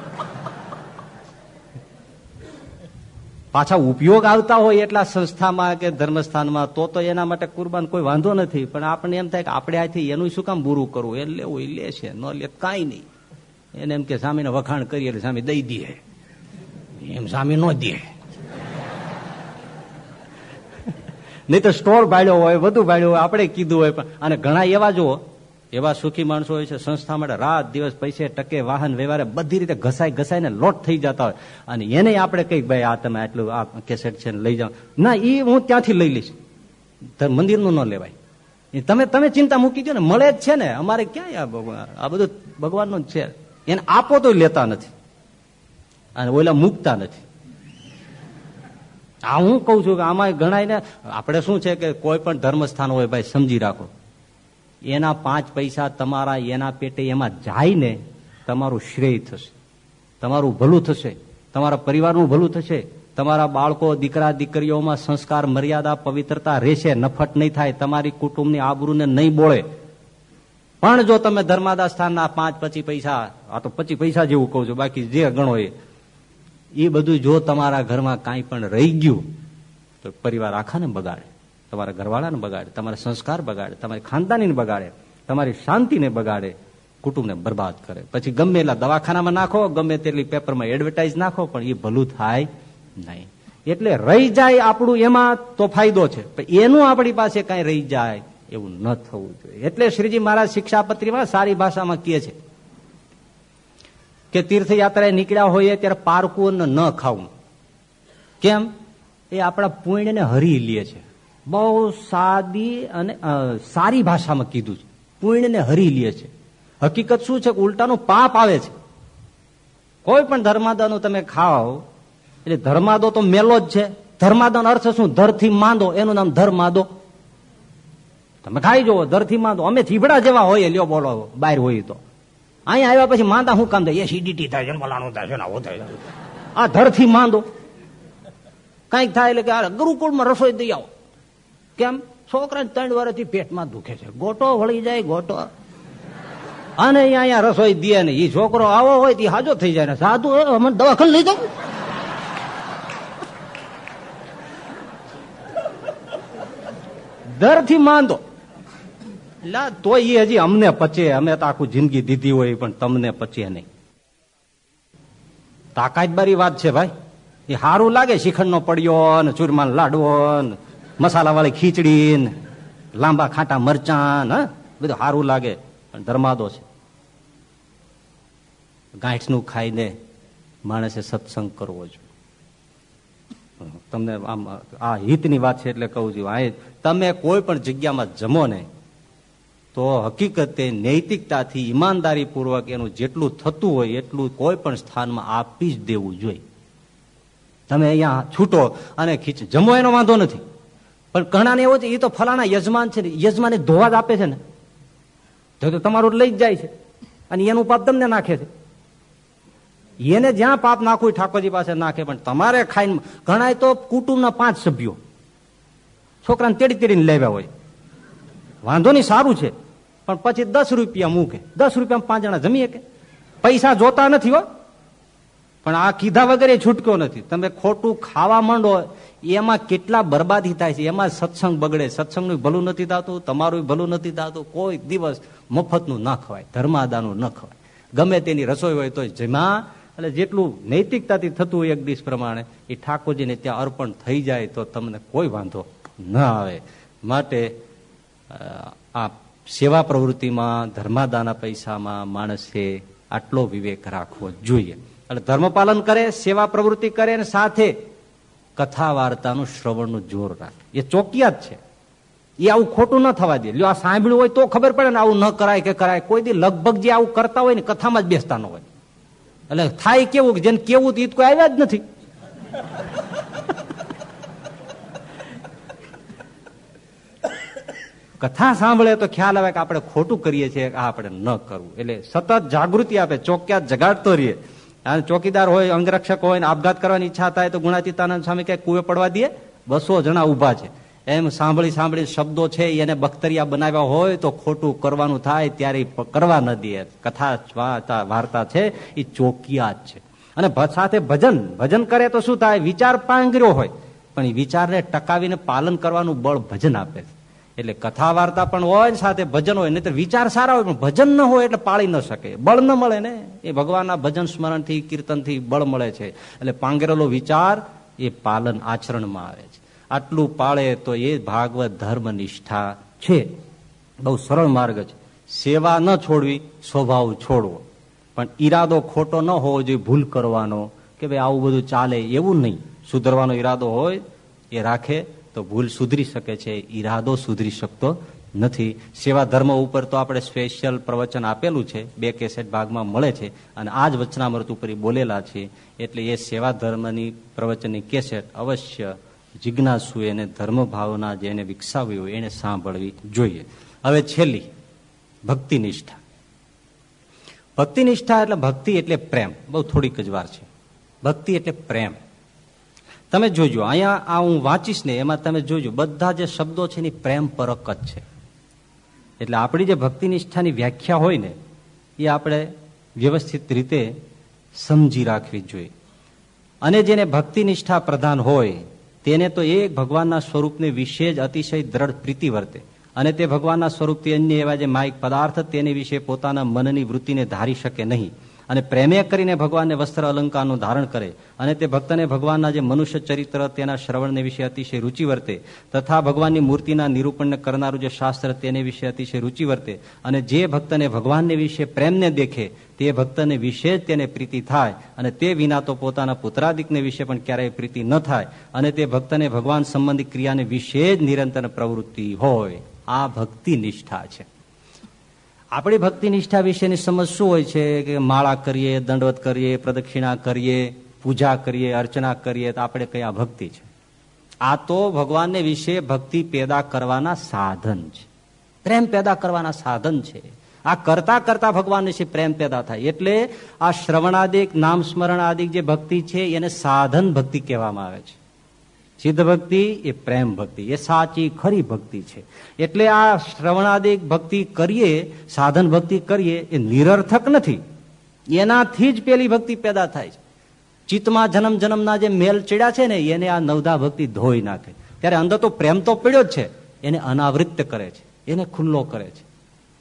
પાછા ઉપયોગ આવતા હોય એટલા સંસ્થામાં કે ધર્મસ્થાનમાં તો તો એના માટે કુરબાન કોઈ વાંધો નથી. પણ આપણને એમ થાય કે આપણે આથી એનું શું કામ બુરું કરવું? એ લેવું એ લે છે. ન લે કાંઈ નહીં. એને એમ કે સામેને વખાણ કરીએ એટલે સામે દઈ દે. એમ સ્વામી ન દે. નહીં તો સ્ટોર ભાડ્યો હોય બધું ભાડ્યું હોય, આપણે કીધું હોય અને ઘણા એવા જુઓ, એવા સુખી માણસો હોય છે, સંસ્થા માટે રાત દિવસ પૈસે ટકે વાહન વ્યવહારે બધી રીતે ઘસાઈ ઘસાઈને લોટ થઈ જતા હોય. અને એને આપણે કઈ ભાઈ, આ તમે આટલું, આ કેસેટ છે લઈ જાઓ. ના એ હું ત્યાંથી લઈ લઈશ. મંદિરનું ન લેવાય. તમે તમે ચિંતા મૂકી દો ને, મળે જ છે ને. અમારે ક્યાં આ બધું ભગવાનનું જ છે. એને આપો તો લેતા નથી. અને ઓલા મૂકતા નથી. આ હું કઉ છું કે આમાં ગણાય ને આપણે શું છે કે કોઈ પણ ધર્મસ્થાન હોય ભાઈ, સમજી રાખો. એના પાંચ પૈસા તમારા એના પેટે એમાં જાય ને તમારું શ્રેય થશે. તમારું ભલું થશે. તમારા પરિવારનું ભલું થશે. તમારા બાળકો, દીકરા, દીકરીઓમાં સંસ્કાર, મર્યાદા, પવિત્રતા રહેશે, નફટ નહીં થાય, તમારી કુટુંબની આબરૂને નહીં બોળે. પણ જો તમે ધર્માદા સ્થાનના પાંચ પચી પૈસા, આ તો પચી પૈસા જેવું કહું છું, બાકી જે ગણો એ. એ બધું જો તમારા ઘરમાં કાંઈ પણ રહી ગયું, તો પરિવાર આખાને બગાડે. તમારા ઘરવાળાને બગાડે, તમારા સંસ્કાર બગાડે, તમારી ખાનદાનીને બગાડે, તમારી શાંતિને બગાડે, કુટુંબને બરબાદ કરે. પછી ગમે એટલા દવાખાનામાં નાખો, ગમે તેટલી પેપરમાં એડવર્ટાઇઝ નાખો, પણ એ ભલું થાય નહીં. એટલે રહી જાય આપણું એમાં તો ફાયદો છે, પણ એનું આપણી પાસે કઈ રહી જાય એવું ન થવું જોઈએ. એટલે શ્રીજી મહારાજ શિક્ષાપત્રીમાં સારી ભાષામાં કહે છે કે તીર્થયાત્રાએ નીકળ્યા હોઈએ ત્યારે પારકું ન ખાવું. કેમ? એ આપણા પુણ્યને હરી લે છે. બહુ સાદી અને સારી ભાષામાં કીધું છે. પુણ્યને હરી લે છે. હકીકત શું છે ઉલટાનું પાપ આવે છે. કોઈ પણ ધર્માદાનું તમે ખાઓ, એટલે ધર્માદો તો મેલો જ છે. ધર્માદાન અર્થ શું? ધરથી માંદો, એનું નામ ધર્માદો. તમે ખાઈ જુઓ, ધરથી માંદો. અમે થીભડા જેવા હોઈએ લ્યો બોલો બહાર હોય તો. અહીંયા આવ્યા પછી માંદા શું કામ થાય? એસિડિટી થાય છે થાય છે આવો થાય? આ ધરથી માંદો. કંઈક થાય એટલે કે ગુરુકુળમાં રસોઈ દઈ આવો. કેમ? છોકરા ત્રણ વર્ષથી પેટમાં દુખે છે. ગોટો વળી જાય, ગોટો. અને અહીંયા રસોઈ દે ને એ છોકરો આવો હોય તે હાજો થઈ જાય ને. સાધુ અમે દવાખાને લઈ જાવ દરથી માંદો. એટલે તો એ હજી અમને પચે. અમે તો આખું જિંદગી દીધી હોય પણ તમને પચે નહીં. તાકાતબારી વાત છે ભાઈ. એ સારું લાગે શિખંડનો પડ્યો ને ચૂરમાન લાડવો ને મસાલા વાળી ખીચડી ને લાંબા ખાટા મરચાં ને બધું સારું લાગે. પણ ધર્માદો છે. ગાંઠનું ખાઈને માણસે સત્સંગ કરવો જોઈએ. તમને આમ આ હિતની વાત છે એટલે કહું છું. અહીં તમે કોઈ પણ જગ્યામાં જમો ને તો હકીકતે નૈતિકતાથી ઈમાનદારી પૂર્વક એનું જેટલું થતું હોય એટલું કોઈ પણ સ્થાનમાં આપી જ દેવું જોઈએ. તમે અહીંયા છૂટો અને ખીચ, જમો એનો વાંધો નથી. પણ ઘણાને એવો છે એ તો ફલાણા યજમાન છે ને, યજમાને ધોવા જ આપે છે ને. તો તમારું લઈ જ જાય છે. અને એનું પાપ તમને નાખે છે. એને જ્યાં પાપ નાખવું ઠાકોરજી પાસે નાખે, પણ તમારે ખાઈને ઘણા તો કુટુંબના પાંચ સભ્યો. છોકરાને તેડી તેડીને લેવા હોય. વાંધો નહીં, સારું છે. પણ પછી દસ રૂપિયા મૂકે. દસ રૂપિયા પાંચ જણા જમીએ કે? પૈસા જોતા નથી હો. પણ આ કીધા વગર એ છૂટક્યો નથી. તમે ખોટું ખાવા માંડો, એમાં કેટલા બરબાદી થાય છે. એમાં સત્સંગ બગડે. સત્સંગનું ભલું નથી થતું, તમારું ભલું નથી થતું. કોઈ દિવસ મફતનું ન ખવાય, ધર્માદાનું ન ખવાય. ગમે તેની રસોઈ હોય તો જેમાં. એટલે જેટલું નૈતિકતાથી થતું હોય એક દિવસ પ્રમાણે, એ ઠાકોરજીને ત્યાં અર્પણ થઈ જાય તો તમને કોઈ વાંધો ન આવે. માટે આ સેવા પ્રવૃત્તિમાં, ધર્માદાના પૈસામાં માણસે આટલો વિવેક રાખવો જોઈએ. એટલે ધર્મ પાલન કરે, સેવા પ્રવૃત્તિ કરે અને સાથે કથા વાર્તાનું શ્રવણનું જોર રાખે. એ ચોકિયાત છે. એ આવું ખોટું ન થવા દે. લ્યો આ સાંભળ્યું હોય તો ખબર પડે ને આવું ન કરાય કે કરાય. કોઈ દી લગભગ જે આવું કરતા હોય ને કથામાં જ બેસતા ન હોય. એટલે થાય કેવું જેને કેવું ઈ કોઈ આવ્યા જ નથી. કથા સાંભળે તો ખ્યાલ આવે કે આપણે ખોટું કરીએ છીએ, આ આપણે ન કરવું. એટલે સતત જાગૃતિ આપે ચોક્યા જગાડતો રહીએ. ચોકીદાર હોય, અંગરક્ષક હોય આપઘાત કરવાની ઈચ્છા થાય તો ગુણાતીતાનંદ સ્વામી કઈ કુએ પડવા દે બસો જણા ઊભા છે. એમ સાંભળી સાંભળી શબ્દો છે, એને બખ્તરિયા બનાવ્યા હોય તો ખોટું કરવાનું થાય, ત્યારે કરવા ન દે કથા વાર્તા છે એ ચોકિયા જ છે. અને સાથે ભજન ભજન કરે તો શું થાય? વિચાર પાંગર્યો હોય. પણ એ વિચારને ટકાવીને પાલન કરવાનું બળ ભજન આપે. છે એટલે કથા વાર્તા પણ હોય સાથે ભજન હોય નહીં વિચાર સારા હોય, પણ ભજન ન હોય એટલે પાળી ન શકે. બળ ન મળે ને. એ ભગવાનના ભજન સ્મરણથી, કીર્તનથી બળ મળે છે. એટલે પાંગરેલો વિચાર એ પાલન આચરણમાં આવે છે. આટલું પાળે તો એ ભાગવત ધર્મ નિષ્ઠા છે. બહુ સરળ માર્ગ છે. સેવા ન છોડવી, સ્વભાવ છોડવો. પણ ઈરાદો ખોટો ન હોવો જોઈએ, ભૂલ કરવાનો. કે ભાઈ આવું બધું ચાલે એવું નહીં. સુધરવાનો ઈરાદો હોય, એ રાખે. તો ભૂલ સુધરી શકે છે, ઈરાદો સુધરી શકતો નથી. સેવા ધર્મ ઉપર તો આપણે સ્પેશિયલ પ્રવચન આપેલું છે, બે કેસેટ ભાગમાં મળે છે અને આ જ વચનામૃત ઉપર બોલેલા છે. એટલે એ સેવા ધર્મની પ્રવચનની કેસેટ અવશ્ય જિજ્ઞાસુ એને ધર્મ ભાવના જેને વિકસાવી હોય એને સાંભળવી જોઈએ. હવે છેલ્લી ભક્તિ નિષ્ઠા ભક્તિ નિષ્ઠા એટલે ભક્તિ એટલે પ્રેમ. બહુ થોડીક જ વાર છે. ભક્તિ એટલે પ્રેમ. તમે જોજો, અહીંયા આ હું વાંચીશ ને એમાં તમે જોજો, બધા જે શબ્દો છે એની પ્રેમ પરક જ છે. એટલે આપણી જે ભક્તિ નિષ્ઠાની વ્યાખ્યા હોય ને, એ આપણે વ્યવસ્થિત રીતે સમજી રાખવી જોઈએ. અને જેને ભક્તિ નિષ્ઠા પ્રધાન હોય, તેને તો એ ભગવાનના સ્વરૂપને વિશે જ અતિશય દ્રઢ પ્રીતિ વર્તે. અને તે ભગવાનના સ્વરૂપથી અન્ય એવા જે માયક પદાર્થ, તેની વિશે પોતાના મનની વૃત્તિને ધારી શકે નહીં. અને પ્રેમે કરીને ભગવાનને વસ્ત્ર અલંકારનું ધારણ કરે અને તે ભક્તને ભગવાનના જે મનુષ્ય ચરિત્ર તેના શ્રવણને વિશે અતિશય રુચિ વર્તે તથા ભગવાનની મૂર્તિના નિરૂપણને કરનારું જે શાસ્ત્ર તેને વિશે અતિશય રુચિ વર્તે અને જે ભક્તને ભગવાનને વિશે પ્રેમને દેખે તે ભક્તને વિશે જ તેને પ્રીતિ થાય અને તે વિના તો પોતાના પુત્રાદિકને વિશે પણ ક્યારેય પ્રીતિ ન થાય અને તે ભક્તને ભગવાન સંબંધી ક્રિયાને વિશે જ નિરંતર પ્રવૃત્તિ હોય. આ ભક્તિ નિષ્ઠા છે. આપણી ભક્તિ નિષ્ઠા વિશેની સમજ શું હોય છે કે માળા કરીએ, દંડવત કરીએ, પ્રદક્ષિણા કરીએ, પૂજા કરીએ, અર્ચના કરીએ, તો આપણે કયા ભક્તિ છે? આ તો ભગવાનને વિશે ભક્તિ પેદા કરવાના સાધન છે. પ્રેમ પેદા કરવાના સાધન છે. આ કરતા કરતા ભગવાન વિશે પ્રેમ પેદા થાય. એટલે આ શ્રવણાદિક, નામ સ્મરણ આદિક જે ભક્તિ છે, એને સાધન ભક્તિ કહેવામાં આવે છે. સિદ્ધ ભક્તિ એ પ્રેમ ભક્તિ, એ સાચી ખરી ભક્તિ છે. એટલે આ શ્રવણાદિક ભક્તિ કરીએ, સાધન ભક્તિ કરીએ, એ નિરર્થક નથી. એનાથી જ પેલી ભક્તિ પેદા થાય છે. ચિત્તમાં જન્મ જન્મના જે મેલ ચડ્યા છે ને, એને આ નવધા ભક્તિ ધોઈ નાખે. ત્યારે અંદર તો પ્રેમ તો પડ્યો જ છે. એને અનાવૃત્ત કરે છે. એને ખુલ્લો કરે છે.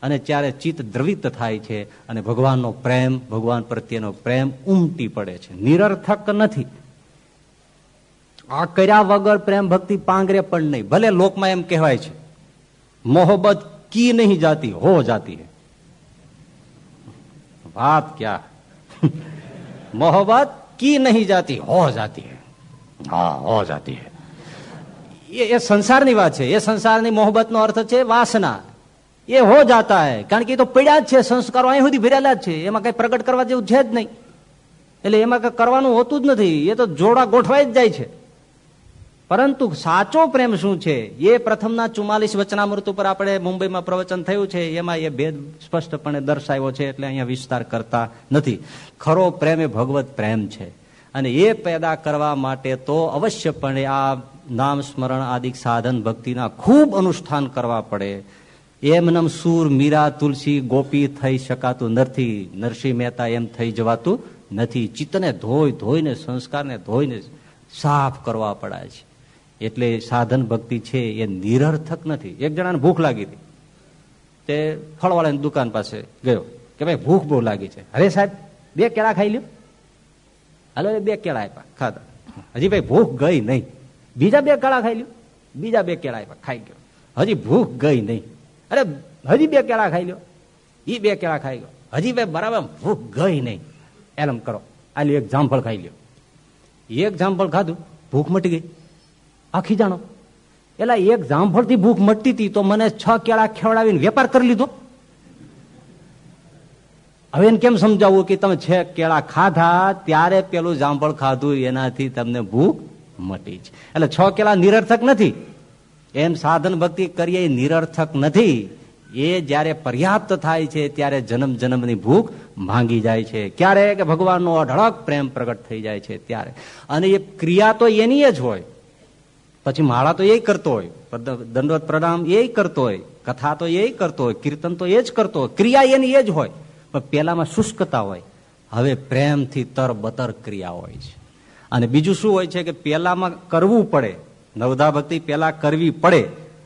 અને ત્યારે ચિત્ત દ્રવિત થાય છે અને ભગવાનનો પ્રેમ, ભગવાન પ્રત્યેનો પ્રેમ ઉમટી પડે છે. નિરર્થક નથી. આ કર્યા વગર પ્રેમ ભક્તિ પાંગરે પણ નહીં. ભલે લોકમાં એમ કહેવાય છે, મોહબ્બત કી નહીં જાતી, હો જાતી હે. વાત ક્યાં? મોહબ્બત કી નહીં જાતી, હો જાતી હે. હા, હો જાતી હે. એ સંસારની વાત છે. એ સંસારની મોહબ્બતનો અર્થ છે વાસના. એ હો જાતા હે. કારણ કે એ તો પડ્યા જ છે, સંસ્કારો અહીં સુધી ભરેલા જ છે. એમાં કઈ પ્રગટ કરવા જેવું છે જ નહીં. એટલે એમાં કઈ કરવાનું હોતું જ નથી. એ તો જોડા ગોઠવાઈ જ જાય છે. પરંતુ સાચો પ્રેમ શું છે? એ પ્રથમના ચુમ્માલીસ વચનામૃત ઉપર આપણે મુંબઈમાં પ્રવચન થયું છે. એમાં એ ભેદ સ્પષ્ટપણે દર્શાવ્યો છે એટલે અહીંયા વિસ્તાર કરતા નથી. ખરો પ્રેમ એ ભગવત પ્રેમ છે. અને એ પેદા કરવા માટે તો અવશ્યપણે આ નામ સ્મરણ આદિક સાધન ભક્તિના ખૂબ અનુષ્ઠાન કરવા પડે. એમનમ સૂર મીરા તુલસી ગોપી થઈ શકાતું નથી. નરસિંહ મહેતા એમ થઈ જવાતું નથી. ચિત્તને ધોઈ ધોઈને, સંસ્કારને ધોઈને સાફ કરવા પડાય છે. એટલે સાધન ભક્તિ છે એ નિરર્થક નથી. એક જણાને ભૂખ લાગી હતી. તે ફળવાળાની દુકાન પાસે ગયો. કે ભાઈ, ભૂખ બહુ લાગી છે. અરે સાહેબ, બે કેળા ખાઈ લ્યો. હાલો બે કેળા આપ્યા, ખાધા. હજી ભાઈ, ભૂખ ગઈ નહીં. બીજા બે કેળા ખાઈ લ્યો. બીજા બે કેળા આપ્યા, ખાઈ ગયો. હજી ભૂખ ગઈ નહીં. અરે, હજી બે કેળા ખાઈ લ્યો. એ બે કેળા ખાઈ ગયો. હજી ભાઈ, બરાબર, ભૂખ ગઈ નહીં. એમ કરો. આ એક જામફળ ખાઈ લ્યો. એક જામફળ ખાધું. ભૂખ મટી ગઈ. આખી જાણો. એટલે એક જામફળથી ભૂખ મટતી હતી તો મને છ કેળા ખેવડાવીને વેપાર કરી લીધો. હવે એને કેમ સમજાવવું કે તમે છે કેળા ખાધા ત્યારે પેલું જામફળ ખાધું એનાથી તમને ભૂખ મટી છે. એટલે છ કેળા નિરર્થક નથી. એમ સાધન ભક્તિ કરીએ નિરર્થક નથી. એ જયારે પર્યાપ્ત થાય છે ત્યારે જન્મ જન્મની ભૂખ ભાંગી જાય છે. ક્યારે કે ભગવાનનો અઢળક પ્રેમ પ્રગટ થઈ જાય છે ત્યારે. અને એ ક્રિયા તો એની જ હોય. પછી માળા તો એ કરતો હોય. દંડવત પ્રણામ એ કરતો હોય. કથા તો એ કરતો હોય. કીર્તન તો એ જ કરતો હોય. ક્રિયા એની એ જ હોય. પણ પેલામાં શુષ્કતા હોય. હવે પ્રેમથી તર બતર ક્રિયા હોય છે. અને બીજું શું હોય છે કે પેલામાં કરવું પડે. નવધા ભક્તિ પેલા કરવી પડે.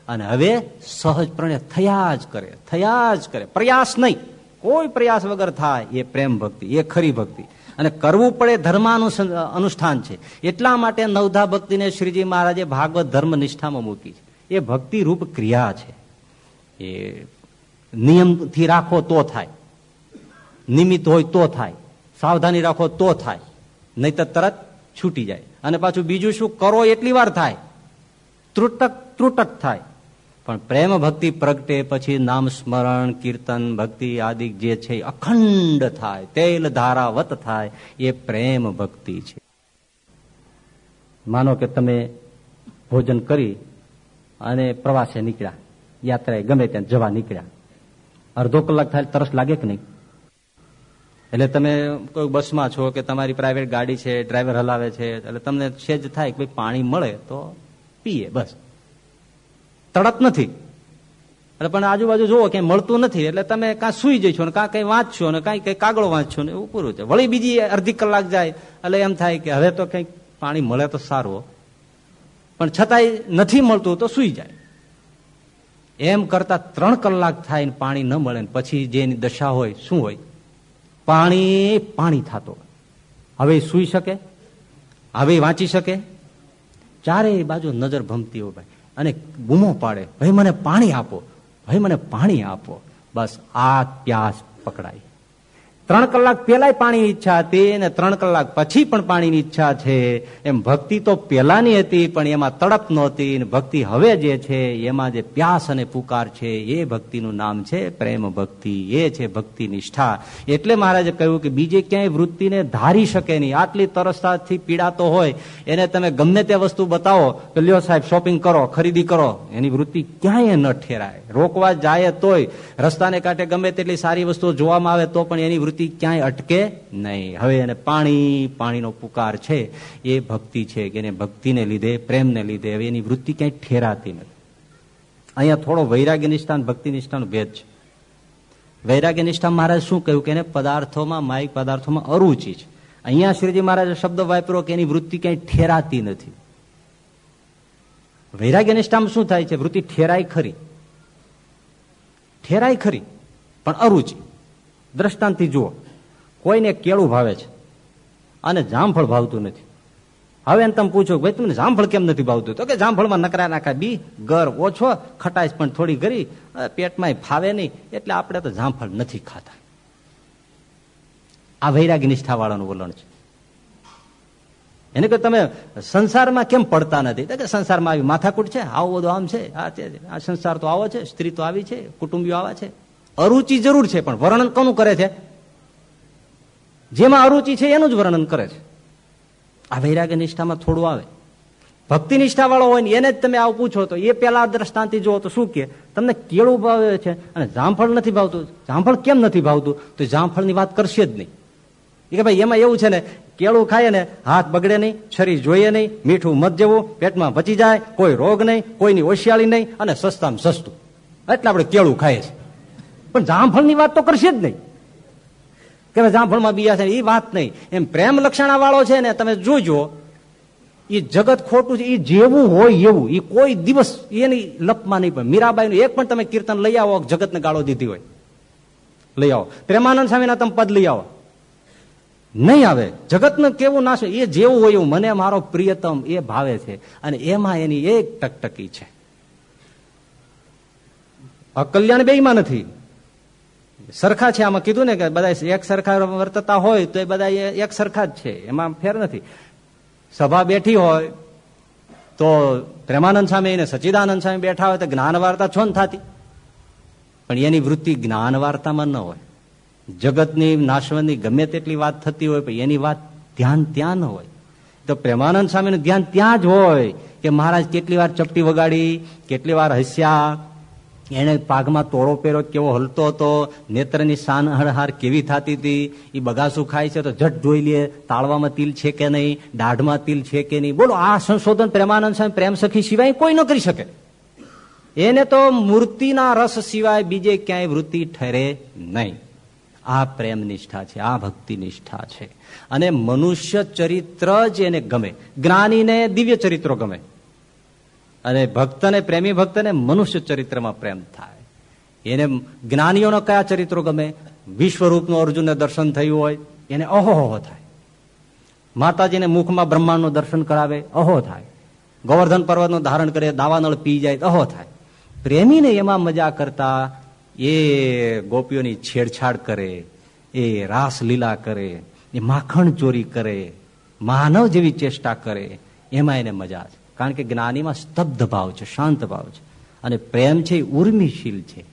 અને હવે સહજપણે થયા જ કરે. થયા જ કરે. પ્રયાસ નહીં. કોઈ પ્રયાસ વગર થાય એ પ્રેમ ભક્તિ, એ ખરી ભક્તિ. અને કરવું પડે ધર્માનું અનુષ્ઠાન છે. એટલા માટે નવધા ભક્તિને શ્રીજી મહારાજે ભાગવત ધર્મ નિષ્ઠામાં મૂકી છે. એ ભક્તિ રૂપ ક્રિયા છે. એ નિયમથી રાખો તો થાય. નિમિત્ત હોય તો થાય. સાવધાની રાખો તો થાય. નહીં તો તરત છૂટી જાય. અને પાછું બીજું શું? કરો એટલી વાર થાય. ત્રુટક ત્રુટક થાય. પણ પ્રેમ ભક્તિ પ્રગટે પછી નામ સ્મરણ, કીર્તન, ભક્તિ આદિ જે છે અખંડ થાય, તેલ ધારાવત થાય, એ પ્રેમ ભક્તિ છે. માનો કે તમે ભોજન કરી અને પ્રવાસે નીકળ્યા, યાત્રાએ ગમે ત્યાં જવા નીકળ્યા. અડધો કલાક થાય, તરસ લાગે કે નહીં? એટલે તમે કોઈ બસમાં છો કે તમારી પ્રાઇવેટ ગાડી છે, ડ્રાઈવર હલાવે છે, એટલે તમને સેજ થાય કે ભાઈ પાણી મળે તો પીએ, બસ. તડપ નથી. એટલે પણ આજુબાજુ જુઓ, ક્યાંય મળતું નથી. એટલે તમે કાં સુઈ જઈશો ને કાં કઈ વાંચશો ને કાંઈ કઈ કાગળો વાંચશો ને એવું પૂરું છે. વળી બીજી અડધી કલાક જાય, એટલે એમ થાય કે હવે તો કંઈક પાણી મળે તો સારું પણ છતાંય નથી મળતું તો સુઈ જાય. એમ કરતા ત્રણ કલાક થાય પાણી ન મળે ને પછી જેની દશા હોય, શું હોય? પાણી પાણી થતો હવે સુઈ શકે? હવે વાંચી શકે? ચારે બાજુ નજર ભમતી હોય ભાઈ. અને બૂમો પાડે, ભાઈ મને પાણી આપો, ભાઈ મને પાણી આપો. બસ આ પ્યાસ પકડાય ત્રણ કલાક પહેલા પાણીની ઈચ્છા હતી અને ત્રણ કલાક પછી પણ પાણીની ઈચ્છા છે. એમ ભક્તિ તો પેલાની હતી, પણ એમાં તડપ નહોતી ભક્તિ હવે જે છે, એમાં જે પ્યાસ અને પુકાર છે, એ ભક્તિનું નામ છે પ્રેમ ભક્તિ. એ છે ભક્તિ નિષ્ઠા. એટલે મહારાજે કહ્યું કે બીજે ક્યાંય વૃત્તિને ધારી શકે નહીં. આટલી તરસતાથી પીડાતો હોય, એને તમે ગમે તે વસ્તુ બતાવો કે લ્યો સાહેબ શોપિંગ કરો, ખરીદી કરો, એની વૃત્તિ ક્યાંય ન ઠેરાય. રોકવા જાય તોય, રસ્તાને કાંઠે ગમે તેટલી સારી વસ્તુઓ જોવામાં આવે તો પણ એની વૃત્તિ વૃત્તિ ક્યાંય અટકે નહીં. હવે એને પાણી, પાણીનો પુકાર છે. એ ભક્તિ છે કે એને ભક્તિને લીધે, પ્રેમને લીધે. હવે એની વૃત્તિ ક્યાંય ઠેરાતી નથી. અહીંયા થોડો વૈરાગ્ય નિષ્ઠા ભક્તિ નિષ્ઠાનો ભેદ છે. વૈરાગ્ય નિષ્ઠા મહારાજ શું કહ્યું કે એને પદાર્થોમાં, માયિક પદાર્થોમાં અરુચિ છે. અહીંયા શ્રીજી મહારાજે શબ્દ વાપરો કે એની વૃત્તિ ક્યાંય ઠેરાતી નથી. વૈરાગ્ય નિષ્ઠામાં શું થાય છે? વૃત્તિ ઠેરાય ખરી. ઠેરાય ખરી, પણ અરુચિ. દ્રષ્ટાંતથી જુઓ. કોઈને કેળું ભાવે છે અને જામફળ ભાવતું નથી. હવે એને તમે પૂછો ભાઈ, તમને જામફળ કેમ નથી ભાવતું? તો કે જામફળમાં નકરા નાખા. બી ગર ઓછો, ખટાશ પણ થોડી કરી પેટમાં ફાવે નહીં, એટલે આપણે તો જામફળ નથી ખાતા. આ વૈરાગ નિષ્ઠા વાળાનું વલણ છે. એને કે તમે સંસારમાં કેમ પડતા નથી? કે સંસારમાં આવી માથાકૂટ છે. આવું બધું આમ છે, આ સંસાર તો આવો છે, સ્ત્રી તો આવી છે, કુટુંબીઓ આવા છે. અરુચિ જરૂર છે, પણ વર્ણન કોનું કરે છે? જેમાં અરુચિ છે, એનું જ વર્ણન કરે છે. આ વૈરાગ્ય નિષ્ઠામાં થોડું આવે. ભક્તિ નિષ્ઠા વાળો હોય ને એને જ તમે આવું પૂછો તો એ પેલા દ્રષ્ટાંતિ જુઓ તો શું કે તમને કેળું ભાવે છે અને જામફળ નથી ભાવતું. જામફળ કેમ નથી ભાવતું? તો જામફળની વાત કરશે જ નહીં. કે ભાઈ, એમાં એવું છે ને, કેળું ખાય ને હાથ બગડે નહીં, શરીર જોઈએ નહીં, મીઠું મત જેવું, પેટમાં બચી જાય, કોઈ રોગ નહીં, કોઈની ઓશિયાળી નહીં અને સસ્તામાં સસ્તું. એટલે આપણે કેળું ખાઈએ છીએ. પણ જામફળની વાત તો કરશે જ નહીં. કે જામફળમાં બીજા છે એ વાત નહીં. એમ પ્રેમ લક્ષણા વાળો છે ને તમે જોજો એ જગત ખોટું છે એ જેવું હોય એવું. એ કોઈ દિવસ એની લપમાં નહીં પણ. મીરાબાઈ એક પણ તમે કીર્તન લઈ આવો, જગતને ગાળો દીધી હોય. લઈ આવો. પ્રેમાનંદ સ્વામીના તમે પદ લઈ આવો. નહીં આવે. જગતનું કેવું નાશ એ જેવું હોય એવું. મને મારો પ્રિયતમ એ ભાવે છે. અને એમાં એની એક ટકટકી છે. અકલ્યાણ બેમાં નથી. સરખા છે, આમાં કીધું ને કે બધા એક સરખા વર્તતા હોય તો એ બધા એક સરખા જ છે, એમાં ફેર નથી. સભા બેઠી હોય તો પ્રેમાનંદ સ્વામી અને સચિદાનંદ સ્વામી બેઠા હોય તો જ્ઞાન વાર્તા છો ને થતી. પણ એની વૃત્તિ જ્ઞાન વાર્તામાં ન હોય. જગતની નાશવંતની ગમે તેટલી વાત થતી હોય, પણ એની વાત ધ્યાન ત્યાં ન હોય. તો પ્રેમાનંદ સ્વામીનું ધ્યાન ત્યાં જ હોય કે મહારાજ કેટલી વાર ચપટી વગાડી, કેટલી વાર હસ્યા એને પાઘમાં તોડો પહેરો કેવો હલતો હતો, નેત્રની શાન હળહાર કેવી થતી હતી એ બગાસું ખાય છે તો જટ જોઈ લે, તાળવામાં તિલ છે કે નહીં, દાઢમાં તિલ છે કે નહીં. બોલો, આ સંશોધન પ્રેમાનંદ સ્વામી પ્રેમ સખી સિવાય કોઈ ન કરી શકે. એને તો મૂર્તિના રસ સિવાય બીજે ક્યાંય વૃત્તિ ઠરે નહીં. આ પ્રેમ નિષ્ઠા છે, આ ભક્તિ નિષ્ઠા છે. અને મનુષ્ય ચરિત્ર જ એને ગમે. જ્ઞાનીને દિવ્ય ચરિત્રો ગમે. અને ભક્તને, પ્રેમી ભક્તને મનુષ્ય ચરિત્રમાં પ્રેમ થાય. એને જ્ઞાનીઓનો કયા ચરિત્રો ગમે? વિશ્વરૂપનું અર્જુનને દર્શન થયું હોય, એને અહોહો થાય. માતાજીને મુખમાં બ્રહ્માંડનું દર્શન કરાવે અહો થાય. ગોવર્ધન પર્વતનું ધારણ કરે દાવાનળ પી જાય અહો થાય. પ્રેમીને એમાં મજા કરતા એ ગોપીઓની છેડછાડ કરે, એ રાસ લીલા કરે, એ માખણ ચોરી કરે, માનવ જેવી ચેષ્ટા કરે, એમાં એને મજા છે. કારણ કે જ્ઞાનીમાં સ્તબ્ધ ભાવ છે, શાંત ભાવ છે. અને પ્રેમ છે, એ ઉર્મિશીલ છે.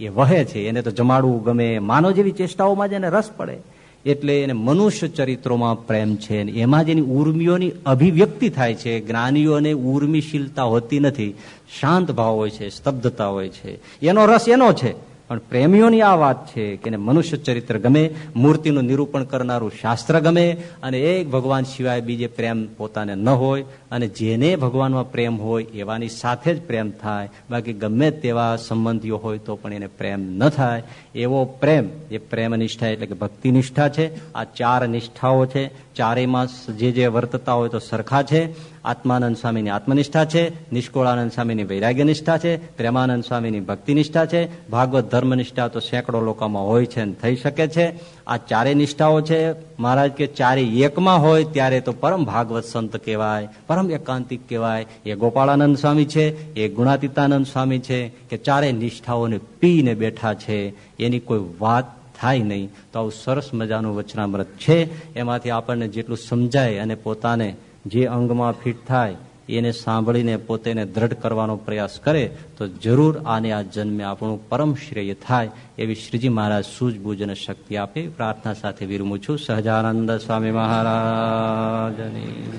એ વહે છે, એને તો જમાડવું ગમે. માનવ જેવી ચેષ્ટાઓમાં જ એને રસ પડે. એટલે એને મનુષ્ય ચરિત્રોમાં પ્રેમ છે એમાં જ એની ઉર્મિઓની અભિવ્યક્તિ થાય છે, જ્ઞાનીઓને ઉર્મિશીલતા હોતી નથી. શાંત ભાવ હોય છે, સ્તબ્ધતા હોય છે. એનો રસ એનો છે, પણ પ્રેમીઓની આ વાત છે કે મનુષ્ય ચરિત્ર ગમે, મૂર્તિનું નિરૂપણ કરનારું શાસ્ત્ર ગમે, અને એક ભગવાન સિવાય બીજે પ્રેમ પોતાને ન હોય અને જેને ભગવાનમાં પ્રેમ હોય, એવાની સાથે જ પ્રેમ થાય. બાકી ગમે તેવા સંબંધીઓ હોય તો પણ એને પ્રેમ ન થાય. એવો પ્રેમ, એ પ્રેમ નિષ્ઠા એટલે કે ભક્તિ નિષ્ઠા છે. આ ચાર નિષ્ઠાઓ છે. ચારેયમાં જે જે વર્તતા હોય તો સરખા છે. આત્માનંદ સ્વામીની આત્મનિષ્ઠા છે. નિષ્કોળાનંદ સ્વામીની વૈરાગ્ય નિષ્ઠા છે. પ્રેમાનંદ સ્વામીની ભક્તિ નિષ્ઠા છે. ભાગવત ધર્મ નિષ્ઠા તો સેંકડો લોકોમાં હોય છે થઈ શકે છે. આ ચારે નિષ્ઠાઓ છે. મહારાજ કે ચારે એકમાં હોય ત્યારે તો પરમ ભાગવત સંત કહેવાય, પરમ એકાંતિક કહેવાય. એ ગોપાળાનંદ સ્વામી છે, એ ગુણાતીતાનંદ સ્વામી છે કે ચારે નિષ્ઠાઓને પીને બેઠા છે. એની કોઈ વાત થાય નહીં. તો આવું સરસ મજાનું વચનામૃત છે. એમાંથી આપણને જેટલું સમજાય અને પોતાને જે અંગમાં ફિટ થાય એને સાંભળીને પોતેને દ્રઢ કરવાનો પ્રયાસ કરે, તો જરૂર આને આ જન્મે આપણું પરમ શ્રેય થાય, એવી શ્રીજી મહારાજ સૂઝબૂઝ અને શક્તિ આપે. પ્રાર્થના સાથે વિરમું છું. સહજાનંદ સ્વામી મહારાજની.